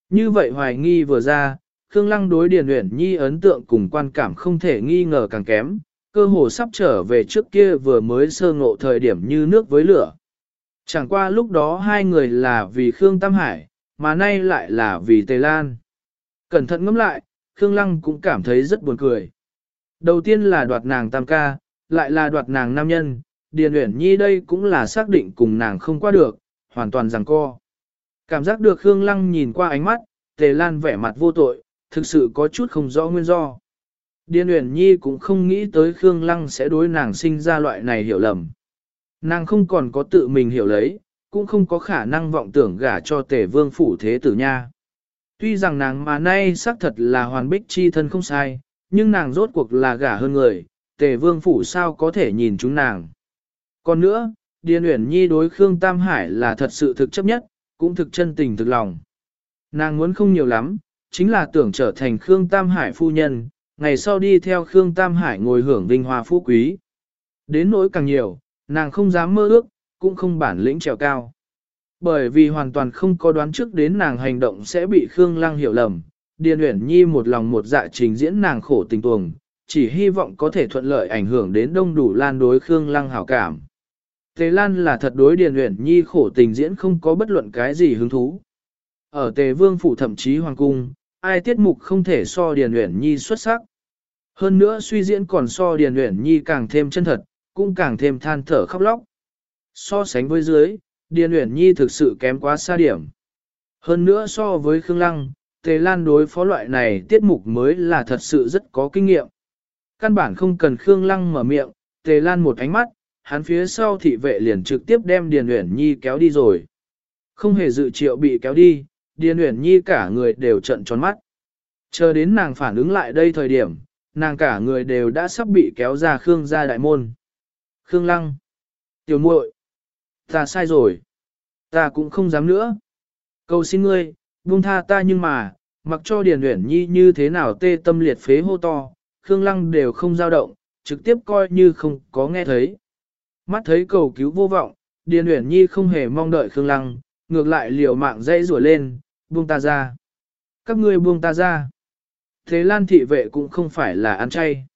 Như vậy hoài nghi vừa ra, Khương Lăng đối Điền Uyển Nhi ấn tượng cùng quan cảm không thể nghi ngờ càng kém, cơ hồ sắp trở về trước kia vừa mới sơ ngộ thời điểm như nước với lửa. Chẳng qua lúc đó hai người là vì Khương Tam Hải, mà nay lại là vì Tề Lan. Cẩn thận ngẫm lại, Khương Lăng cũng cảm thấy rất buồn cười. Đầu tiên là đoạt nàng tam ca, lại là đoạt nàng nam nhân, Điền Uyển Nhi đây cũng là xác định cùng nàng không qua được, hoàn toàn rằng co. Cảm giác được Khương Lăng nhìn qua ánh mắt, Tề Lan vẻ mặt vô tội, thực sự có chút không rõ nguyên do. Điền Uyển Nhi cũng không nghĩ tới Khương Lăng sẽ đối nàng sinh ra loại này hiểu lầm. Nàng không còn có tự mình hiểu lấy, cũng không có khả năng vọng tưởng gả cho tề vương phủ thế tử nha. Tuy rằng nàng mà nay xác thật là hoàn bích chi thân không sai, nhưng nàng rốt cuộc là gả hơn người, tề vương phủ sao có thể nhìn chúng nàng. Còn nữa, Điền Uyển Nhi đối Khương Tam Hải là thật sự thực chấp nhất, cũng thực chân tình thực lòng. Nàng muốn không nhiều lắm, chính là tưởng trở thành Khương Tam Hải phu nhân, ngày sau đi theo Khương Tam Hải ngồi hưởng vinh hoa phú quý. Đến nỗi càng nhiều, nàng không dám mơ ước, cũng không bản lĩnh trèo cao. Bởi vì hoàn toàn không có đoán trước đến nàng hành động sẽ bị Khương Lăng hiểu lầm, Điền Uyển Nhi một lòng một dạ trình diễn nàng khổ tình tuồng, chỉ hy vọng có thể thuận lợi ảnh hưởng đến đông đủ lan đối Khương Lăng hảo cảm. Tề Lan là thật đối Điền Uyển Nhi khổ tình diễn không có bất luận cái gì hứng thú. Ở Tề Vương phủ thậm chí hoàng cung, ai tiết mục không thể so Điền Uyển Nhi xuất sắc. Hơn nữa suy diễn còn so Điền Uyển Nhi càng thêm chân thật, cũng càng thêm than thở khóc lóc. So sánh với dưới, Điền Uyển Nhi thực sự kém quá xa điểm. Hơn nữa so với Khương Lăng, Tề Lan đối phó loại này tiết mục mới là thật sự rất có kinh nghiệm. Căn bản không cần Khương Lăng mở miệng, Tề Lan một ánh mắt, hắn phía sau thị vệ liền trực tiếp đem Điền Uyển Nhi kéo đi rồi. Không hề dự triệu bị kéo đi, Điền Uyển Nhi cả người đều trận tròn mắt. Chờ đến nàng phản ứng lại đây thời điểm, nàng cả người đều đã sắp bị kéo ra Khương gia đại môn. Khương Lăng. Tiểu muội, Ta sai rồi. Ta cũng không dám nữa. Cầu xin ngươi, buông tha ta nhưng mà, mặc cho Điền Uyển Nhi như thế nào tê tâm liệt phế hô to, Khương Lăng đều không dao động, trực tiếp coi như không có nghe thấy. Mắt thấy cầu cứu vô vọng, Điền Uyển Nhi không hề mong đợi Khương Lăng, ngược lại liều mạng dây rủa lên, buông ta ra. Các ngươi buông ta ra. Thế Lan thị vệ cũng không phải là ăn chay.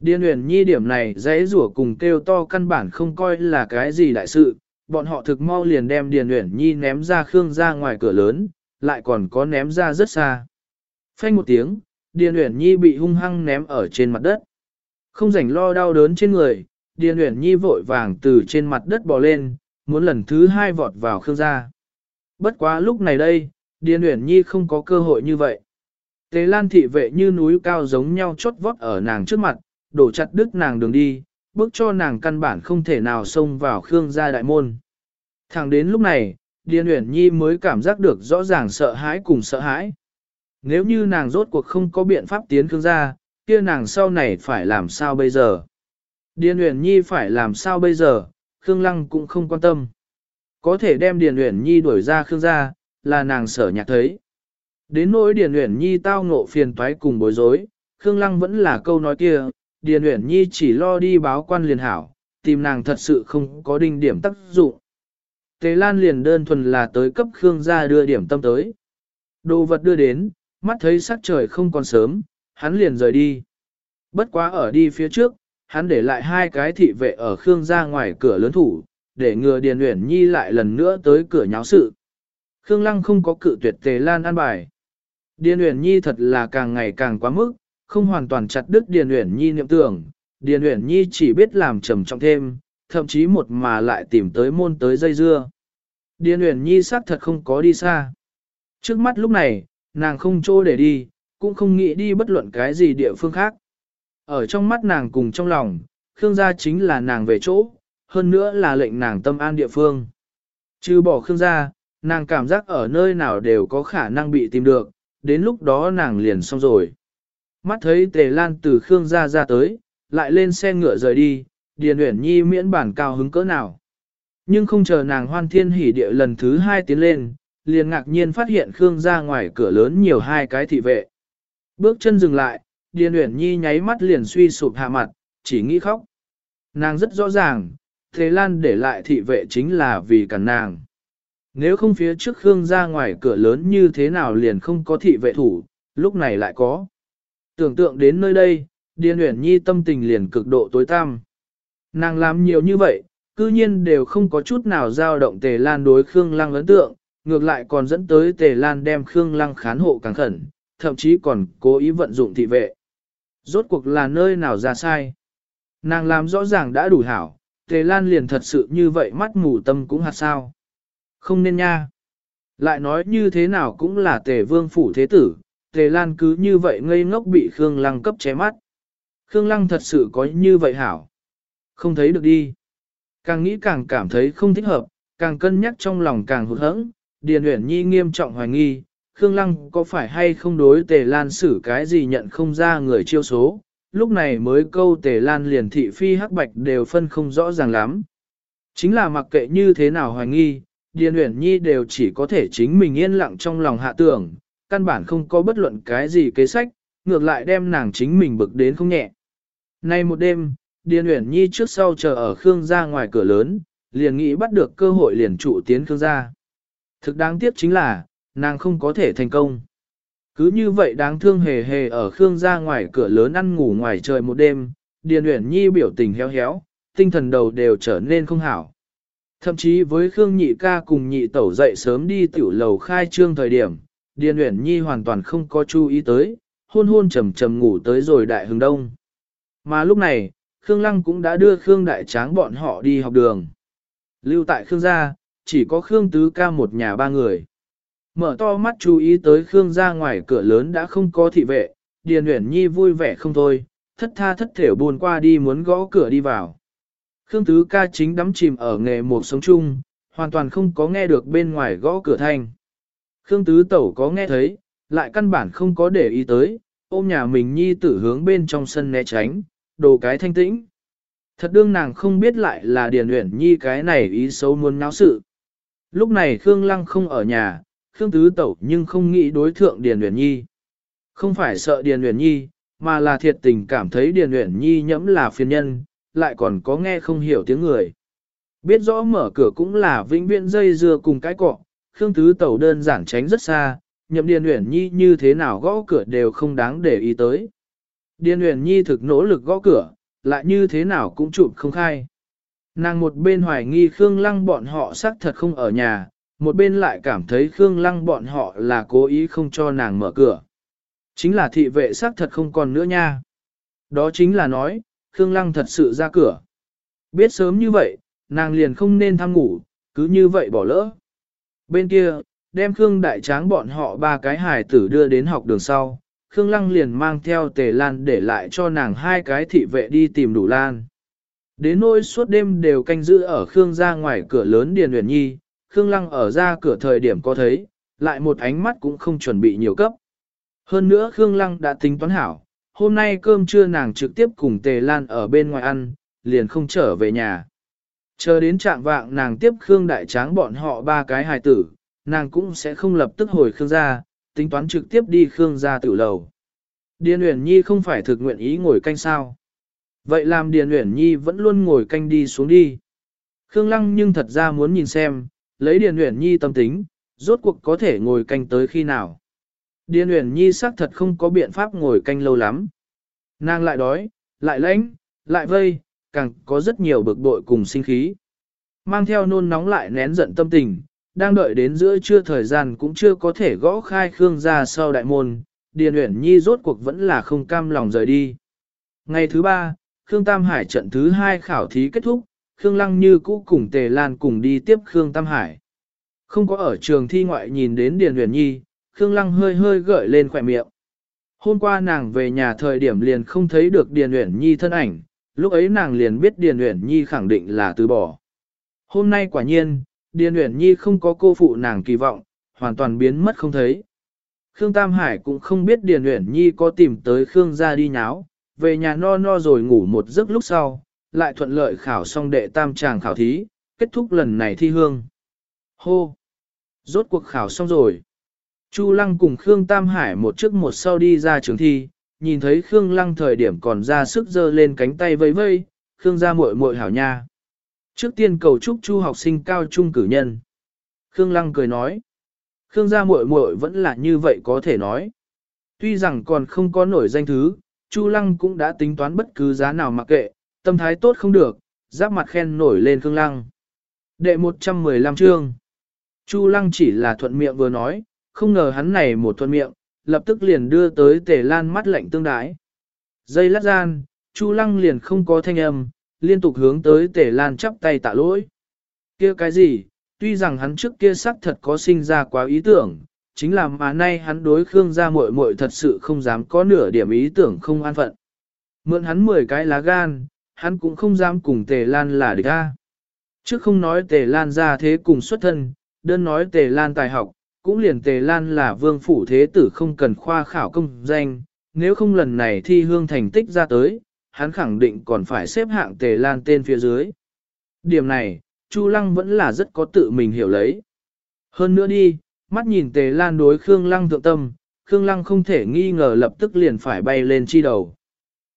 Điền Uyển Nhi điểm này dãy rủa cùng kêu to căn bản không coi là cái gì đại sự, bọn họ thực mau liền đem Điền Uyển Nhi ném ra Khương ra ngoài cửa lớn, lại còn có ném ra rất xa. Phanh một tiếng, Điền Uyển Nhi bị hung hăng ném ở trên mặt đất. Không rảnh lo đau đớn trên người, Điền Uyển Nhi vội vàng từ trên mặt đất bò lên, muốn lần thứ hai vọt vào Khương gia. Bất quá lúc này đây, Điền Uyển Nhi không có cơ hội như vậy. Tề Lan thị vệ như núi cao giống nhau chốt vót ở nàng trước mặt, đổ chặt đứt nàng đường đi, bước cho nàng căn bản không thể nào xông vào Khương gia đại môn. Thẳng đến lúc này, Điền Uyển Nhi mới cảm giác được rõ ràng sợ hãi cùng sợ hãi. Nếu như nàng rốt cuộc không có biện pháp tiến Khương gia, kia nàng sau này phải làm sao bây giờ? Điền Uyển Nhi phải làm sao bây giờ? Khương Lăng cũng không quan tâm. Có thể đem Điền Uyển Nhi đuổi ra Khương gia, là nàng sở nhạc thấy. Đến nỗi Điền Uyển Nhi tao ngộ phiền toái cùng bối rối, Khương Lăng vẫn là câu nói kia, Điền Uyển Nhi chỉ lo đi báo quan liền hảo, tìm nàng thật sự không có đinh điểm tác dụng. Tề Lan liền đơn thuần là tới cấp Khương gia đưa điểm tâm tới. Đồ vật đưa đến, mắt thấy sắc trời không còn sớm, hắn liền rời đi. Bất quá ở đi phía trước, hắn để lại hai cái thị vệ ở Khương gia ngoài cửa lớn thủ, để ngừa Điền Uyển Nhi lại lần nữa tới cửa nháo sự. Khương Lăng không có cự tuyệt Tề Lan an bài. Điền Uyển Nhi thật là càng ngày càng quá mức, không hoàn toàn chặt đứt Điền Uyển Nhi niệm tưởng, Điền Uyển Nhi chỉ biết làm trầm trọng thêm, thậm chí một mà lại tìm tới môn tới dây dưa. Điền Uyển Nhi xác thật không có đi xa. Trước mắt lúc này, nàng không chỗ để đi, cũng không nghĩ đi bất luận cái gì địa phương khác. Ở trong mắt nàng cùng trong lòng, Khương gia chính là nàng về chỗ, hơn nữa là lệnh nàng tâm an địa phương. Trừ bỏ Khương gia, nàng cảm giác ở nơi nào đều có khả năng bị tìm được, đến lúc đó nàng liền xong rồi. Mắt thấy Tề Lan từ Khương gia ra tới, lại lên xe ngựa rời đi, Điền Uyển Nhi miễn bản cao hứng cỡ nào. Nhưng không chờ nàng hoan thiên hỉ địa lần thứ hai tiến lên, liền ngạc nhiên phát hiện Khương gia ngoài cửa lớn nhiều hai cái thị vệ. Bước chân dừng lại, Điền Uyển Nhi nháy mắt liền suy sụp hạ mặt, chỉ nghĩ khóc. Nàng rất rõ ràng, Thế Lan để lại thị vệ chính là vì cản nàng. Nếu không phía trước Khương ra ngoài cửa lớn như thế nào liền không có thị vệ thủ, lúc này lại có. Tưởng tượng đến nơi đây, Điền Uyển Nhi tâm tình liền cực độ tối tăm. Nàng làm nhiều như vậy, cư nhiên đều không có chút nào dao động Tề Lan đối Khương Lăng ấn tượng, ngược lại còn dẫn tới Tề Lan đem Khương Lăng khán hộ càng khẩn, thậm chí còn cố ý vận dụng thị vệ. Rốt cuộc là nơi nào ra sai. Nàng làm rõ ràng đã đủ hảo, Tề Lan liền thật sự như vậy mắt mù tâm cũng hạt sao. Không nên nha. Lại nói như thế nào cũng là Tề Vương Phủ Thế Tử, Tề Lan cứ như vậy ngây ngốc bị Khương Lăng cấp ché mắt. Khương Lăng thật sự có như vậy hảo. Không thấy được đi. Càng nghĩ càng cảm thấy không thích hợp, càng cân nhắc trong lòng càng hụt hẫng. Điền Uyển Nhi nghiêm trọng hoài nghi, Khương Lăng có phải hay không đối Tề Lan xử cái gì nhận không ra người chiêu số, lúc này mới câu Tề Lan liền thị phi hắc bạch đều phân không rõ ràng lắm. Chính là mặc kệ như thế nào hoài nghi, Điền Uyển Nhi đều chỉ có thể chính mình yên lặng trong lòng hạ tưởng, căn bản không có bất luận cái gì kế sách, ngược lại đem nàng chính mình bực đến không nhẹ. Nay một đêm, Điền Uyển Nhi trước sau chờ ở Khương gia ngoài cửa lớn, liền nghĩ bắt được cơ hội liền trụ tiến Khương gia. Thực đáng tiếc chính là, nàng không có thể thành công. Cứ như vậy đáng thương hề hề ở Khương gia ngoài cửa lớn ăn ngủ ngoài trời một đêm, Điền Uyển Nhi biểu tình héo héo, tinh thần đầu đều trở nên không hảo. Thậm chí với Khương Nhị ca cùng nhị tẩu dậy sớm đi tiểu lầu khai trương thời điểm, Điền Uyển Nhi hoàn toàn không có chú ý tới, hôn hôn trầm trầm ngủ tới rồi đại hừng đông. Mà lúc này, Khương Lăng cũng đã đưa Khương Đại Tráng bọn họ đi học đường. Lưu tại Khương gia, chỉ có Khương Tứ ca một nhà ba người. Mở to mắt chú ý tới Khương gia ngoài cửa lớn đã không có thị vệ, Điền Uyển Nhi vui vẻ không thôi, thất tha thất thểu buồn qua đi muốn gõ cửa đi vào. Khương Tứ ca chính đắm chìm ở nghề một sống chung, hoàn toàn không có nghe được bên ngoài gõ cửa thanh. Khương Tứ Tẩu có nghe thấy, lại căn bản không có để ý tới, ôm nhà mình nhi tử hướng bên trong sân né tránh, đồ cái thanh tĩnh. Thật đương nàng không biết lại là Điền Uyển Nhi cái này ý xấu muốn náo sự. Lúc này Khương Lăng không ở nhà, Khương Tứ Tẩu nhưng không nghĩ đối thượng Điền Uyển Nhi. Không phải sợ Điền Uyển Nhi, mà là thiệt tình cảm thấy Điền Uyển Nhi nhẫm là phiền nhân, lại còn có nghe không hiểu tiếng người. Biết rõ mở cửa cũng là vĩnh viễn dây dưa cùng cái cọ, Khương Tứ Tẩu đơn giản tránh rất xa, nhậm Điền Uyển Nhi như thế nào gõ cửa đều không đáng để ý tới. Điền Uyển Nhi thực nỗ lực gõ cửa, lại như thế nào cũng chụp không khai. Nàng một bên hoài nghi Khương Lăng bọn họ xác thật không ở nhà, một bên lại cảm thấy Khương Lăng bọn họ là cố ý không cho nàng mở cửa. Chính là thị vệ xác thật không còn nữa nha. Đó chính là nói, Khương Lăng thật sự ra cửa. Biết sớm như vậy, nàng liền không nên tham ngủ, cứ như vậy bỏ lỡ. Bên kia, đem Khương Đại Tráng bọn họ ba cái hài tử đưa đến học đường sau, Khương Lăng liền mang theo tề lan để lại cho nàng hai cái thị vệ đi tìm đủ lan. Đến nỗi suốt đêm đều canh giữ ở Khương ra ngoài cửa lớn Điền Uyển Nhi, Khương Lăng ở ra cửa thời điểm có thấy, lại một ánh mắt cũng không chuẩn bị nhiều cấp. Hơn nữa Khương Lăng đã tính toán hảo, hôm nay cơm trưa nàng trực tiếp cùng Tề Lan ở bên ngoài ăn, liền không trở về nhà. Chờ đến trạng vạng nàng tiếp Khương Đại Tráng bọn họ ba cái hài tử, nàng cũng sẽ không lập tức hồi Khương gia, tính toán trực tiếp đi Khương gia tử lầu. Điền Uyển Nhi không phải thực nguyện ý ngồi canh sao. Vậy làm Điền Uyển Nhi vẫn luôn ngồi canh đi xuống đi. Khương Lăng nhưng thật ra muốn nhìn xem, lấy Điền Uyển Nhi tâm tính, rốt cuộc có thể ngồi canh tới khi nào. Điền Uyển Nhi xác thật không có biện pháp ngồi canh lâu lắm. Nàng lại đói, lại lãnh, lại vây, càng có rất nhiều bực bội cùng sinh khí. Mang theo nôn nóng lại nén giận tâm tình, đang đợi đến giữa trưa thời gian cũng chưa có thể gõ khai Khương ra sau đại môn, Điền Uyển Nhi rốt cuộc vẫn là không cam lòng rời đi. Ngày thứ ba, Khương Tam Hải trận thứ hai khảo thí kết thúc, Khương Lăng Như cũ cùng Tề Lan cùng đi tiếp Khương Tam Hải. Không có ở trường thi ngoại nhìn đến Điền Uyển Nhi, Khương Lăng hơi hơi gợi lên khỏe miệng. Hôm qua nàng về nhà thời điểm liền không thấy được Điền Uyển Nhi thân ảnh, lúc ấy nàng liền biết Điền Uyển Nhi khẳng định là từ bỏ. Hôm nay quả nhiên, Điền Uyển Nhi không có cô phụ nàng kỳ vọng, hoàn toàn biến mất không thấy. Khương Tam Hải cũng không biết Điền Uyển Nhi có tìm tới Khương gia đi nháo, về nhà no no rồi ngủ một giấc lúc sau, lại thuận lợi khảo xong đệ tam tràng khảo thí, kết thúc lần này thi hương. Hô! Rốt cuộc khảo xong rồi. Chu Lăng cùng Khương Tam Hải một trước một sau đi ra trường thi, nhìn thấy Khương Lăng thời điểm còn ra sức giơ lên cánh tay vây vây, Khương ra muội muội hảo nha. Trước tiên cầu chúc Chu học sinh cao trung cử nhân. Khương Lăng cười nói. Khương gia muội muội vẫn là như vậy có thể nói. Tuy rằng còn không có nổi danh thứ, Chu Lăng cũng đã tính toán bất cứ giá nào mặc kệ, tâm thái tốt không được, giáp mặt khen nổi lên Khương Lăng. Đệ 115 chương. Chu Lăng chỉ là thuận miệng vừa nói, không ngờ hắn này một thuận miệng, lập tức liền đưa tới Tề Lan mắt lạnh tương đái. Dây lát gian, Chu Lăng liền không có thanh âm, liên tục hướng tới Tề Lan chắp tay tạ lỗi. kia cái gì, tuy rằng hắn trước kia xác thật có sinh ra quá ý tưởng, chính là mà nay hắn đối Khương gia muội muội thật sự không dám có nửa điểm ý tưởng không an phận. Mượn hắn 10 cái lá gan, hắn cũng không dám cùng Tề Lan là địch a. Trước không nói Tề Lan ra thế cùng xuất thân, đơn nói Tề Lan tài học, cũng liền Tề Lan là vương phủ thế tử không cần khoa khảo công danh, nếu không lần này thi hương thành tích ra tới, hắn khẳng định còn phải xếp hạng Tề Lan tên phía dưới. Điểm này, Chu Lăng vẫn là rất có tự mình hiểu lấy. Hơn nữa đi, mắt nhìn Tề Lan đối Khương Lăng thượng tâm, Khương Lăng không thể nghi ngờ lập tức liền phải bay lên chi đầu.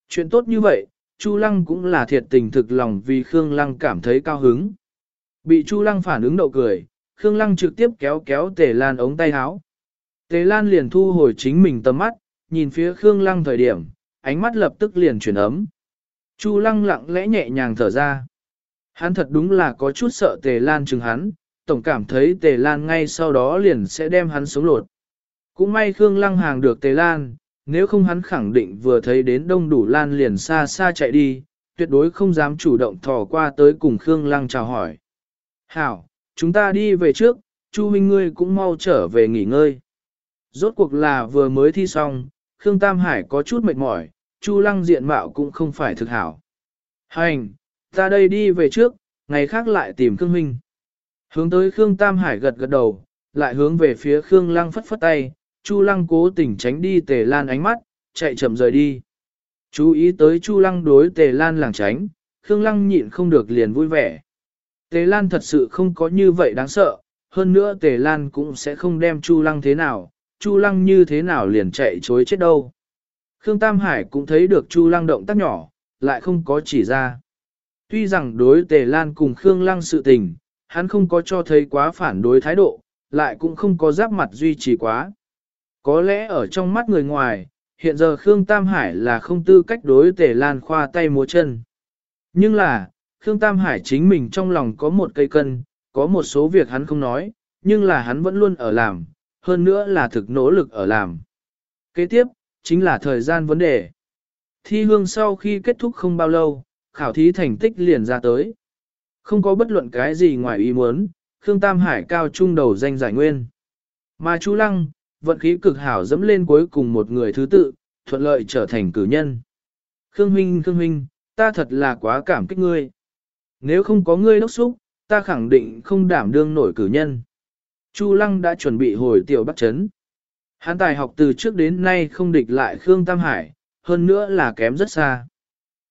Chuyện tốt như vậy, Chu Lăng cũng là thiệt tình thực lòng vì Khương Lăng cảm thấy cao hứng. Bị Chu Lăng phản ứng đậu cười, Khương Lăng trực tiếp kéo kéo Tề Lan ống tay áo. Tề Lan liền thu hồi chính mình tầm mắt, nhìn phía Khương Lăng thời điểm, ánh mắt lập tức liền chuyển ấm. Chu Lăng lặng lẽ nhẹ nhàng thở ra. Hắn thật đúng là có chút sợ Tề Lan chừng hắn, tổng cảm thấy Tề Lan ngay sau đó liền sẽ đem hắn sống lột. Cũng may Khương Lăng hàng được Tề Lan, nếu không hắn khẳng định vừa thấy đến đông đủ Lan liền xa xa chạy đi, tuyệt đối không dám chủ động thò qua tới cùng Khương Lăng chào hỏi. Hảo, chúng ta đi về trước, Chu huynh ngươi cũng mau trở về nghỉ ngơi. Rốt cuộc là vừa mới thi xong, Khương Tam Hải có chút mệt mỏi, Chu Lăng diện mạo cũng không phải thực hảo. Hành, ta đây đi về trước, ngày khác lại tìm Khương huynh. Hướng tới Khương Tam Hải gật gật đầu, lại hướng về phía Khương Lăng phất phất tay, Chu Lăng cố tình tránh đi Tề Lan ánh mắt, chạy chậm rời đi. Chú ý tới Chu Lăng đối Tề Lan làng tránh, Khương Lăng nhịn không được liền vui vẻ. Tề Lan thật sự không có như vậy đáng sợ, hơn nữa Tề Lan cũng sẽ không đem Chu Lăng thế nào, Chu Lăng như thế nào liền chạy chối chết đâu. Khương Tam Hải cũng thấy được Chu Lăng động tác nhỏ, lại không có chỉ ra. Tuy rằng đối Tề Lan cùng Khương Lăng sự tình, hắn không có cho thấy quá phản đối thái độ, lại cũng không có giáp mặt duy trì quá. Có lẽ ở trong mắt người ngoài, hiện giờ Khương Tam Hải là không tư cách đối Tề Lan khoa tay múa chân. Nhưng là, Khương Tam Hải chính mình trong lòng có một cây cân, có một số việc hắn không nói, nhưng là hắn vẫn luôn ở làm, hơn nữa là thực nỗ lực ở làm. Kế tiếp, chính là thời gian vấn đề. Thi hương sau khi kết thúc không bao lâu, khảo thí thành tích liền ra tới. Không có bất luận cái gì ngoài ý muốn, Khương Tam Hải cao trung đầu danh giải nguyên. Mà chú Lăng, vận khí cực hảo dẫm lên cuối cùng một người thứ tự, thuận lợi trở thành cử nhân. Khương Huynh, Khương Huynh, ta thật là quá cảm kích ngươi. Nếu không có ngươi đốc xúc, ta khẳng định không đảm đương nổi cử nhân. Chu Lăng đã chuẩn bị hồi tiểu bắt chấn. Hán tài học từ trước đến nay không địch lại Khương Tam Hải, hơn nữa là kém rất xa.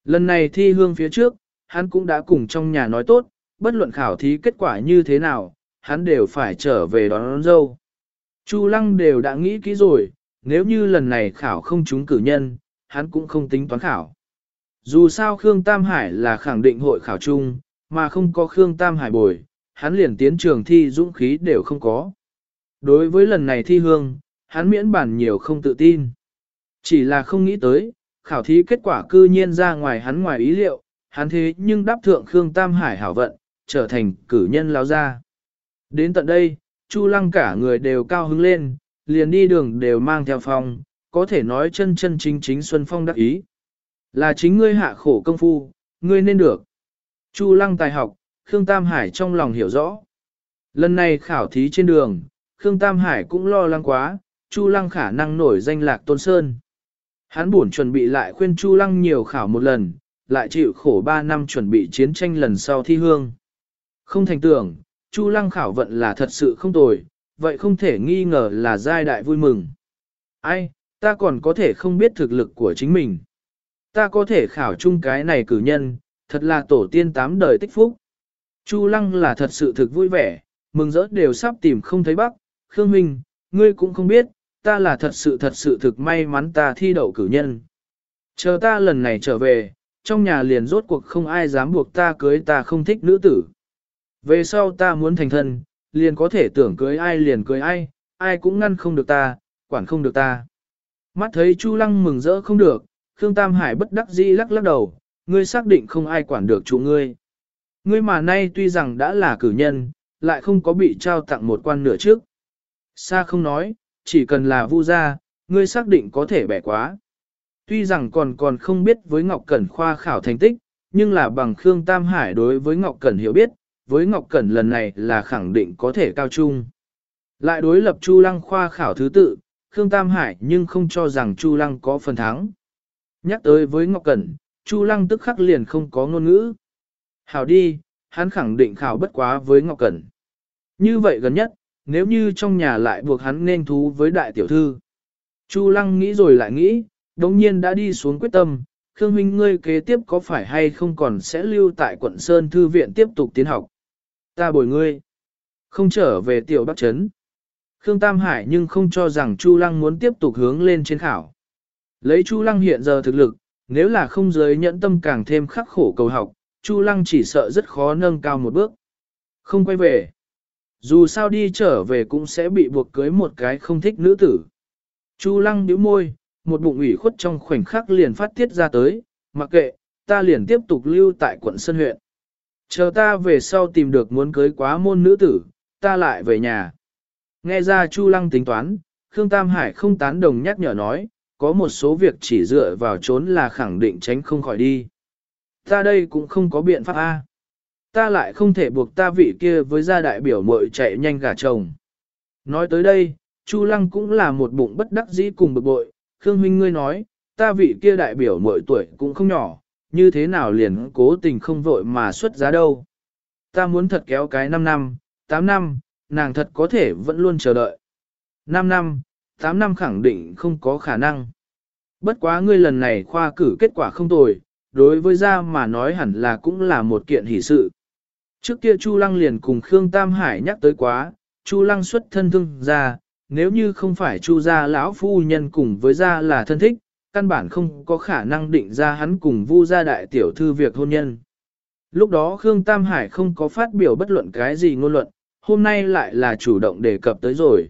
Lần này thi hương phía trước, hắn cũng đã cùng trong nhà nói tốt, bất luận khảo thí kết quả như thế nào, hắn đều phải trở về đón, đón dâu. Chu Lăng đều đã nghĩ kỹ rồi, nếu như lần này khảo không trúng cử nhân, hắn cũng không tính toán khảo. Dù sao Khương Tam Hải là khẳng định hội khảo chung, mà không có Khương Tam Hải bồi, hắn liền tiến trường thi dũng khí đều không có. Đối với lần này thi hương, hắn miễn bản nhiều không tự tin. Chỉ là không nghĩ tới, khảo thí kết quả cư nhiên ra ngoài hắn ngoài ý liệu, hắn thế nhưng đáp thượng Khương Tam Hải hảo vận, trở thành cử nhân lao ra. Đến tận đây, Chu Lăng cả người đều cao hứng lên, liền đi đường đều mang theo phong, có thể nói chân chân chính chính Xuân Phong đắc ý. Là chính ngươi hạ khổ công phu, ngươi nên được. Chu Lăng tài học, Khương Tam Hải trong lòng hiểu rõ. Lần này khảo thí trên đường, Khương Tam Hải cũng lo lắng quá, Chu Lăng khả năng nổi danh lạc tôn sơn. Hắn buồn chuẩn bị lại khuyên Chu Lăng nhiều khảo một lần, lại chịu khổ 3 năm chuẩn bị chiến tranh lần sau thi hương. Không thành tưởng, Chu Lăng khảo vận là thật sự không tồi, vậy không thể nghi ngờ là giai đại vui mừng. Ai, ta còn có thể không biết thực lực của chính mình. Ta có thể khảo chung cái này cử nhân, thật là tổ tiên tám đời tích phúc. Chu Lăng là thật sự thực vui vẻ, mừng rỡ đều sắp tìm không thấy bắc. Khương Minh, ngươi cũng không biết, ta là thật sự thật sự thực may mắn ta thi đậu cử nhân. Chờ ta lần này trở về, trong nhà liền rốt cuộc không ai dám buộc ta cưới ta không thích nữ tử. Về sau ta muốn thành thân, liền có thể tưởng cưới ai liền cưới ai, ai cũng ngăn không được ta, quản không được ta. Mắt thấy Chu Lăng mừng rỡ không được, Khương Tam Hải bất đắc dĩ lắc lắc đầu, ngươi xác định không ai quản được chủ ngươi. Ngươi mà nay tuy rằng đã là cử nhân, lại không có bị trao tặng một quan nửa trước. Sa không nói, chỉ cần là vu gia, ngươi xác định có thể bẻ quá. Tuy rằng còn còn không biết với Ngọc Cẩn khoa khảo thành tích, nhưng là bằng Khương Tam Hải đối với Ngọc Cẩn hiểu biết, với Ngọc Cẩn lần này là khẳng định có thể cao trung. Lại đối lập Chu Lăng khoa khảo thứ tự, Khương Tam Hải nhưng không cho rằng Chu Lăng có phần thắng. Nhắc tới với Ngọc Cẩn, Chu Lăng tức khắc liền không có ngôn ngữ. Hảo đi, hắn khẳng định khảo bất quá với Ngọc Cẩn. Như vậy gần nhất, nếu như trong nhà lại buộc hắn nên thú với đại tiểu thư. Chu Lăng nghĩ rồi lại nghĩ, đồng nhiên đã đi xuống quyết tâm, Khương Huynh ngươi kế tiếp có phải hay không còn sẽ lưu tại quận Sơn Thư viện tiếp tục tiến học. Ta bồi ngươi. Không trở về tiểu Bắc Trấn. Khương Tam Hải nhưng không cho rằng Chu Lăng muốn tiếp tục hướng lên trên khảo. Lấy Chu Lăng hiện giờ thực lực, nếu là không giới nhẫn tâm càng thêm khắc khổ cầu học, Chu Lăng chỉ sợ rất khó nâng cao một bước. Không quay về. Dù sao đi trở về cũng sẽ bị buộc cưới một cái không thích nữ tử. Chu Lăng nhíu môi, một bụng ủy khuất trong khoảnh khắc liền phát tiết ra tới, mặc kệ, ta liền tiếp tục lưu tại quận Sơn huyện. Chờ ta về sau tìm được muốn cưới quá môn nữ tử, ta lại về nhà. Nghe ra Chu Lăng tính toán, Khương Tam Hải không tán đồng nhắc nhở nói, có một số việc chỉ dựa vào trốn là khẳng định tránh không khỏi đi. Ta đây cũng không có biện pháp A. Ta lại không thể buộc ta vị kia với gia đại biểu muội chạy nhanh gả chồng. Nói tới đây, Chu Lăng cũng là một bụng bất đắc dĩ cùng bực bội, Khương Huynh ngươi nói, ta vị kia đại biểu muội tuổi cũng không nhỏ, như thế nào liền cố tình không vội mà xuất giá đâu. Ta muốn thật kéo cái 5 năm, 8 năm, nàng thật có thể vẫn luôn chờ đợi. 5 năm, 8 năm khẳng định không có khả năng. Bất quá ngươi lần này khoa cử kết quả không tồi, đối với gia mà nói hẳn là cũng là một kiện hỷ sự. Trước kia Chu Lăng liền cùng Khương Tam Hải nhắc tới quá, Chu Lăng xuất thân thương gia, nếu như không phải Chu gia lão phu nhân cùng với gia là thân thích, căn bản không có khả năng định ra hắn cùng Vu gia đại tiểu thư việc hôn nhân. Lúc đó Khương Tam Hải không có phát biểu bất luận cái gì ngôn luận, hôm nay lại là chủ động đề cập tới rồi.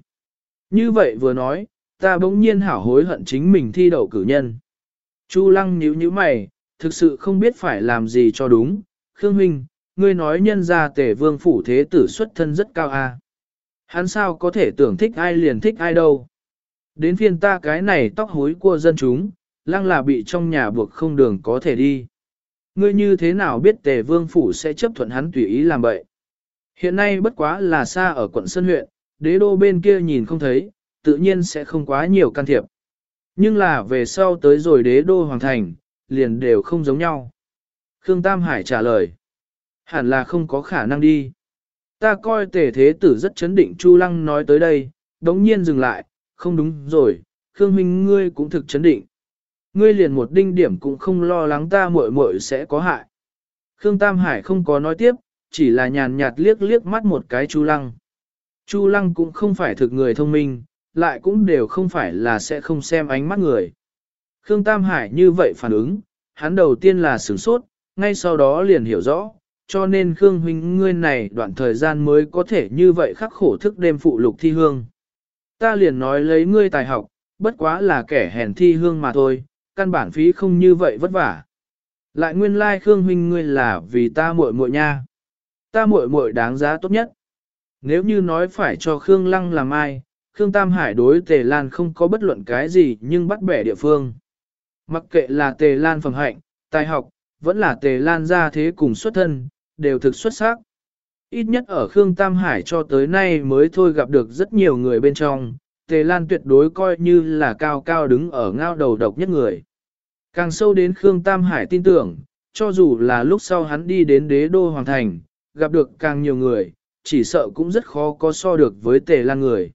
Như vậy vừa nói, ta bỗng nhiên hảo hối hận chính mình thi đậu cử nhân. Chu Lăng nhíu nhíu mày, thực sự không biết phải làm gì cho đúng. Khương Huynh, ngươi nói nhân gia tể vương phủ thế tử xuất thân rất cao a. À? Hắn sao có thể tưởng thích ai liền thích ai đâu. Đến phiên ta cái này tóc hối của dân chúng, lăng là bị trong nhà buộc không đường có thể đi. Ngươi như thế nào biết tề vương phủ sẽ chấp thuận hắn tùy ý làm vậy? Hiện nay bất quá là xa ở quận Sơn huyện, đế đô bên kia nhìn không thấy, tự nhiên sẽ không quá nhiều can thiệp. Nhưng là về sau tới rồi đế đô hoàng thành, liền đều không giống nhau. Khương Tam Hải trả lời. Hẳn là không có khả năng đi. Ta coi tề thế tử rất chấn định Chu Lăng nói tới đây, đống nhiên dừng lại, không đúng rồi, Khương Minh ngươi cũng thực chấn định. Ngươi liền một đinh điểm cũng không lo lắng ta muội muội sẽ có hại. Khương Tam Hải không có nói tiếp, chỉ là nhàn nhạt liếc liếc mắt một cái Chu Lăng. Chu Lăng cũng không phải thực người thông minh, lại cũng đều không phải là sẽ không xem ánh mắt người. Khương Tam Hải như vậy phản ứng, hắn đầu tiên là sửng sốt, ngay sau đó liền hiểu rõ, cho nên Khương huynh ngươi này đoạn thời gian mới có thể như vậy khắc khổ thức đêm phụ lục thi hương. Ta liền nói lấy ngươi tài học, bất quá là kẻ hèn thi hương mà thôi, căn bản phí không như vậy vất vả. Lại nguyên lai like Khương huynh ngươi là vì ta muội muội nha. Ta muội muội đáng giá tốt nhất. Nếu như nói phải cho Khương Lăng làm ai, Khương Tam Hải đối Tề Lan không có bất luận cái gì nhưng bắt bẻ địa phương. Mặc kệ là Tề Lan phẩm hạnh, tài học, vẫn là Tề Lan gia thế cùng xuất thân, đều thực xuất sắc. Ít nhất ở Khương Tam Hải cho tới nay mới thôi gặp được rất nhiều người bên trong, Tề Lan tuyệt đối coi như là cao cao đứng ở ngao đầu độc nhất người. Càng sâu đến Khương Tam Hải tin tưởng, cho dù là lúc sau hắn đi đến đế đô hoàng thành, gặp được càng nhiều người, chỉ sợ cũng rất khó có so được với Tề Lan người.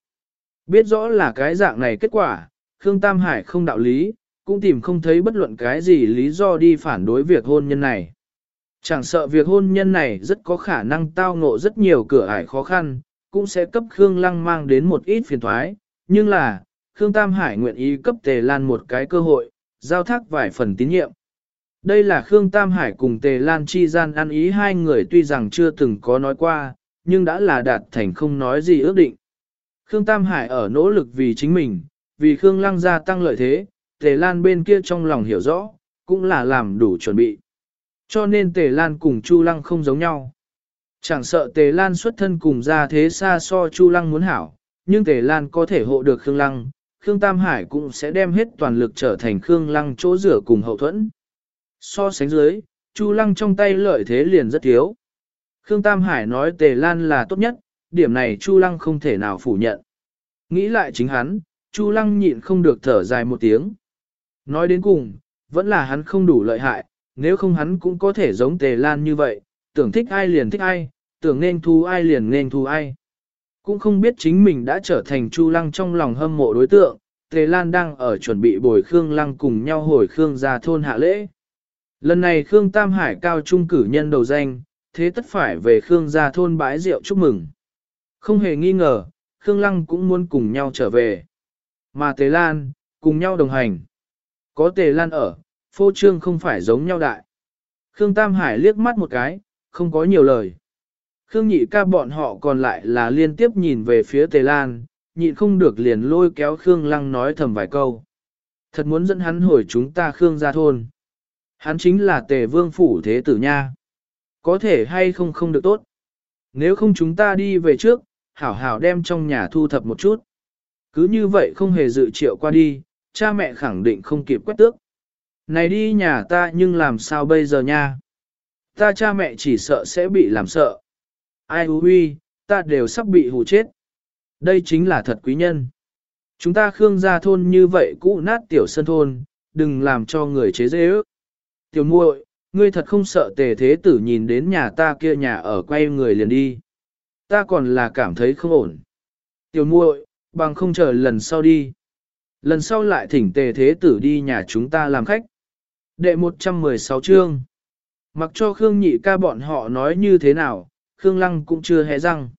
Biết rõ là cái dạng này kết quả, Khương Tam Hải không đạo lý, cũng tìm không thấy bất luận cái gì lý do đi phản đối việc hôn nhân này. Chẳng sợ việc hôn nhân này rất có khả năng tao ngộ rất nhiều cửa ải khó khăn, cũng sẽ cấp Khương Lăng mang đến một ít phiền thoái, nhưng là, Khương Tam Hải nguyện ý cấp Tề Lan một cái cơ hội, giao thác vài phần tín nhiệm. Đây là Khương Tam Hải cùng Tề Lan chi gian ăn ý hai người tuy rằng chưa từng có nói qua, nhưng đã là đạt thành không nói gì ước định. Khương Tam Hải ở nỗ lực vì chính mình, vì Khương Lăng gia tăng lợi thế, Tề Lan bên kia trong lòng hiểu rõ, cũng là làm đủ chuẩn bị. Cho nên Tề Lan cùng Chu Lăng không giống nhau. Chẳng sợ Tề Lan xuất thân cùng ra thế xa so Chu Lăng muốn hảo, nhưng Tề Lan có thể hộ được Khương Lăng, Khương Tam Hải cũng sẽ đem hết toàn lực trở thành Khương Lăng chỗ rửa cùng hậu thuẫn. So sánh dưới, Chu Lăng trong tay lợi thế liền rất thiếu. Khương Tam Hải nói Tề Lan là tốt nhất, điểm này Chu Lăng không thể nào phủ nhận. Nghĩ lại chính hắn, Chu Lăng nhịn không được thở dài một tiếng. Nói đến cùng, vẫn là hắn không đủ lợi hại, nếu không hắn cũng có thể giống Tề Lan như vậy, tưởng thích ai liền thích ai, tưởng nên thu ai liền nên thu ai. Cũng không biết chính mình đã trở thành Chu Lăng trong lòng hâm mộ đối tượng, Tề Lan đang ở chuẩn bị bồi Khương Lăng cùng nhau hồi Khương ra thôn hạ lễ. Lần này Khương Tam Hải cao trung cử nhân đầu danh, thế tất phải về Khương ra thôn bái rượu chúc mừng. Không hề nghi ngờ, Khương Lăng cũng muốn cùng nhau trở về. Mà Tề Lan, cùng nhau đồng hành. Có Tề Lan ở, phô trương không phải giống nhau đại. Khương Tam Hải liếc mắt một cái, không có nhiều lời. Khương nhị ca bọn họ còn lại là liên tiếp nhìn về phía Tề Lan, nhịn không được liền lôi kéo Khương Lăng nói thầm vài câu. Thật muốn dẫn hắn hồi chúng ta Khương ra thôn. Hắn chính là Tề Vương Phủ Thế Tử Nha. Có thể hay không không được tốt. Nếu không chúng ta đi về trước, hảo hảo đem trong nhà thu thập một chút. Cứ như vậy không hề dự triệu qua đi, cha mẹ khẳng định không kịp quét tước. Này đi nhà ta nhưng làm sao bây giờ nha? Ta cha mẹ chỉ sợ sẽ bị làm sợ. Ai hú huy, ta đều sắp bị hù chết. Đây chính là thật quý nhân. Chúng ta khương gia thôn như vậy cũ nát tiểu sân thôn, đừng làm cho người chế dễ ước. Tiểu muội, ngươi thật không sợ tề thế tử nhìn đến nhà ta kia nhà ở quay người liền đi. Ta còn là cảm thấy không ổn. Tiểu muội, bằng không chờ lần sau đi. Lần sau lại thỉnh tề thế tử đi nhà chúng ta làm khách. Đệ 116 chương. Mặc cho Khương nhị ca bọn họ nói như thế nào, Khương lăng cũng chưa hé răng.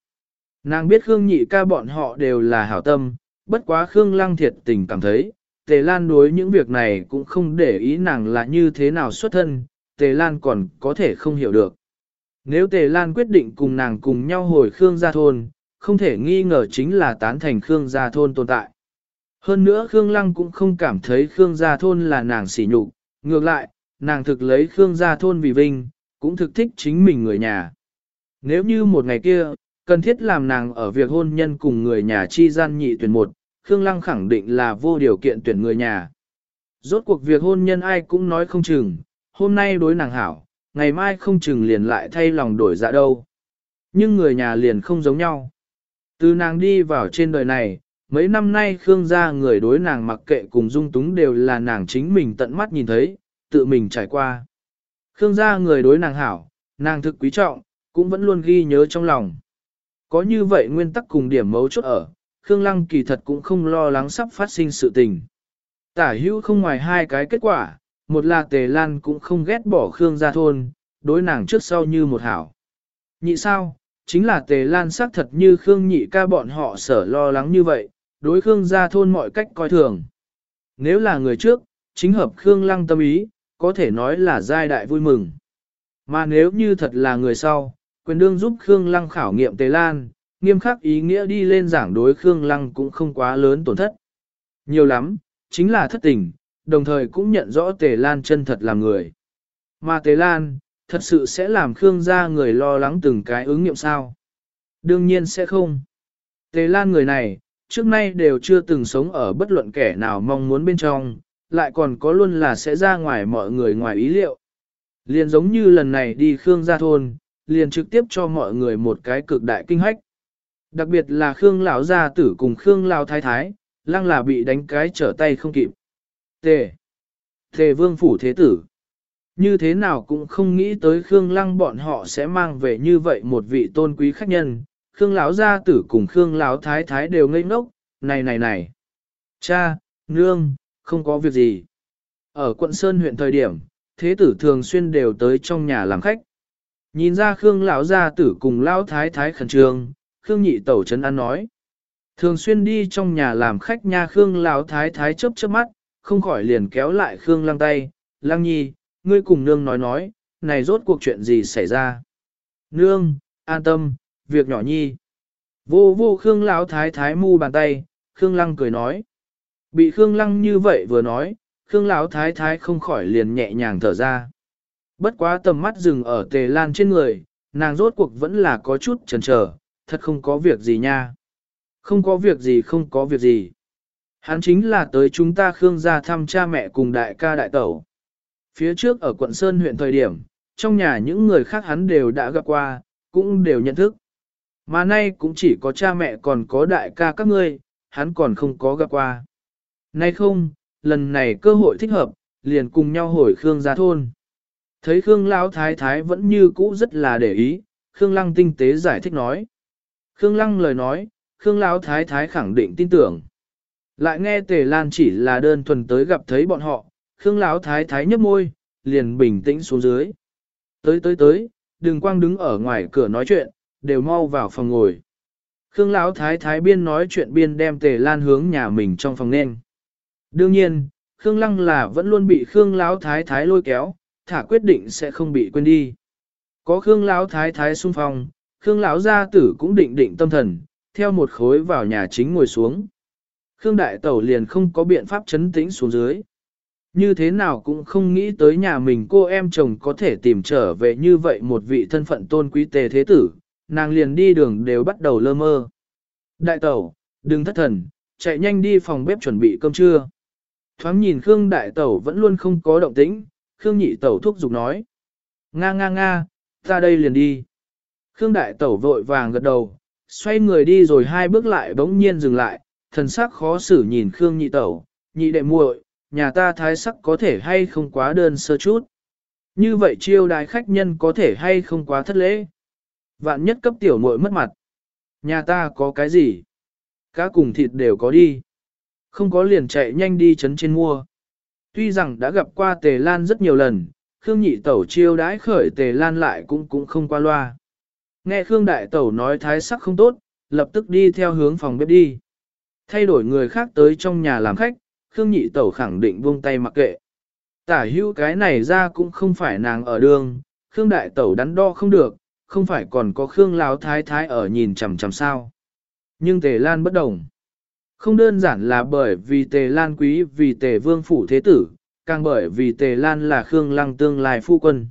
Nàng biết Khương nhị ca bọn họ đều là hảo tâm, bất quá Khương lăng thiệt tình cảm thấy, Tề Lan đối những việc này cũng không để ý nàng là như thế nào xuất thân, Tề Lan còn có thể không hiểu được. Nếu Tề Lan quyết định cùng nàng cùng nhau hồi Khương Gia Thôn, không thể nghi ngờ chính là tán thành Khương Gia Thôn tồn tại. Hơn nữa Khương Lăng cũng không cảm thấy Khương Gia Thôn là nàng sỉ nhục, ngược lại, nàng thực lấy Khương Gia Thôn vì vinh, cũng thực thích chính mình người nhà. Nếu như một ngày kia, cần thiết làm nàng ở việc hôn nhân cùng người nhà chi gian nhị tuyển một, Khương Lăng khẳng định là vô điều kiện tuyển người nhà. Rốt cuộc việc hôn nhân ai cũng nói không chừng, hôm nay đối nàng hảo, ngày mai không chừng liền lại thay lòng đổi dạ đâu. Nhưng người nhà liền không giống nhau. Từ nàng đi vào trên đời này, mấy năm nay Khương gia người đối nàng mặc kệ cùng dung túng đều là nàng chính mình tận mắt nhìn thấy, tự mình trải qua. Khương gia người đối nàng hảo, nàng thực quý trọng, cũng vẫn luôn ghi nhớ trong lòng. Có như vậy nguyên tắc cùng điểm mấu chốt ở, Khương Lăng kỳ thật cũng không lo lắng sắp phát sinh sự tình. Tả hữu không ngoài hai cái kết quả, một là Tề Lan cũng không ghét bỏ Khương gia thôn, đối nàng trước sau như một hảo. Nhị sao, chính là tề lan xác thật như Khương nhị ca bọn họ sở lo lắng như vậy, đối Khương gia thôn mọi cách coi thường. Nếu là người trước, chính hợp Khương lăng tâm ý, có thể nói là giai đại vui mừng. Mà nếu như thật là người sau, quyền đương giúp Khương lăng khảo nghiệm tề lan, nghiêm khắc ý nghĩa đi lên giảng đối Khương lăng cũng không quá lớn tổn thất. Nhiều lắm, chính là thất tình, đồng thời cũng nhận rõ tề lan chân thật là người. Mà tề lan, thật sự sẽ làm Khương gia người lo lắng từng cái ứng nghiệm sao? Đương nhiên sẽ không. Tề Lan người này, trước nay đều chưa từng sống ở bất luận kẻ nào mong muốn bên trong, lại còn có luôn là sẽ ra ngoài mọi người ngoài ý liệu. Liền giống như lần này đi Khương gia thôn, liền trực tiếp cho mọi người một cái cực đại kinh hách. Đặc biệt là Khương lão gia tử cùng Khương lão thái thái, lăng là bị đánh cái trở tay không kịp. Tề. Tề vương phủ thế tử như thế nào cũng không nghĩ tới Khương Lăng bọn họ sẽ mang về như vậy một vị tôn quý khách nhân. Khương Lão gia tử cùng Khương Lão thái thái đều ngây ngốc, này này này. Cha, nương, không có việc gì. Ở quận Sơn huyện thời điểm, thế tử thường xuyên đều tới trong nhà làm khách. Nhìn ra Khương Lão gia tử cùng Lão thái thái khẩn trương, Khương nhị tẩu trấn an nói. Thường xuyên đi trong nhà làm khách nha Khương Lão thái thái chớp chớp mắt, không khỏi liền kéo lại Khương Lăng tay, Lăng nhi, ngươi cùng nương nói nói, này rốt cuộc chuyện gì xảy ra. Nương, an tâm, việc nhỏ nhi. Vô vô Khương Lão thái thái mu bàn tay, Khương Lăng cười nói. Bị Khương Lăng như vậy vừa nói, Khương Lão thái thái không khỏi liền nhẹ nhàng thở ra. Bất quá tầm mắt dừng ở tề lan trên người, nàng rốt cuộc vẫn là có chút chần chờ, thật không có việc gì nha. Không có việc gì không có việc gì. Hắn chính là tới chúng ta Khương gia thăm cha mẹ cùng đại ca đại tẩu. Phía trước ở quận Sơn huyện thời điểm, trong nhà những người khác hắn đều đã gặp qua, cũng đều nhận thức. Mà nay cũng chỉ có cha mẹ còn có đại ca các ngươi, hắn còn không có gặp qua. Nay không, lần này cơ hội thích hợp, liền cùng nhau hồi Khương ra thôn. Thấy Khương Lão Thái Thái vẫn như cũ rất là để ý, Khương Lăng tinh tế giải thích nói. Khương Lăng lời nói, Khương Lão Thái Thái khẳng định tin tưởng. Lại nghe Tề Lan chỉ là đơn thuần tới gặp thấy bọn họ, Khương Lão thái thái nhấp môi, liền bình tĩnh xuống dưới. Tới tới tới, đừng quang đứng ở ngoài cửa nói chuyện, đều mau vào phòng ngồi. Khương Lão thái thái biên nói chuyện biên đem Tề Lan hướng nhà mình trong phòng nên. Đương nhiên, Khương Lăng là vẫn luôn bị Khương Lão thái thái lôi kéo, thả quyết định sẽ không bị quên đi. Có Khương Lão thái thái xung phong, Khương Lão gia tử cũng định định tâm thần, theo một khối vào nhà chính ngồi xuống. Khương Đại Tẩu liền không có biện pháp chấn tĩnh xuống dưới. Như thế nào cũng không nghĩ tới nhà mình cô em chồng có thể tìm trở về như vậy một vị thân phận tôn quý tề thế tử, nàng liền đi đường đều bắt đầu lơ mơ. Đại tẩu, đừng thất thần, chạy nhanh đi phòng bếp chuẩn bị cơm trưa. Thoáng nhìn Khương đại tẩu vẫn luôn không có động tĩnh, Khương nhị tẩu thúc giục nói. Nga nga nga, ta đây liền đi. Khương đại tẩu vội vàng gật đầu, xoay người đi rồi hai bước lại bỗng nhiên dừng lại, thần sắc khó xử nhìn Khương nhị tẩu, nhị đệ muội, nhà ta thái sắc có thể hay không quá đơn sơ chút. Như vậy chiêu đái khách nhân có thể hay không quá thất lễ. Vạn nhất cấp tiểu muội mất mặt. Nhà ta có cái gì? Cá cùng thịt đều có đi. Không có liền chạy nhanh đi chấn trên mua. Tuy rằng đã gặp qua tề lan rất nhiều lần, Khương nhị tẩu chiêu đãi khởi tề lan lại cũng cũng không qua loa. Nghe Khương đại tẩu nói thái sắc không tốt, lập tức đi theo hướng phòng bếp đi. Thay đổi người khác tới trong nhà làm khách, Khương nhị tẩu khẳng định buông tay mặc kệ. Tả hữu cái này ra cũng không phải nàng ở đường, Khương đại tẩu đắn đo không được, không phải còn có Khương Láo thái thái ở nhìn chằm chằm sao. Nhưng tề lan bất đồng. Không đơn giản là bởi vì tề lan quý vì tề vương phủ thế tử, càng bởi vì tề lan là Khương lăng tương lai phu quân.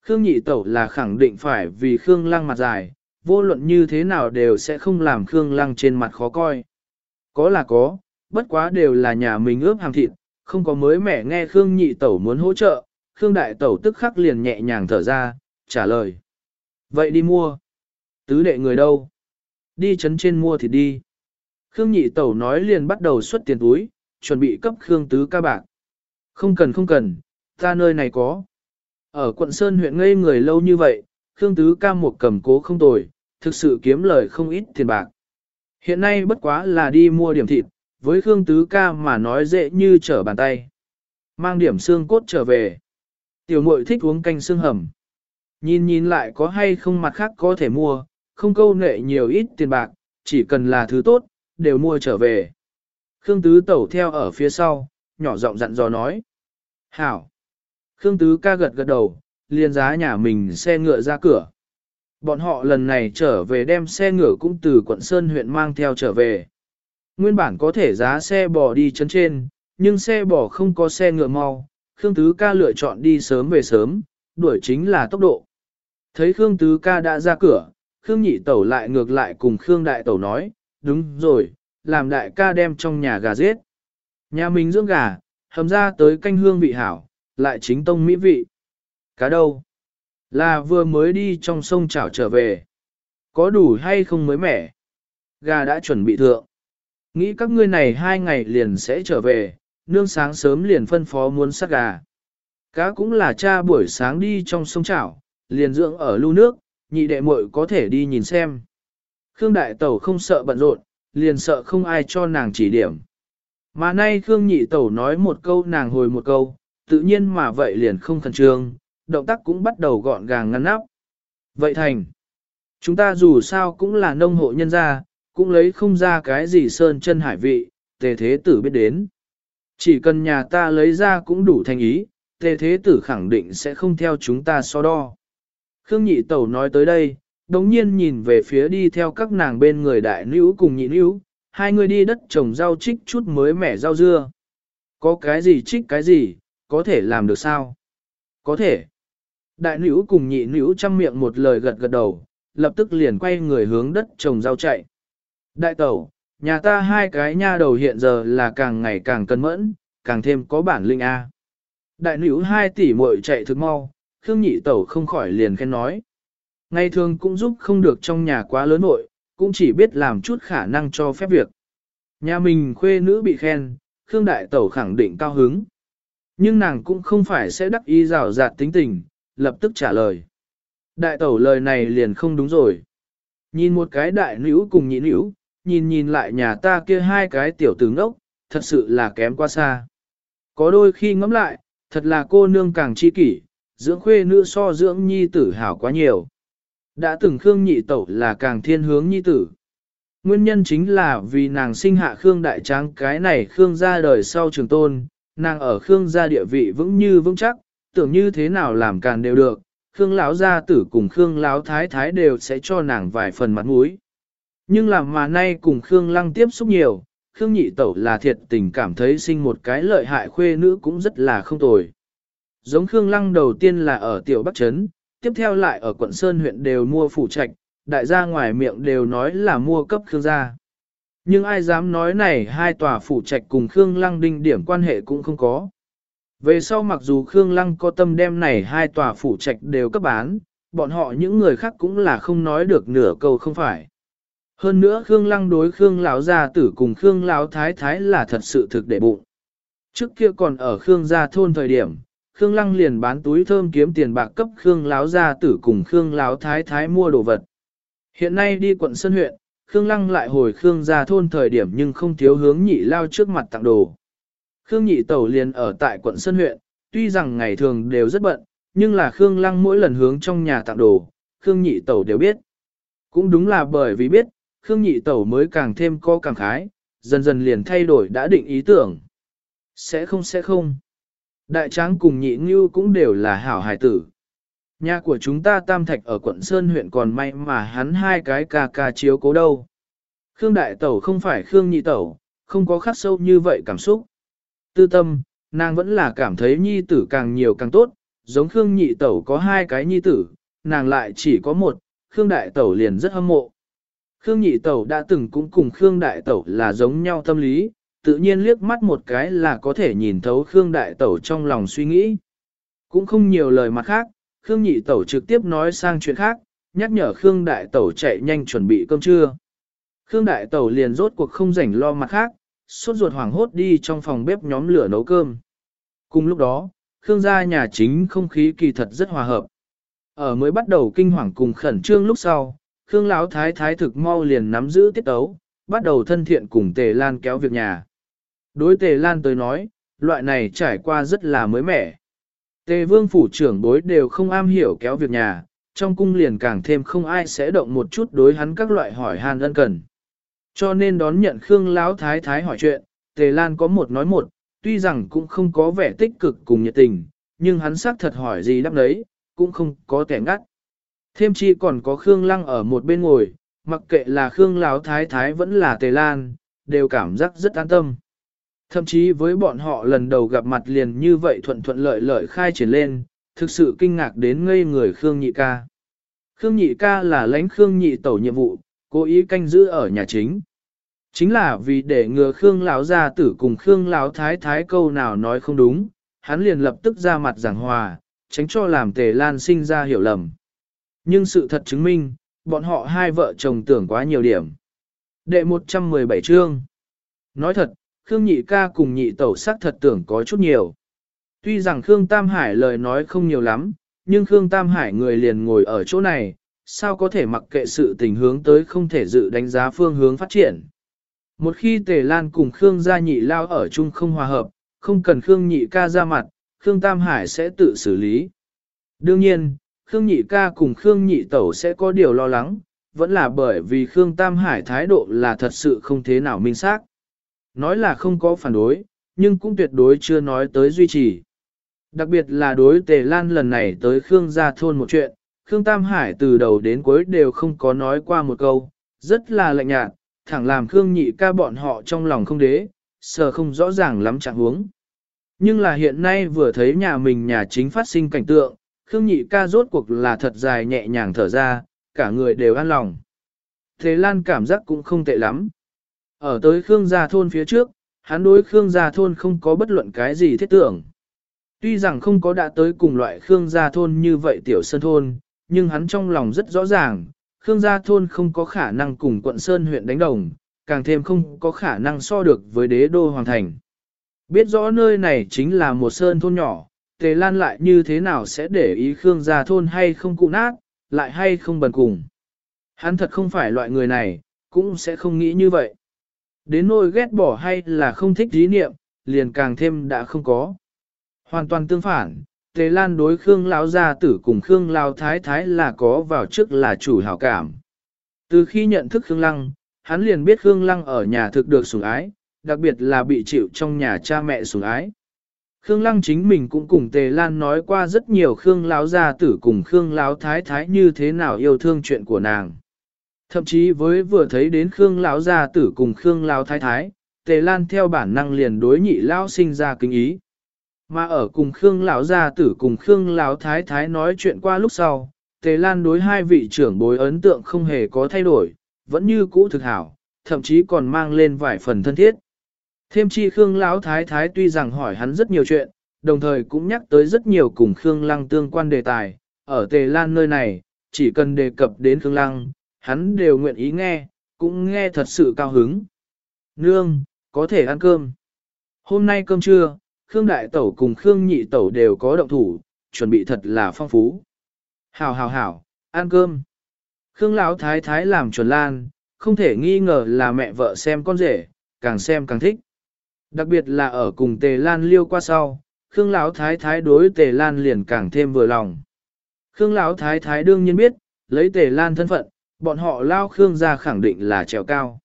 Khương nhị tẩu là khẳng định phải vì Khương lăng mặt dài, vô luận như thế nào đều sẽ không làm Khương lăng trên mặt khó coi. Có là có, bất quá đều là nhà mình ướp hàng thịt, không có mới mẻ nghe Khương nhị tẩu muốn hỗ trợ, Khương đại tẩu tức khắc liền nhẹ nhàng thở ra, trả lời. Vậy đi mua. Tứ đệ người đâu? Đi chấn trên mua thì đi. Khương nhị tẩu nói liền bắt đầu xuất tiền túi, chuẩn bị cấp Khương tứ ca bạc. Không cần không cần, ta nơi này có. Ở quận Sơn huyện ngây người lâu như vậy, Khương tứ ca một cầm cố không tồi, thực sự kiếm lời không ít tiền bạc. Hiện nay bất quá là đi mua điểm thịt, với Khương Tứ ca mà nói dễ như trở bàn tay. Mang điểm xương cốt trở về. Tiểu muội thích uống canh xương hầm. Nhìn nhìn lại có hay không mặt khác có thể mua, không câu nệ nhiều ít tiền bạc, chỉ cần là thứ tốt, đều mua trở về. Khương Tứ Tẩu theo ở phía sau, nhỏ giọng dặn dò nói. Hảo! Khương Tứ ca gật gật đầu, liền giá nhà mình xe ngựa ra cửa. Bọn họ lần này trở về đem xe ngựa cũng từ quận Sơn huyện mang theo trở về. Nguyên bản có thể giá xe bò đi chân trên, nhưng xe bò không có xe ngựa mau. Khương Tứ ca lựa chọn đi sớm về sớm, đuổi chính là tốc độ. Thấy Khương Tứ ca đã ra cửa, Khương Nhị Tẩu lại ngược lại cùng Khương Đại Tẩu nói, đúng rồi, làm đại ca đem trong nhà gà giết. Nhà mình dưỡng gà, hầm ra tới canh hương vị hảo, lại chính tông mỹ vị. Cá đâu? Là vừa mới đi trong sông chảo trở về. Có đủ hay không mới mẻ? Gà đã chuẩn bị thượng. Nghĩ các ngươi này hai ngày liền sẽ trở về, nương sáng sớm liền phân phó muốn sát gà. Cá cũng là cha buổi sáng đi trong sông chảo, liền dưỡng ở lưu nước, nhị đệ muội có thể đi nhìn xem. Khương Đại Tẩu không sợ bận rộn, liền sợ không ai cho nàng chỉ điểm. Mà nay Khương Nhị Tẩu nói một câu nàng hồi một câu, tự nhiên mà vậy liền không khẩn trương, động tác cũng bắt đầu gọn gàng ngăn nắp. Vậy thành, chúng ta dù sao cũng là nông hộ nhân gia, cũng lấy không ra cái gì sơn chân hải vị, tề thế tử biết đến. Chỉ cần nhà ta lấy ra cũng đủ thành ý, tề thế tử khẳng định sẽ không theo chúng ta so đo. Khương nhị tẩu nói tới đây, đống nhiên nhìn về phía đi theo các nàng bên người đại nữ cùng nhị nữ, hai người đi đất trồng rau trích chút mới mẻ rau dưa. Có cái gì trích cái gì, có thể làm được sao? Có thể. Đại nữ cùng nhị nữ chăm miệng một lời gật gật đầu, lập tức liền quay người hướng đất trồng rau chạy. Đại tẩu, nhà ta hai cái nha đầu hiện giờ là càng ngày càng cân mẫn, càng thêm có bản linh A. Đại nữ hai tỷ muội chạy thực mau, Khương nhị tẩu không khỏi liền khen nói. Ngày thường cũng giúp không được trong nhà quá lớn nội, cũng chỉ biết làm chút khả năng cho phép việc. Nhà mình khuê nữ bị khen, Khương đại tẩu khẳng định cao hứng. Nhưng nàng cũng không phải sẽ đắc ý rào rạt tính tình, lập tức trả lời. Đại tẩu lời này liền không đúng rồi. Nhìn một cái đại nữ cùng nhị nữ, nhìn nhìn lại nhà ta kia hai cái tiểu tướng ốc, thật sự là kém quá xa. Có đôi khi ngẫm lại, thật là cô nương càng chi kỷ, dưỡng khuê nữ so dưỡng nhi tử hảo quá nhiều. Đã từng Khương nhị tẩu là càng thiên hướng nhi tử. Nguyên nhân chính là vì nàng sinh hạ Khương đại tráng cái này Khương ra đời sau trường tôn, nàng ở Khương gia địa vị vững như vững chắc, tưởng như thế nào làm càn đều được, Khương lão gia tử cùng Khương lão thái thái đều sẽ cho nàng vài phần mặt mũi. Nhưng làm mà nay cùng Khương lăng tiếp xúc nhiều, Khương nhị tẩu là thiệt tình cảm thấy sinh một cái lợi hại khuê nữ cũng rất là không tồi. Giống Khương lăng đầu tiên là ở tiểu Bắc Trấn, tiếp theo lại ở quận Sơn huyện đều mua phủ trạch, đại gia ngoài miệng đều nói là mua cấp Khương gia. Nhưng ai dám nói này hai tòa phủ trạch cùng Khương Lăng đinh điểm quan hệ cũng không có. Về sau mặc dù Khương Lăng có tâm đem này hai tòa phủ trạch đều cấp bán, bọn họ những người khác cũng là không nói được nửa câu không phải. Hơn nữa Khương Lăng đối Khương lão gia tử cùng Khương lão thái thái là thật sự thực để bụng. Trước kia còn ở Khương gia thôn thời điểm, Khương Lăng liền bán túi thơm kiếm tiền bạc cấp Khương lão gia tử cùng Khương lão thái thái mua đồ vật. Hiện nay đi quận Sơn huyện, Khương Lăng lại hồi Khương gia thôn thời điểm nhưng không thiếu hướng nhị lao trước mặt tặng đồ. Khương nhị tẩu liền ở tại quận Sơn huyện, tuy rằng ngày thường đều rất bận, nhưng là Khương Lăng mỗi lần hướng trong nhà tặng đồ, Khương nhị tẩu đều biết. Cũng đúng là bởi vì biết, Khương nhị tẩu mới càng thêm co càng khái, dần dần liền thay đổi đã định ý tưởng. Sẽ không sẽ không. Đại tráng cùng nhị ngưu cũng đều là hảo hài tử. Nhà của chúng ta tam thạch ở quận Sơn huyện còn may mà hắn hai cái ca ca chiếu cố đâu. Khương đại tẩu không phải Khương nhị tẩu, không có khắc sâu như vậy cảm xúc. Tư tâm, nàng vẫn là cảm thấy nhi tử càng nhiều càng tốt, giống Khương nhị tẩu có hai cái nhi tử, nàng lại chỉ có một, Khương đại tẩu liền rất hâm mộ. Khương nhị tẩu đã từng cũng cùng Khương đại tẩu là giống nhau tâm lý, tự nhiên liếc mắt một cái là có thể nhìn thấu Khương đại tẩu trong lòng suy nghĩ. Cũng không nhiều lời mặt khác, Khương nhị tẩu trực tiếp nói sang chuyện khác, nhắc nhở Khương đại tẩu chạy nhanh chuẩn bị cơm trưa. Khương đại tẩu liền rốt cuộc không rảnh lo mặt khác, suốt ruột hoảng hốt đi trong phòng bếp nhóm lửa nấu cơm. Cùng lúc đó, Khương gia nhà chính không khí kỳ thật rất hòa hợp. Ở mới bắt đầu kinh hoàng cùng khẩn trương lúc sau, Khương Lão thái thái thực mau liền nắm giữ tiết tấu, bắt đầu thân thiện cùng Tề Lan kéo việc nhà. Đối Tề Lan tới nói, loại này trải qua rất là mới mẻ. Tề vương phủ trưởng bối đều không am hiểu kéo việc nhà, trong cung liền càng thêm không ai sẽ động một chút đối hắn các loại hỏi han ân cần. Cho nên đón nhận Khương Lão Thái Thái hỏi chuyện, Tề Lan có một nói một, tuy rằng cũng không có vẻ tích cực cùng nhiệt tình, nhưng hắn xác thật hỏi gì đáp đấy, cũng không có kẻ ngắt. Thêm chi còn có Khương Lăng ở một bên ngồi, mặc kệ là Khương Lão Thái Thái vẫn là Tề Lan, đều cảm giác rất an tâm. Thậm chí với bọn họ lần đầu gặp mặt liền như vậy thuận thuận lợi lợi khai triển lên, thực sự kinh ngạc đến ngây người Khương Nhị Ca. Khương Nhị Ca là lãnh Khương Nhị tẩu nhiệm vụ, cố ý canh giữ ở nhà chính. Chính là vì để ngừa Khương lão gia tử cùng Khương lão thái thái câu nào nói không đúng, hắn liền lập tức ra mặt giảng hòa, tránh cho làm Tề Lan sinh ra hiểu lầm. Nhưng sự thật chứng minh, bọn họ hai vợ chồng tưởng quá nhiều điểm. Đệ 117 chương. Nói thật, Khương Nhị ca cùng nhị tẩu sắc thật tưởng có chút nhiều. Tuy rằng Khương Tam Hải lời nói không nhiều lắm, nhưng Khương Tam Hải người liền ngồi ở chỗ này, sao có thể mặc kệ sự tình hướng tới không thể dự đánh giá phương hướng phát triển. Một khi Tề Lan cùng Khương gia nhị lao ở chung không hòa hợp, không cần Khương nhị ca ra mặt, Khương Tam Hải sẽ tự xử lý. Đương nhiên, Khương nhị ca cùng Khương nhị tẩu sẽ có điều lo lắng, vẫn là bởi vì Khương Tam Hải thái độ là thật sự không thế nào minh xác. Nói là không có phản đối, nhưng cũng tuyệt đối chưa nói tới duy trì. Đặc biệt là đối Tề Lan lần này tới Khương gia thôn một chuyện, Khương Tam Hải từ đầu đến cuối đều không có nói qua một câu, rất là lạnh nhạt, thẳng làm Khương nhị ca bọn họ trong lòng không đế, sợ không rõ ràng lắm trạng huống. Nhưng là hiện nay vừa thấy nhà mình nhà chính phát sinh cảnh tượng, Khương nhị ca rốt cuộc là thật dài nhẹ nhàng thở ra, cả người đều an lòng. Thế Lan cảm giác cũng không tệ lắm. Ở tới Khương gia thôn phía trước, hắn đối Khương gia thôn không có bất luận cái gì thiết tưởng. Tuy rằng không có đã tới cùng loại Khương gia thôn như vậy tiểu sơn thôn, nhưng hắn trong lòng rất rõ ràng, Khương gia thôn không có khả năng cùng quận Sơn huyện đánh đồng, càng thêm không có khả năng so được với đế đô hoàng thành. Biết rõ nơi này chính là một sơn thôn nhỏ, Tề Lan lại như thế nào sẽ để ý Khương gia thôn hay không cụ nát, lại hay không bần cùng. Hắn thật không phải loại người này, cũng sẽ không nghĩ như vậy. Đến nỗi ghét bỏ hay là không thích dí niệm, liền càng thêm đã không có. Hoàn toàn tương phản, Tề Lan đối Khương Lão gia tử cùng Khương Lão Thái Thái là có vào trước là chủ hảo cảm. Từ khi nhận thức Khương Lăng, hắn liền biết Khương Lăng ở nhà thực được sủng ái, đặc biệt là bị chịu trong nhà cha mẹ sủng ái. Khương Lăng chính mình cũng cùng Tề Lan nói qua rất nhiều Khương Lão gia tử cùng Khương Lão Thái Thái như thế nào yêu thương chuyện của nàng. Thậm chí với vừa thấy đến Khương Lão gia tử cùng Khương Lão Thái Thái, Tề Lan theo bản năng liền đối nhị Lão sinh ra kính ý. Mà ở cùng Khương lão gia tử cùng Khương lão thái thái nói chuyện qua lúc sau, Tề Lan đối hai vị trưởng bối ấn tượng không hề có thay đổi, vẫn như cũ thực hảo, thậm chí còn mang lên vài phần thân thiết. Thêm chi Khương lão thái thái tuy rằng hỏi hắn rất nhiều chuyện, đồng thời cũng nhắc tới rất nhiều cùng Khương Lăng tương quan đề tài, ở Tề Lan nơi này, chỉ cần đề cập đến Khương Lăng, hắn đều nguyện ý nghe, cũng nghe thật sự cao hứng. Nương, có thể ăn cơm. Hôm nay cơm trưa, Khương Đại Tẩu cùng Khương Nhị Tẩu đều có động thủ, chuẩn bị thật là phong phú. Hảo hảo hảo, ăn cơm. Khương Lão Thái Thái làm chuẩn lan, không thể nghi ngờ là mẹ vợ xem con rể, càng xem càng thích. Đặc biệt là ở cùng Tề Lan liêu qua sau, Khương Lão Thái Thái đối Tề Lan liền càng thêm vừa lòng. Khương Lão Thái Thái đương nhiên biết, lấy Tề Lan thân phận, bọn họ lao Khương ra khẳng định là trèo cao.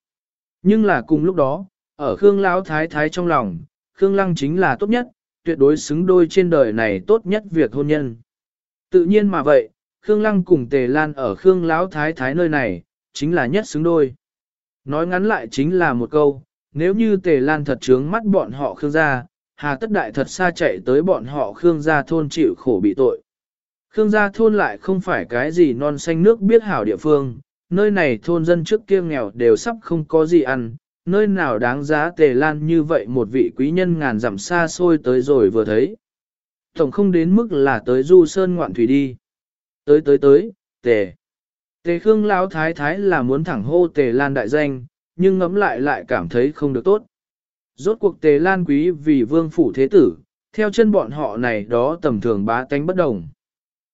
Nhưng là cùng lúc đó, ở Khương Lão Thái Thái trong lòng, Khương Lăng chính là tốt nhất, tuyệt đối xứng đôi trên đời này tốt nhất việc hôn nhân. Tự nhiên mà vậy, Khương Lăng cùng Tề Lan ở Khương Lão Thái Thái nơi này, chính là nhất xứng đôi. Nói ngắn lại chính là một câu, nếu như Tề Lan thật trướng mắt bọn họ Khương gia, Hà Tất Đại thật xa chạy tới bọn họ Khương gia thôn chịu khổ bị tội. Khương gia thôn lại không phải cái gì non xanh nước biết hảo địa phương, nơi này thôn dân trước kia nghèo đều sắp không có gì ăn, nơi nào đáng giá tề lan như vậy một vị quý nhân ngàn dặm xa xôi tới rồi vừa thấy. Tổng không đến mức là tới du sơn ngoạn thủy đi. Tới tới tới, tề. Tề Khương Lão Thái Thái là muốn thẳng hô tề lan đại danh, nhưng ngẫm lại lại cảm thấy không được tốt. Rốt cuộc tề lan quý vì vương phủ thế tử, theo chân bọn họ này đó tầm thường bá tánh bất đồng.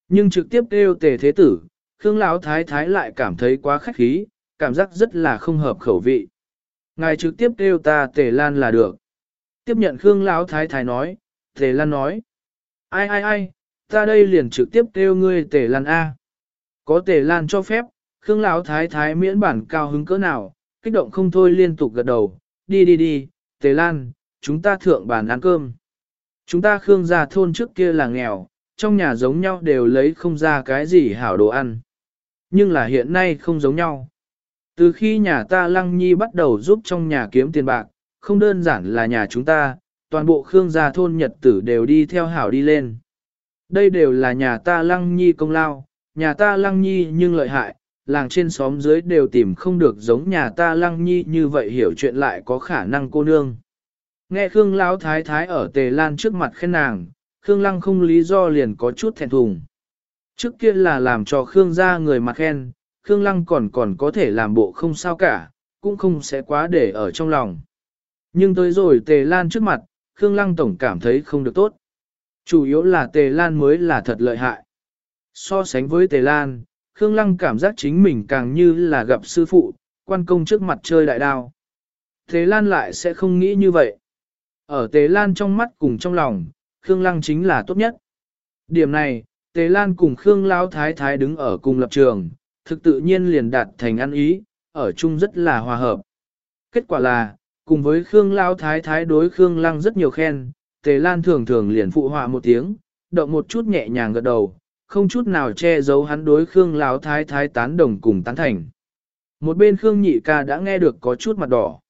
Nhưng trực tiếp kêu tề thế tử, Khương Lão Thái Thái lại cảm thấy quá khách khí, cảm giác rất là không hợp khẩu vị. Ngài trực tiếp kêu ta Tề Lan là được. Tiếp nhận Khương Lão Thái Thái nói, Tề Lan nói. Ai ai ai, ta đây liền trực tiếp kêu ngươi Tề Lan A. Có tề lan cho phép, Khương Lão thái thái miễn bản cao hứng cỡ nào, kích động không thôi liên tục gật đầu, đi đi đi, tề lan, chúng ta thượng bàn ăn cơm. Chúng ta Khương gia thôn trước kia là nghèo, trong nhà giống nhau đều lấy không ra cái gì hảo đồ ăn. Nhưng là hiện nay không giống nhau. Từ khi nhà ta Lăng Nhi bắt đầu giúp trong nhà kiếm tiền bạc, không đơn giản là nhà chúng ta, toàn bộ Khương gia thôn Nhật tử đều đi theo hảo đi lên. Đây đều là nhà ta Lăng Nhi công lao, nhà ta Lăng Nhi nhưng lợi hại, làng trên xóm dưới đều tìm không được giống nhà ta Lăng Nhi như vậy hiểu chuyện lại có khả năng cô nương. Nghe Khương Lão Thái Thái ở Tề Lan trước mặt khen nàng, Khương Lăng không lý do liền có chút thẹn thùng. Trước kia là làm cho Khương gia người mặt khen, Khương Lăng còn còn có thể làm bộ không sao cả, cũng không sẽ quá để ở trong lòng. Nhưng tới rồi Tề Lan trước mặt, Khương Lăng tổng cảm thấy không được tốt. Chủ yếu là Tề Lan mới là thật lợi hại. So sánh với Tề Lan, Khương Lăng cảm giác chính mình càng như là gặp sư phụ, quan công trước mặt chơi đại đao. Tề Lan lại sẽ không nghĩ như vậy. Ở Tề Lan trong mắt cùng trong lòng, Khương Lăng chính là tốt nhất. Điểm này, Tề Lan cùng Khương Lão Thái Thái đứng ở cùng lập trường, thực tự nhiên liền đạt thành ăn ý, ở chung rất là hòa hợp. Kết quả là, cùng với Khương Lão Thái Thái đối Khương Lăng rất nhiều khen, Tề Lan thường thường liền phụ họa một tiếng, động một chút nhẹ nhàng gật đầu, không chút nào che giấu hắn đối Khương Lão Thái Thái tán đồng cùng tán thành. Một bên Khương Nhị ca đã nghe được có chút mặt đỏ.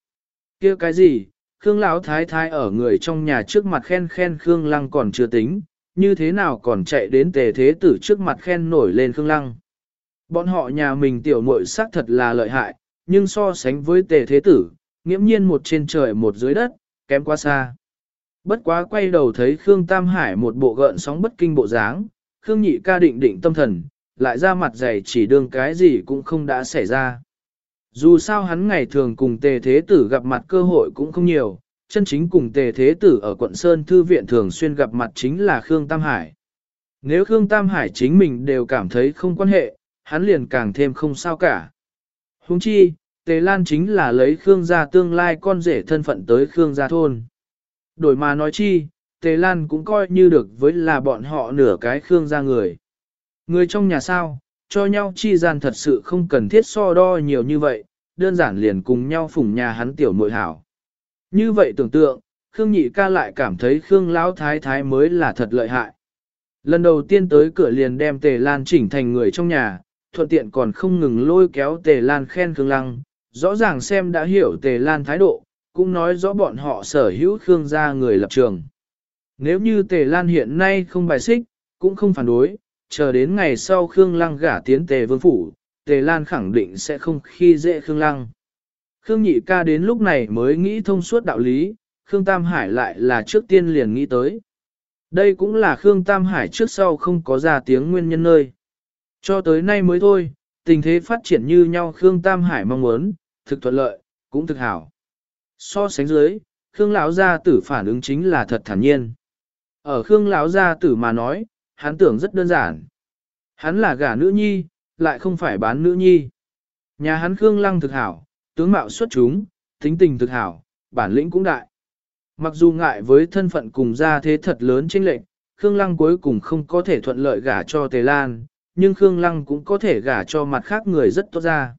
kia cái gì, Khương Lão Thái Thái ở người trong nhà trước mặt khen khen Khương Lăng còn chưa tính, như thế nào còn chạy đến tề thế tử trước mặt khen nổi lên Khương Lăng. Bọn họ nhà mình tiểu muội xác thật là lợi hại, nhưng so sánh với tề thế tử, nghiễm nhiên một trên trời một dưới đất, kém quá xa. Bất quá quay đầu thấy Khương Tam Hải một bộ gợn sóng bất kinh bộ dáng, Khương Nhị ca định định tâm thần, lại ra mặt dày chỉ đương cái gì cũng không đã xảy ra. Dù sao hắn ngày thường cùng tề thế tử gặp mặt cơ hội cũng không nhiều, chân chính cùng tề thế tử ở quận Sơn Thư Viện thường xuyên gặp mặt chính là Khương Tam Hải. Nếu Khương Tam Hải chính mình đều cảm thấy không quan hệ, hắn liền càng thêm không sao cả. Huống chi, Tề Lan chính là lấy Khương gia tương lai con rể thân phận tới Khương gia thôn. Đổi mà nói chi, Tề Lan cũng coi như được với là bọn họ nửa cái Khương gia người. Người trong nhà sao, cho nhau chi gian thật sự không cần thiết so đo nhiều như vậy, đơn giản liền cùng nhau phủng nhà hắn tiểu muội hảo. Như vậy tưởng tượng, Khương Nhị ca lại cảm thấy Khương Lão Thái Thái mới là thật lợi hại. Lần đầu tiên tới cửa liền đem Tề Lan chỉnh thành người trong nhà, thuận tiện còn không ngừng lôi kéo Tề Lan khen Khương Lăng, rõ ràng xem đã hiểu Tề Lan thái độ, cũng nói rõ bọn họ sở hữu Khương gia người lập trường. Nếu như Tề Lan hiện nay không bài xích, cũng không phản đối, chờ đến ngày sau Khương Lăng gả tiến Tề Vương Phủ, Tề Lan khẳng định sẽ không khi dễ Khương Lăng. Khương Nhị ca đến lúc này mới nghĩ thông suốt đạo lý, Khương Tam Hải lại là trước tiên liền nghĩ tới. Đây cũng là Khương Tam Hải trước sau không có ra tiếng nguyên nhân nơi. Cho tới nay mới thôi, tình thế phát triển như nhau Khương Tam Hải mong muốn, thực thuận lợi, cũng thực hảo. So sánh dưới, Khương lão gia tử phản ứng chính là thật thản nhiên. Ở Khương lão gia tử mà nói, hắn tưởng rất đơn giản. Hắn là gả nữ nhi, lại không phải bán nữ nhi. Nhà hắn Khương Lăng thực hảo, tướng mạo xuất chúng, tính tình thực hảo, bản lĩnh cũng đại. Mặc dù ngại với thân phận cùng gia thế thật lớn chênh lệch, Khương Lăng cuối cùng không có thể thuận lợi gả cho Tề Lan, nhưng Khương Lăng cũng có thể gả cho mặt khác người rất tốt ra.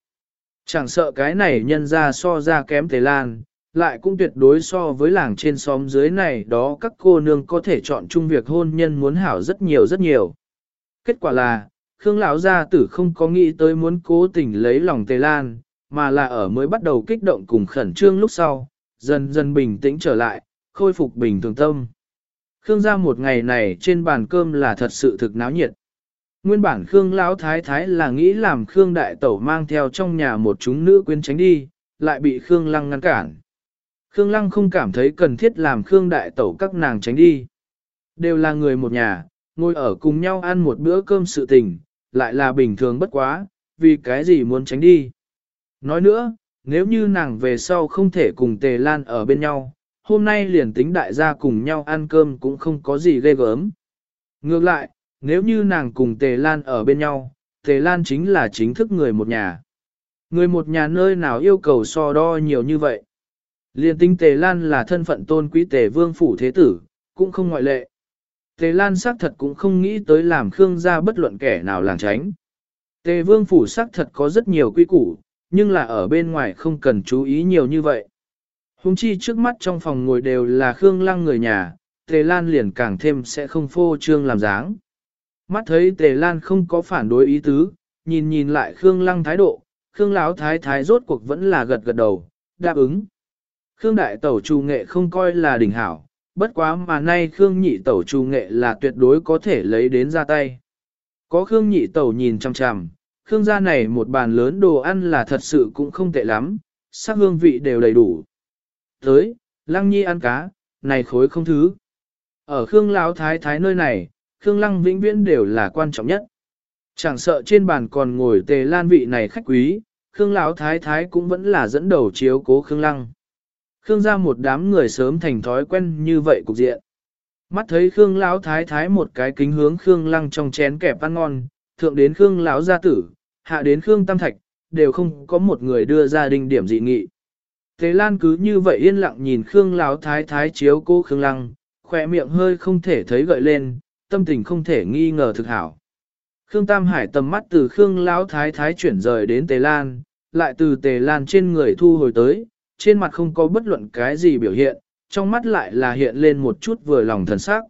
Chẳng sợ cái này nhân ra so ra kém Tề Lan, lại cũng tuyệt đối so với làng trên xóm dưới này đó các cô nương có thể chọn chung việc hôn nhân muốn hảo rất nhiều rất nhiều. Kết quả là, Khương lão gia tử không có nghĩ tới muốn cố tình lấy lòng Tề Lan, mà là ở mới bắt đầu kích động cùng khẩn trương lúc sau, dần dần bình tĩnh trở lại, khôi phục bình thường tâm. Khương gia một ngày này trên bàn cơm là thật sự thực náo nhiệt. Nguyên bản Khương Lão Thái Thái là nghĩ làm Khương Đại Tẩu mang theo trong nhà một chúng nữ quyến tránh đi, lại bị Khương Lăng ngăn cản. Khương Lăng không cảm thấy cần thiết làm Khương Đại Tẩu các nàng tránh đi. Đều là người một nhà, ngồi ở cùng nhau ăn một bữa cơm sự tình, lại là bình thường bất quá, vì cái gì muốn tránh đi. Nói nữa, nếu như nàng về sau không thể cùng Tề Lan ở bên nhau, hôm nay liền tính đại gia cùng nhau ăn cơm cũng không có gì ghê gớm. Ngược lại, nếu như nàng cùng Tề Lan ở bên nhau, Tề Lan chính là chính thức người một nhà. Người một nhà nơi nào yêu cầu so đo nhiều như vậy. Liên tính Tề Lan là thân phận tôn quý Tề Vương Phủ Thế Tử, cũng không ngoại lệ. Tề Lan xác thật cũng không nghĩ tới làm Khương gia bất luận kẻ nào làng tránh. Tề vương phủ xác thật có rất nhiều quy củ, nhưng là ở bên ngoài không cần chú ý nhiều như vậy. Hùng chi trước mắt trong phòng ngồi đều là Khương Lăng người nhà, Tề Lan liền càng thêm sẽ không phô trương làm dáng. Mắt thấy Tề Lan không có phản đối ý tứ, nhìn nhìn lại Khương Lăng thái độ, Khương Lão thái thái rốt cuộc vẫn là gật gật đầu, đáp ứng. Khương đại tẩu trù nghệ không coi là đỉnh hảo, bất quá mà nay Khương nhị tẩu trù nghệ là tuyệt đối có thể lấy đến ra tay. Có Khương nhị tẩu nhìn chằm chằm, Khương gia này một bàn lớn đồ ăn là thật sự cũng không tệ lắm, sắc hương vị đều đầy đủ. Tới, Lăng Nhi ăn cá, này khối không thứ. Ở Khương Lão Thái Thái nơi này, Khương Lăng vĩnh viễn đều là quan trọng nhất. Chẳng sợ trên bàn còn ngồi tề lan vị này khách quý, Khương Lão Thái Thái cũng vẫn là dẫn đầu chiếu cố Khương Lăng. Khương ra một đám người sớm thành thói quen như vậy cục diện. Mắt thấy Khương Lão Thái Thái một cái kính hướng Khương Lăng trong chén kẹp ăn ngon, thượng đến Khương Lão gia tử, hạ đến Khương Tam Thạch, đều không có một người đưa ra đinh điểm dị nghị. Thế Lan cứ như vậy yên lặng nhìn Khương Lão Thái Thái chiếu cô Khương Lăng, khỏe miệng hơi không thể thấy gợi lên, tâm tình không thể nghi ngờ thực hảo. Khương Tam Hải tầm mắt từ Khương Lão Thái Thái chuyển rời đến Tề Lan, lại từ Tề Lan trên người thu hồi tới, trên mặt không có bất luận cái gì biểu hiện, trong mắt lại là hiện lên một chút vừa lòng thần sắc.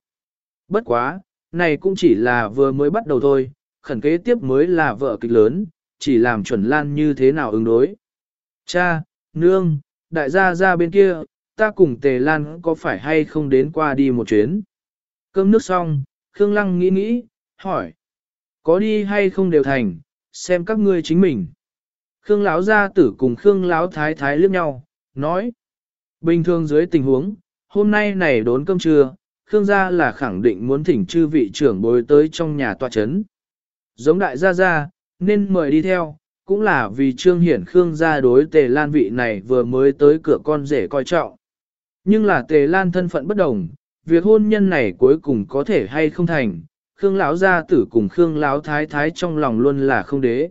Bất quá, này cũng chỉ là vừa mới bắt đầu thôi, khẩn kế tiếp mới là vợ kịch lớn, chỉ làm chuẩn Lan như thế nào ứng đối. Cha, nương, đại gia ra bên kia, ta cùng Tề Lan có phải hay không đến qua đi một chuyến. Cơm nước xong, Khương Lăng nghĩ nghĩ, hỏi. Có đi hay không đều thành, xem các ngươi chính mình. Khương Lão gia tử cùng Khương Lão thái thái liếc nhau, nói. Bình thường dưới tình huống, hôm nay này đốn cơm trưa, Khương gia là khẳng định muốn thỉnh chư vị trưởng bối tới trong nhà tòa chấn. Giống đại gia gia, nên mời đi theo, cũng là vì trương hiển Khương gia đối tề lan vị này vừa mới tới cửa con rể coi trọng. Nhưng là tề lan thân phận bất đồng, việc hôn nhân này cuối cùng có thể hay không thành, Khương lão gia tử cùng Khương lão thái thái trong lòng luôn là không đế.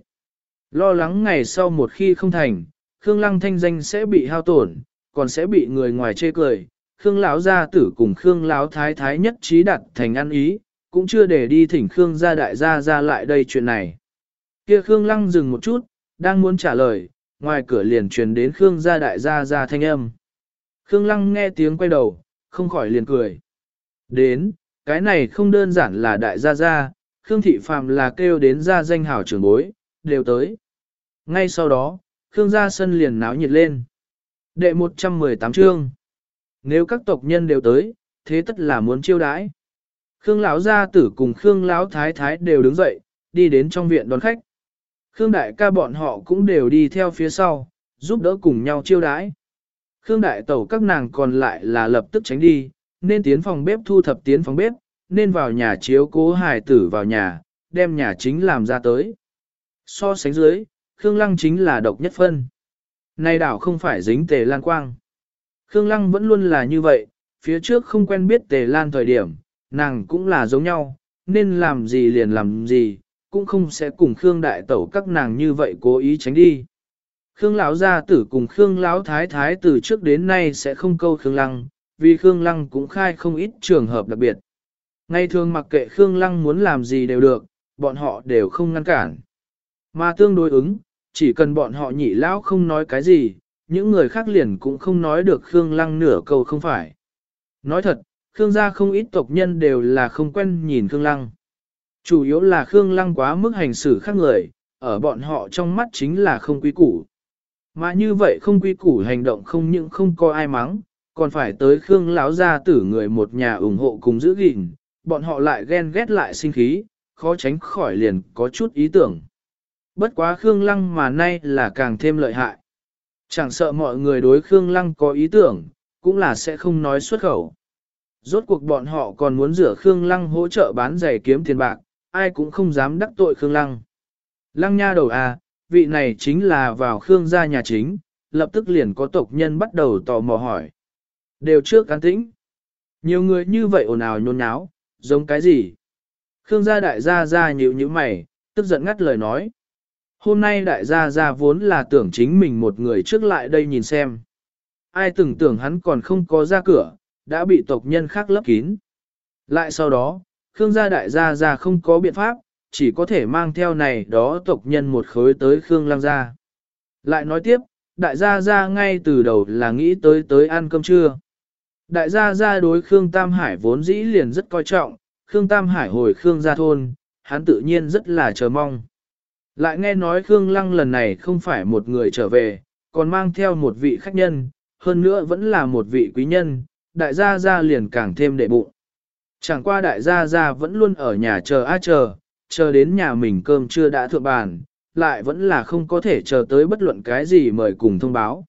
Lo lắng ngày sau một khi không thành, Khương lăng thanh danh sẽ bị hao tổn, còn sẽ bị người ngoài chê cười. Khương lão gia tử cùng Khương lão thái thái nhất trí đặt thành ăn ý, cũng chưa để đi thỉnh Khương gia đại gia ra lại đây chuyện này. Kia Khương lăng dừng một chút, đang muốn trả lời, ngoài cửa liền truyền đến Khương gia đại gia ra thanh âm. Khương lăng nghe tiếng quay đầu, không khỏi liền cười. Đến, cái này không đơn giản là đại gia gia, Khương Thị phàm là kêu đến gia danh hảo trưởng bối, đều tới. Ngay sau đó, Khương gia sân liền náo nhiệt lên. Đệ 118 chương. Nếu các tộc nhân đều tới, thế tất là muốn chiêu đãi. Khương lão gia tử cùng Khương lão thái thái đều đứng dậy, đi đến trong viện đón khách. Khương đại ca bọn họ cũng đều đi theo phía sau, giúp đỡ cùng nhau chiêu đãi. Khương đại tẩu các nàng còn lại là lập tức tránh đi, nên tiến phòng bếp thu thập tiến phòng bếp, nên vào nhà chiếu cố hài tử vào nhà, đem nhà chính làm ra tới. So sánh dưới, Khương Lăng chính là độc nhất phân. Này đảo không phải dính tề lan quang. Khương Lăng vẫn luôn là như vậy, phía trước không quen biết tề lan thời điểm, nàng cũng là giống nhau, nên làm gì liền làm gì, cũng không sẽ cùng Khương đại tẩu các nàng như vậy cố ý tránh đi. Khương lão gia tử cùng Khương lão thái thái từ trước đến nay sẽ không câu Khương Lăng, vì Khương Lăng cũng khai không ít trường hợp đặc biệt. Ngày thường mặc kệ Khương Lăng muốn làm gì đều được, bọn họ đều không ngăn cản. Mà tương đối ứng, chỉ cần bọn họ nhị lão không nói cái gì, những người khác liền cũng không nói được Khương Lăng nửa câu không phải. Nói thật, Khương gia không ít tộc nhân đều là không quen nhìn Khương Lăng. Chủ yếu là Khương Lăng quá mức hành xử khác người, ở bọn họ trong mắt chính là không quý củ. Mà như vậy không quý củ hành động không những không có ai mắng, còn phải tới Khương lão gia tử người một nhà ủng hộ cùng giữ gìn, bọn họ lại ghen ghét lại sinh khí, khó tránh khỏi liền có chút ý tưởng. Bất quá Khương Lăng mà nay là càng thêm lợi hại. Chẳng sợ mọi người đối Khương Lăng có ý tưởng, cũng là sẽ không nói xuất khẩu. Rốt cuộc bọn họ còn muốn rửa Khương Lăng hỗ trợ bán giày kiếm tiền bạc, ai cũng không dám đắc tội Khương Lăng. Lăng nha đầu à, vị này chính là vào Khương gia nhà chính, lập tức liền có tộc nhân bắt đầu tò mò hỏi. Đều trước cán tĩnh. Nhiều người như vậy ồn ào nhôn nháo, giống cái gì? Khương gia đại gia ra nhịu như mày, tức giận ngắt lời nói. Hôm nay đại gia gia vốn là tưởng chính mình một người trước lại đây nhìn xem. Ai từng tưởng hắn còn không có ra cửa, đã bị tộc nhân khác lấp kín. Lại sau đó, Khương gia đại gia gia không có biện pháp, chỉ có thể mang theo này đó tộc nhân một khối tới Khương Lăng gia. Lại nói tiếp, đại gia gia ngay từ đầu là nghĩ tới tới ăn cơm trưa. Đại gia gia đối Khương Tam Hải vốn dĩ liền rất coi trọng, Khương Tam Hải hồi Khương gia thôn, hắn tự nhiên rất là chờ mong. Lại nghe nói Khương Lăng lần này không phải một người trở về, còn mang theo một vị khách nhân, hơn nữa vẫn là một vị quý nhân, đại gia gia liền càng thêm đệ bụng. Chẳng qua đại gia gia vẫn luôn ở nhà chờ a chờ, chờ đến nhà mình cơm chưa đã thượng bàn, lại vẫn là không có thể chờ tới bất luận cái gì mời cùng thông báo.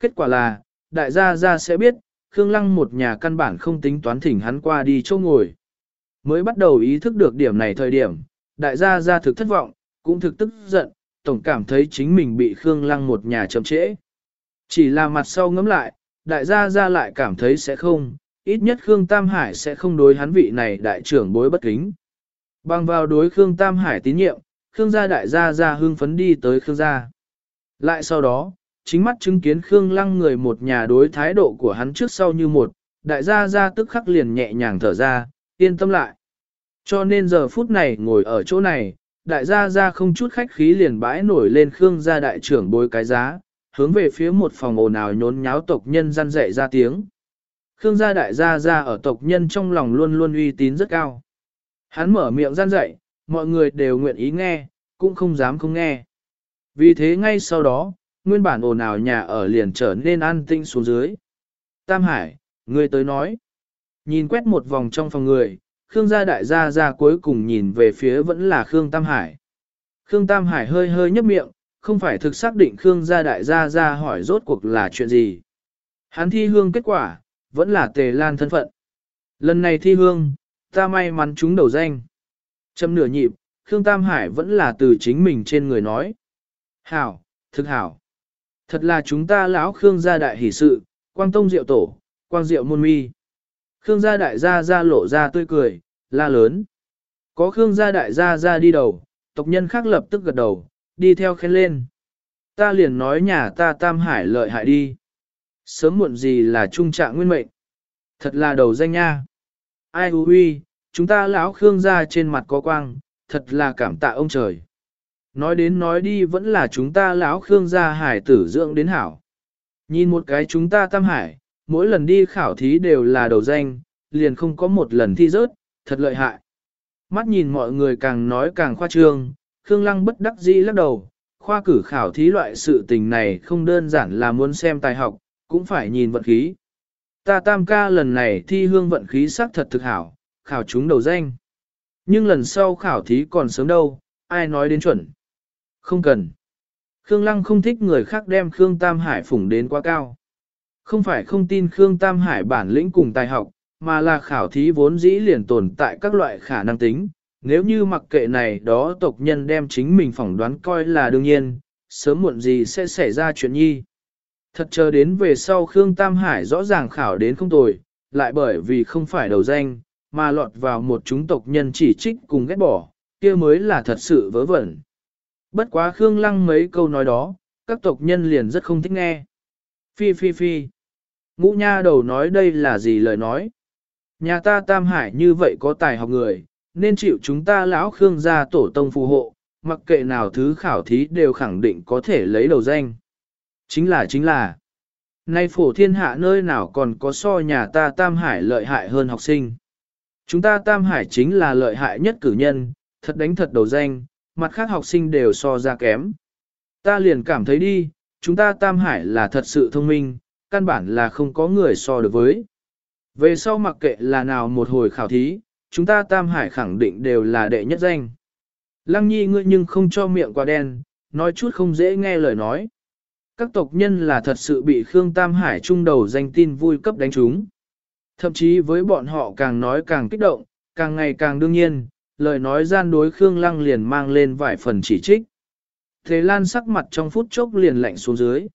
Kết quả là, đại gia gia sẽ biết, Khương Lăng một nhà căn bản không tính toán thỉnh hắn qua đi chỗ ngồi. Mới bắt đầu ý thức được điểm này thời điểm, đại gia gia thực thất vọng, cũng thực tức giận, tổng cảm thấy chính mình bị Khương Lăng một nhà chậm trễ. Chỉ là mặt sau ngẫm lại, đại gia gia lại cảm thấy sẽ không, ít nhất Khương Tam Hải sẽ không đối hắn vị này đại trưởng bối bất kính. Bằng vào đối Khương Tam Hải tín nhiệm, Khương gia đại gia gia hương phấn đi tới Khương gia. Lại sau đó, chính mắt chứng kiến Khương Lăng người một nhà đối thái độ của hắn trước sau như một, đại gia gia tức khắc liền nhẹ nhàng thở ra, yên tâm lại. Cho nên giờ phút này ngồi ở chỗ này, đại gia gia không chút khách khí liền bãi nổi lên Khương gia đại trưởng bối cái giá, hướng về phía một phòng ồn ào nhốn nháo tộc nhân răn dạy ra tiếng. Khương gia đại gia gia ở tộc nhân trong lòng luôn luôn uy tín rất cao. Hắn mở miệng gian dạy, mọi người đều nguyện ý nghe, cũng không dám không nghe. Vì thế ngay sau đó, nguyên bản ồn ào nhà ở liền trở nên an tinh xuống dưới. Tam Hải, người tới nói. Nhìn quét một vòng trong phòng người, Khương gia đại gia gia cuối cùng nhìn về phía vẫn là Khương Tam Hải. Khương Tam Hải hơi hơi nhấp miệng, không phải thực xác định Khương gia đại gia gia hỏi rốt cuộc là chuyện gì. Hắn thi hương kết quả, vẫn là tề lan thân phận. Lần này thi hương, ta may mắn chúng đầu danh. Châm nửa nhịp, Khương Tam Hải vẫn là từ chính mình trên người nói. Hảo, thực hảo. Thật là chúng ta lão Khương gia đại hỷ sự, quang tông diệu tổ, quang diệu môn mi. Khương gia đại gia ra lộ ra tươi cười, la lớn. Có Khương gia đại gia ra đi đầu, tộc nhân khác lập tức gật đầu, đi theo khen lên. Ta liền nói nhà ta tam hải lợi hại đi. Sớm muộn gì là trung trạng nguyên mệnh. Thật là đầu danh nha. Ai hư huy, chúng ta lão Khương gia trên mặt có quang, thật là cảm tạ ông trời. Nói đến nói đi vẫn là chúng ta lão Khương gia hải tử dưỡng đến hảo. Nhìn một cái chúng ta tam hải, mỗi lần đi khảo thí đều là đầu danh, liền không có một lần thi rớt, thật lợi hại. Mắt nhìn mọi người càng nói càng khoa trương, Khương Lăng bất đắc dĩ lắc đầu, khoa cử khảo thí loại sự tình này không đơn giản là muốn xem tài học, cũng phải nhìn vận khí. Ta tam ca lần này thi hương vận khí xác thật thực hảo, khảo chúng đầu danh. Nhưng lần sau khảo thí còn sớm đâu, ai nói đến chuẩn. Không cần. Khương Lăng không thích người khác đem Khương Tam Hải phủng đến quá cao. Không phải không tin Khương Tam Hải bản lĩnh cùng tài học, mà là khảo thí vốn dĩ liền tồn tại các loại khả năng tính. Nếu như mặc kệ này đó tộc nhân đem chính mình phỏng đoán coi là đương nhiên, sớm muộn gì sẽ xảy ra chuyện nhi. Thật chờ đến về sau Khương Tam Hải rõ ràng khảo đến không tồi, lại bởi vì không phải đầu danh, mà lọt vào một chúng tộc nhân chỉ trích cùng ghét bỏ, kia mới là thật sự vớ vẩn. Bất quá Khương Lăng mấy câu nói đó, các tộc nhân liền rất không thích nghe. Phi phi phi. Ngũ nha đầu nói đây là gì lời nói. Nhà ta Tam Hải như vậy có tài học người, nên chịu chúng ta lão Khương gia tổ tông phù hộ, mặc kệ nào thứ khảo thí đều khẳng định có thể lấy đầu danh. Chính là chính là, nay phổ thiên hạ nơi nào còn có so nhà ta Tam Hải lợi hại hơn học sinh. Chúng ta Tam Hải chính là lợi hại nhất cử nhân, thật đánh thật đầu danh, mặt khác học sinh đều so ra kém. Ta liền cảm thấy đi, chúng ta Tam Hải là thật sự thông minh, căn bản là không có người so được với. Về sau mặc kệ là nào một hồi khảo thí, chúng ta Tam Hải khẳng định đều là đệ nhất danh. Lăng nhi ngươi nhưng không cho miệng quá đen, nói chút không dễ nghe lời nói. Các tộc nhân là thật sự bị Khương Tam Hải trung đầu danh tin vui cấp đánh chúng. Thậm chí với bọn họ càng nói càng kích động, càng ngày càng đương nhiên, lời nói gian đối Khương Lăng liền mang lên vài phần chỉ trích. Thế Lan sắc mặt trong phút chốc liền lạnh xuống dưới.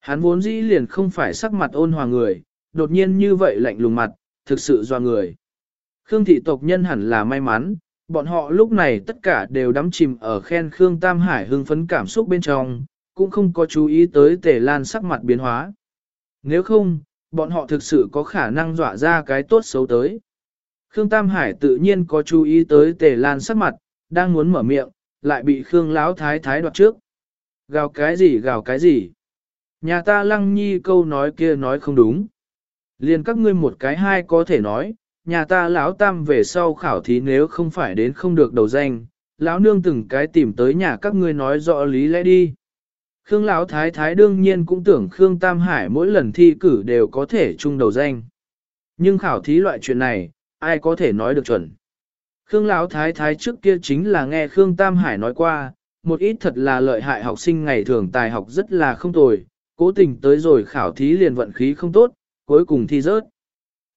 Hắn vốn dĩ liền không phải sắc mặt ôn hòa người, đột nhiên như vậy lạnh lùng mặt, thực sự do người. Khương thị tộc nhân hẳn là may mắn, bọn họ lúc này tất cả đều đắm chìm ở khen Khương Tam Hải hưng phấn cảm xúc bên trong, cũng không có chú ý tới tề lan sắc mặt biến hóa. Nếu không, bọn họ thực sự có khả năng dọa ra cái tốt xấu tới. Khương Tam Hải tự nhiên có chú ý tới tề lan sắc mặt, đang muốn mở miệng, lại bị Khương Lão Thái Thái đoạt trước. Gào cái gì gào cái gì? Nhà ta lăng nhi câu nói kia nói không đúng. Liền các ngươi một cái hai có thể nói, nhà ta lão tam về sau khảo thí nếu không phải đến không được đầu danh, lão nương từng cái tìm tới nhà các ngươi nói rõ lý lẽ đi. Khương lão thái thái đương nhiên cũng tưởng Khương Tam Hải mỗi lần thi cử đều có thể chung đầu danh. Nhưng khảo thí loại chuyện này, ai có thể nói được chuẩn. Khương lão thái thái trước kia chính là nghe Khương Tam Hải nói qua, một ít thật là lợi hại học sinh ngày thường tài học rất là không tồi, cố tình tới rồi khảo thí liền vận khí không tốt, cuối cùng thi rớt.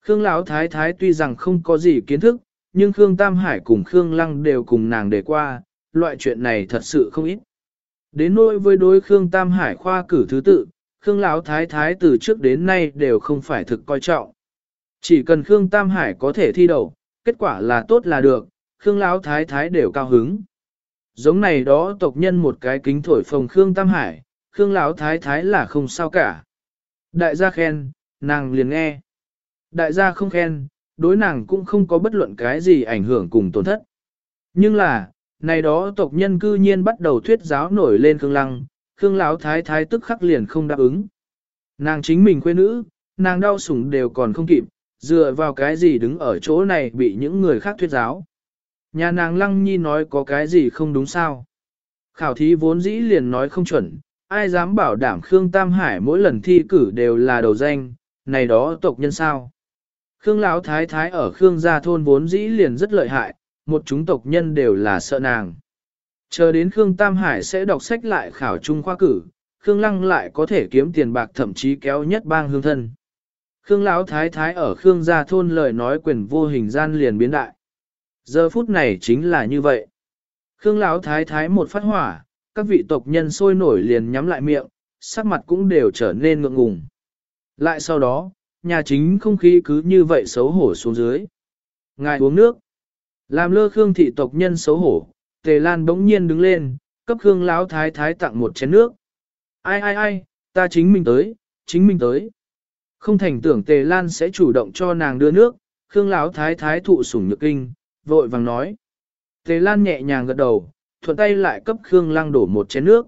Khương Lão Thái Thái tuy rằng không có gì kiến thức, nhưng Khương Tam Hải cùng Khương Lăng đều cùng nàng đề qua, loại chuyện này thật sự không ít. Đến nỗi với đối Khương Tam Hải khoa cử thứ tự, Khương Lão Thái Thái từ trước đến nay đều không phải thực coi trọng. Chỉ cần Khương Tam Hải có thể thi đậu, kết quả là tốt là được, Khương Lão Thái Thái đều cao hứng. Giống này đó tộc nhân một cái kính thổi phồng Khương Tam Hải, Khương Lão Thái Thái là không sao cả. Đại gia khen, nàng liền nghe. Đại gia không khen, đối nàng cũng không có bất luận cái gì ảnh hưởng cùng tổn thất. Nhưng là, này đó tộc nhân cư nhiên bắt đầu thuyết giáo nổi lên Khương Lăng, Khương Lão Thái Thái tức khắc liền không đáp ứng. Nàng chính mình quê nữ, nàng đau sủng đều còn không kịp, dựa vào cái gì đứng ở chỗ này bị những người khác thuyết giáo. Nhà nàng Lăng Nhi nói có cái gì không đúng sao. Khảo thí vốn dĩ liền nói không chuẩn, ai dám bảo đảm Khương Tam Hải mỗi lần thi cử đều là đầu danh, này đó tộc nhân sao. Khương Lão Thái Thái ở Khương gia thôn vốn dĩ liền rất lợi hại, một chúng tộc nhân đều là sợ nàng. Chờ đến Khương Tam Hải sẽ đọc sách lại khảo trung khoa cử, Khương Lăng lại có thể kiếm tiền bạc thậm chí kéo nhất bang hương thân. Khương Lão Thái Thái ở Khương gia thôn lời nói quyền vô hình gian liền biến đại. Giờ phút này chính là như vậy. Khương Lão Thái Thái một phát hỏa, các vị tộc nhân sôi nổi liền nhắm lại miệng, sắc mặt cũng đều trở nên ngượng ngùng. Lại sau đó, nhà chính không khí cứ như vậy xấu hổ xuống dưới. Ngài uống nước. Làm lơ Khương thị tộc nhân xấu hổ, Tề Lan bỗng nhiên đứng lên, cấp Khương Lão Thái Thái tặng một chén nước. Ai ai ai, ta chính mình tới, chính mình tới. Không thành tưởng Tề Lan sẽ chủ động cho nàng đưa nước, Khương Lão Thái Thái thụ sủng nhược kinh, vội vàng nói. Tề Lan nhẹ nhàng gật đầu, thuận tay lại cấp Khương Lăng đổ một chén nước.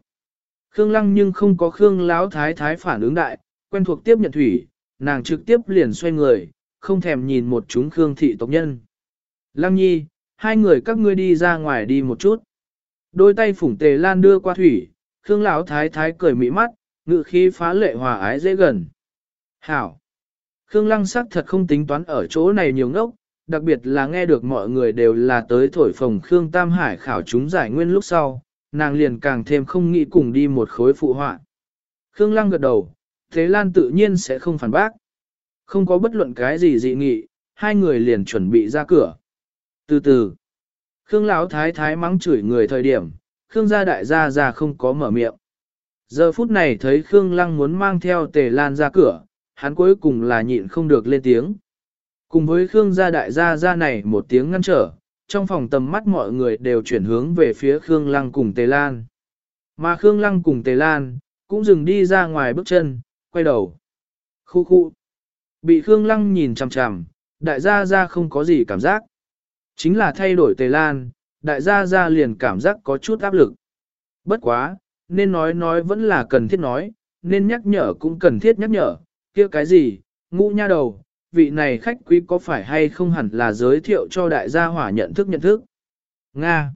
Khương Lăng nhưng không có Khương Lão Thái Thái phản ứng đại, quen thuộc tiếp nhận thủy, nàng trực tiếp liền xoay người, không thèm nhìn một chúng Khương thị tộc nhân. Lăng nhi, hai người các ngươi đi ra ngoài đi một chút. Đôi tay phủng tề lan đưa qua thủy, Khương Lão Thái Thái cười mỹ mắt, ngự khí phá lệ hòa ái dễ gần. Hảo! Khương Lăng sắc thật không tính toán ở chỗ này nhiều ngốc, đặc biệt là nghe được mọi người đều là tới thổi phồng Khương Tam Hải khảo chúng giải nguyên lúc sau, nàng liền càng thêm không nghĩ cùng đi một khối phụ họa. Khương Lăng gật đầu, Thế Lan tự nhiên sẽ không phản bác. Không có bất luận cái gì dị nghị, hai người liền chuẩn bị ra cửa. Từ từ, Khương Lão Thái Thái mắng chửi người thời điểm, Khương gia đại gia gia không có mở miệng. Giờ phút này thấy Khương Lăng muốn mang theo Tề Lan ra cửa, hắn cuối cùng là nhịn không được lên tiếng. Cùng với Khương gia đại gia gia này một tiếng ngăn trở, trong phòng tầm mắt mọi người đều chuyển hướng về phía Khương Lăng cùng Tề Lan. Mà Khương Lăng cùng Tề Lan, cũng dừng đi ra ngoài bước chân, quay đầu. Khu khu. Bị Khương Lăng nhìn chằm chằm, đại gia gia không có gì cảm giác. Chính là thay đổi Tề Lan, đại gia gia liền cảm giác có chút áp lực. Bất quá, nên nói nói vẫn là cần thiết nói, nên nhắc nhở cũng cần thiết nhắc nhở, kia cái gì, ngũ nha đầu, vị này khách quý có phải hay không hẳn là giới thiệu cho đại gia hỏa nhận thức nhận thức. Nga.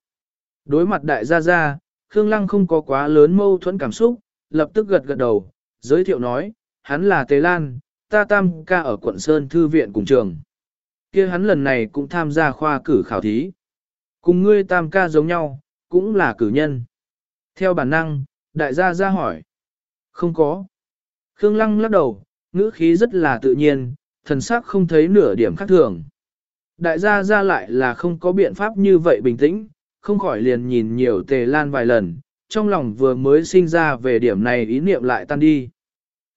Đối mặt đại gia gia, Khương Lăng không có quá lớn mâu thuẫn cảm xúc, lập tức gật gật đầu, giới thiệu nói, hắn là Tề Lan, ta tam ca ở quận Sơn Thư viện cùng trường. kia hắn lần này cũng tham gia khoa cử khảo thí. Cùng ngươi tam ca giống nhau, cũng là cử nhân. Theo bản năng, đại gia ra hỏi. Không có. Khương Lăng lắc đầu, ngữ khí rất là tự nhiên, thần sắc không thấy nửa điểm khác thường. Đại gia ra lại là không có biện pháp như vậy bình tĩnh, không khỏi liền nhìn nhiều tề lan vài lần, trong lòng vừa mới sinh ra về điểm này ý niệm lại tan đi.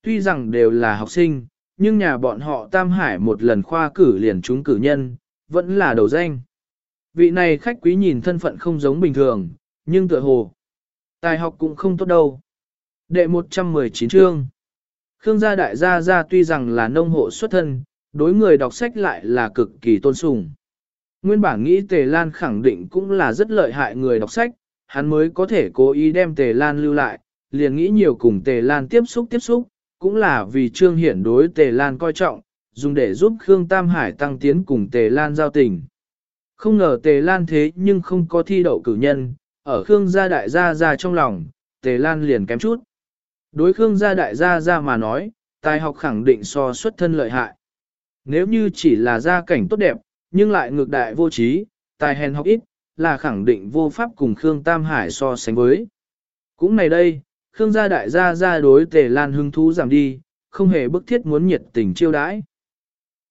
Tuy rằng đều là học sinh, nhưng nhà bọn họ Tam Hải một lần khoa cử liền trúng cử nhân, vẫn là đầu danh. Vị này khách quý nhìn thân phận không giống bình thường, nhưng tựa hồ. Tài học cũng không tốt đâu. Đệ 119 chương. Khương gia đại gia gia tuy rằng là nông hộ xuất thân, đối người đọc sách lại là cực kỳ tôn sùng. Nguyên bản nghĩ Tề Lan khẳng định cũng là rất lợi hại người đọc sách, hắn mới có thể cố ý đem Tề Lan lưu lại, liền nghĩ nhiều cùng Tề Lan tiếp xúc tiếp xúc, cũng là vì Trương Hiển đối Tề Lan coi trọng, dùng để giúp Khương Tam Hải tăng tiến cùng Tề Lan giao tình. Không ngờ Tề Lan thế nhưng không có thi đậu cử nhân, ở Khương gia đại gia gia trong lòng, Tề Lan liền kém chút. Đối Khương gia đại gia gia mà nói, tài học khẳng định so xuất thân lợi hại. Nếu như chỉ là gia cảnh tốt đẹp, nhưng lại ngược đại vô trí, tài hèn học ít, là khẳng định vô pháp cùng Khương Tam Hải so sánh với. Cũng này đây, Khương gia đại gia gia đối Tề Lan hứng thú giảm đi, không hề bức thiết muốn nhiệt tình chiêu đãi.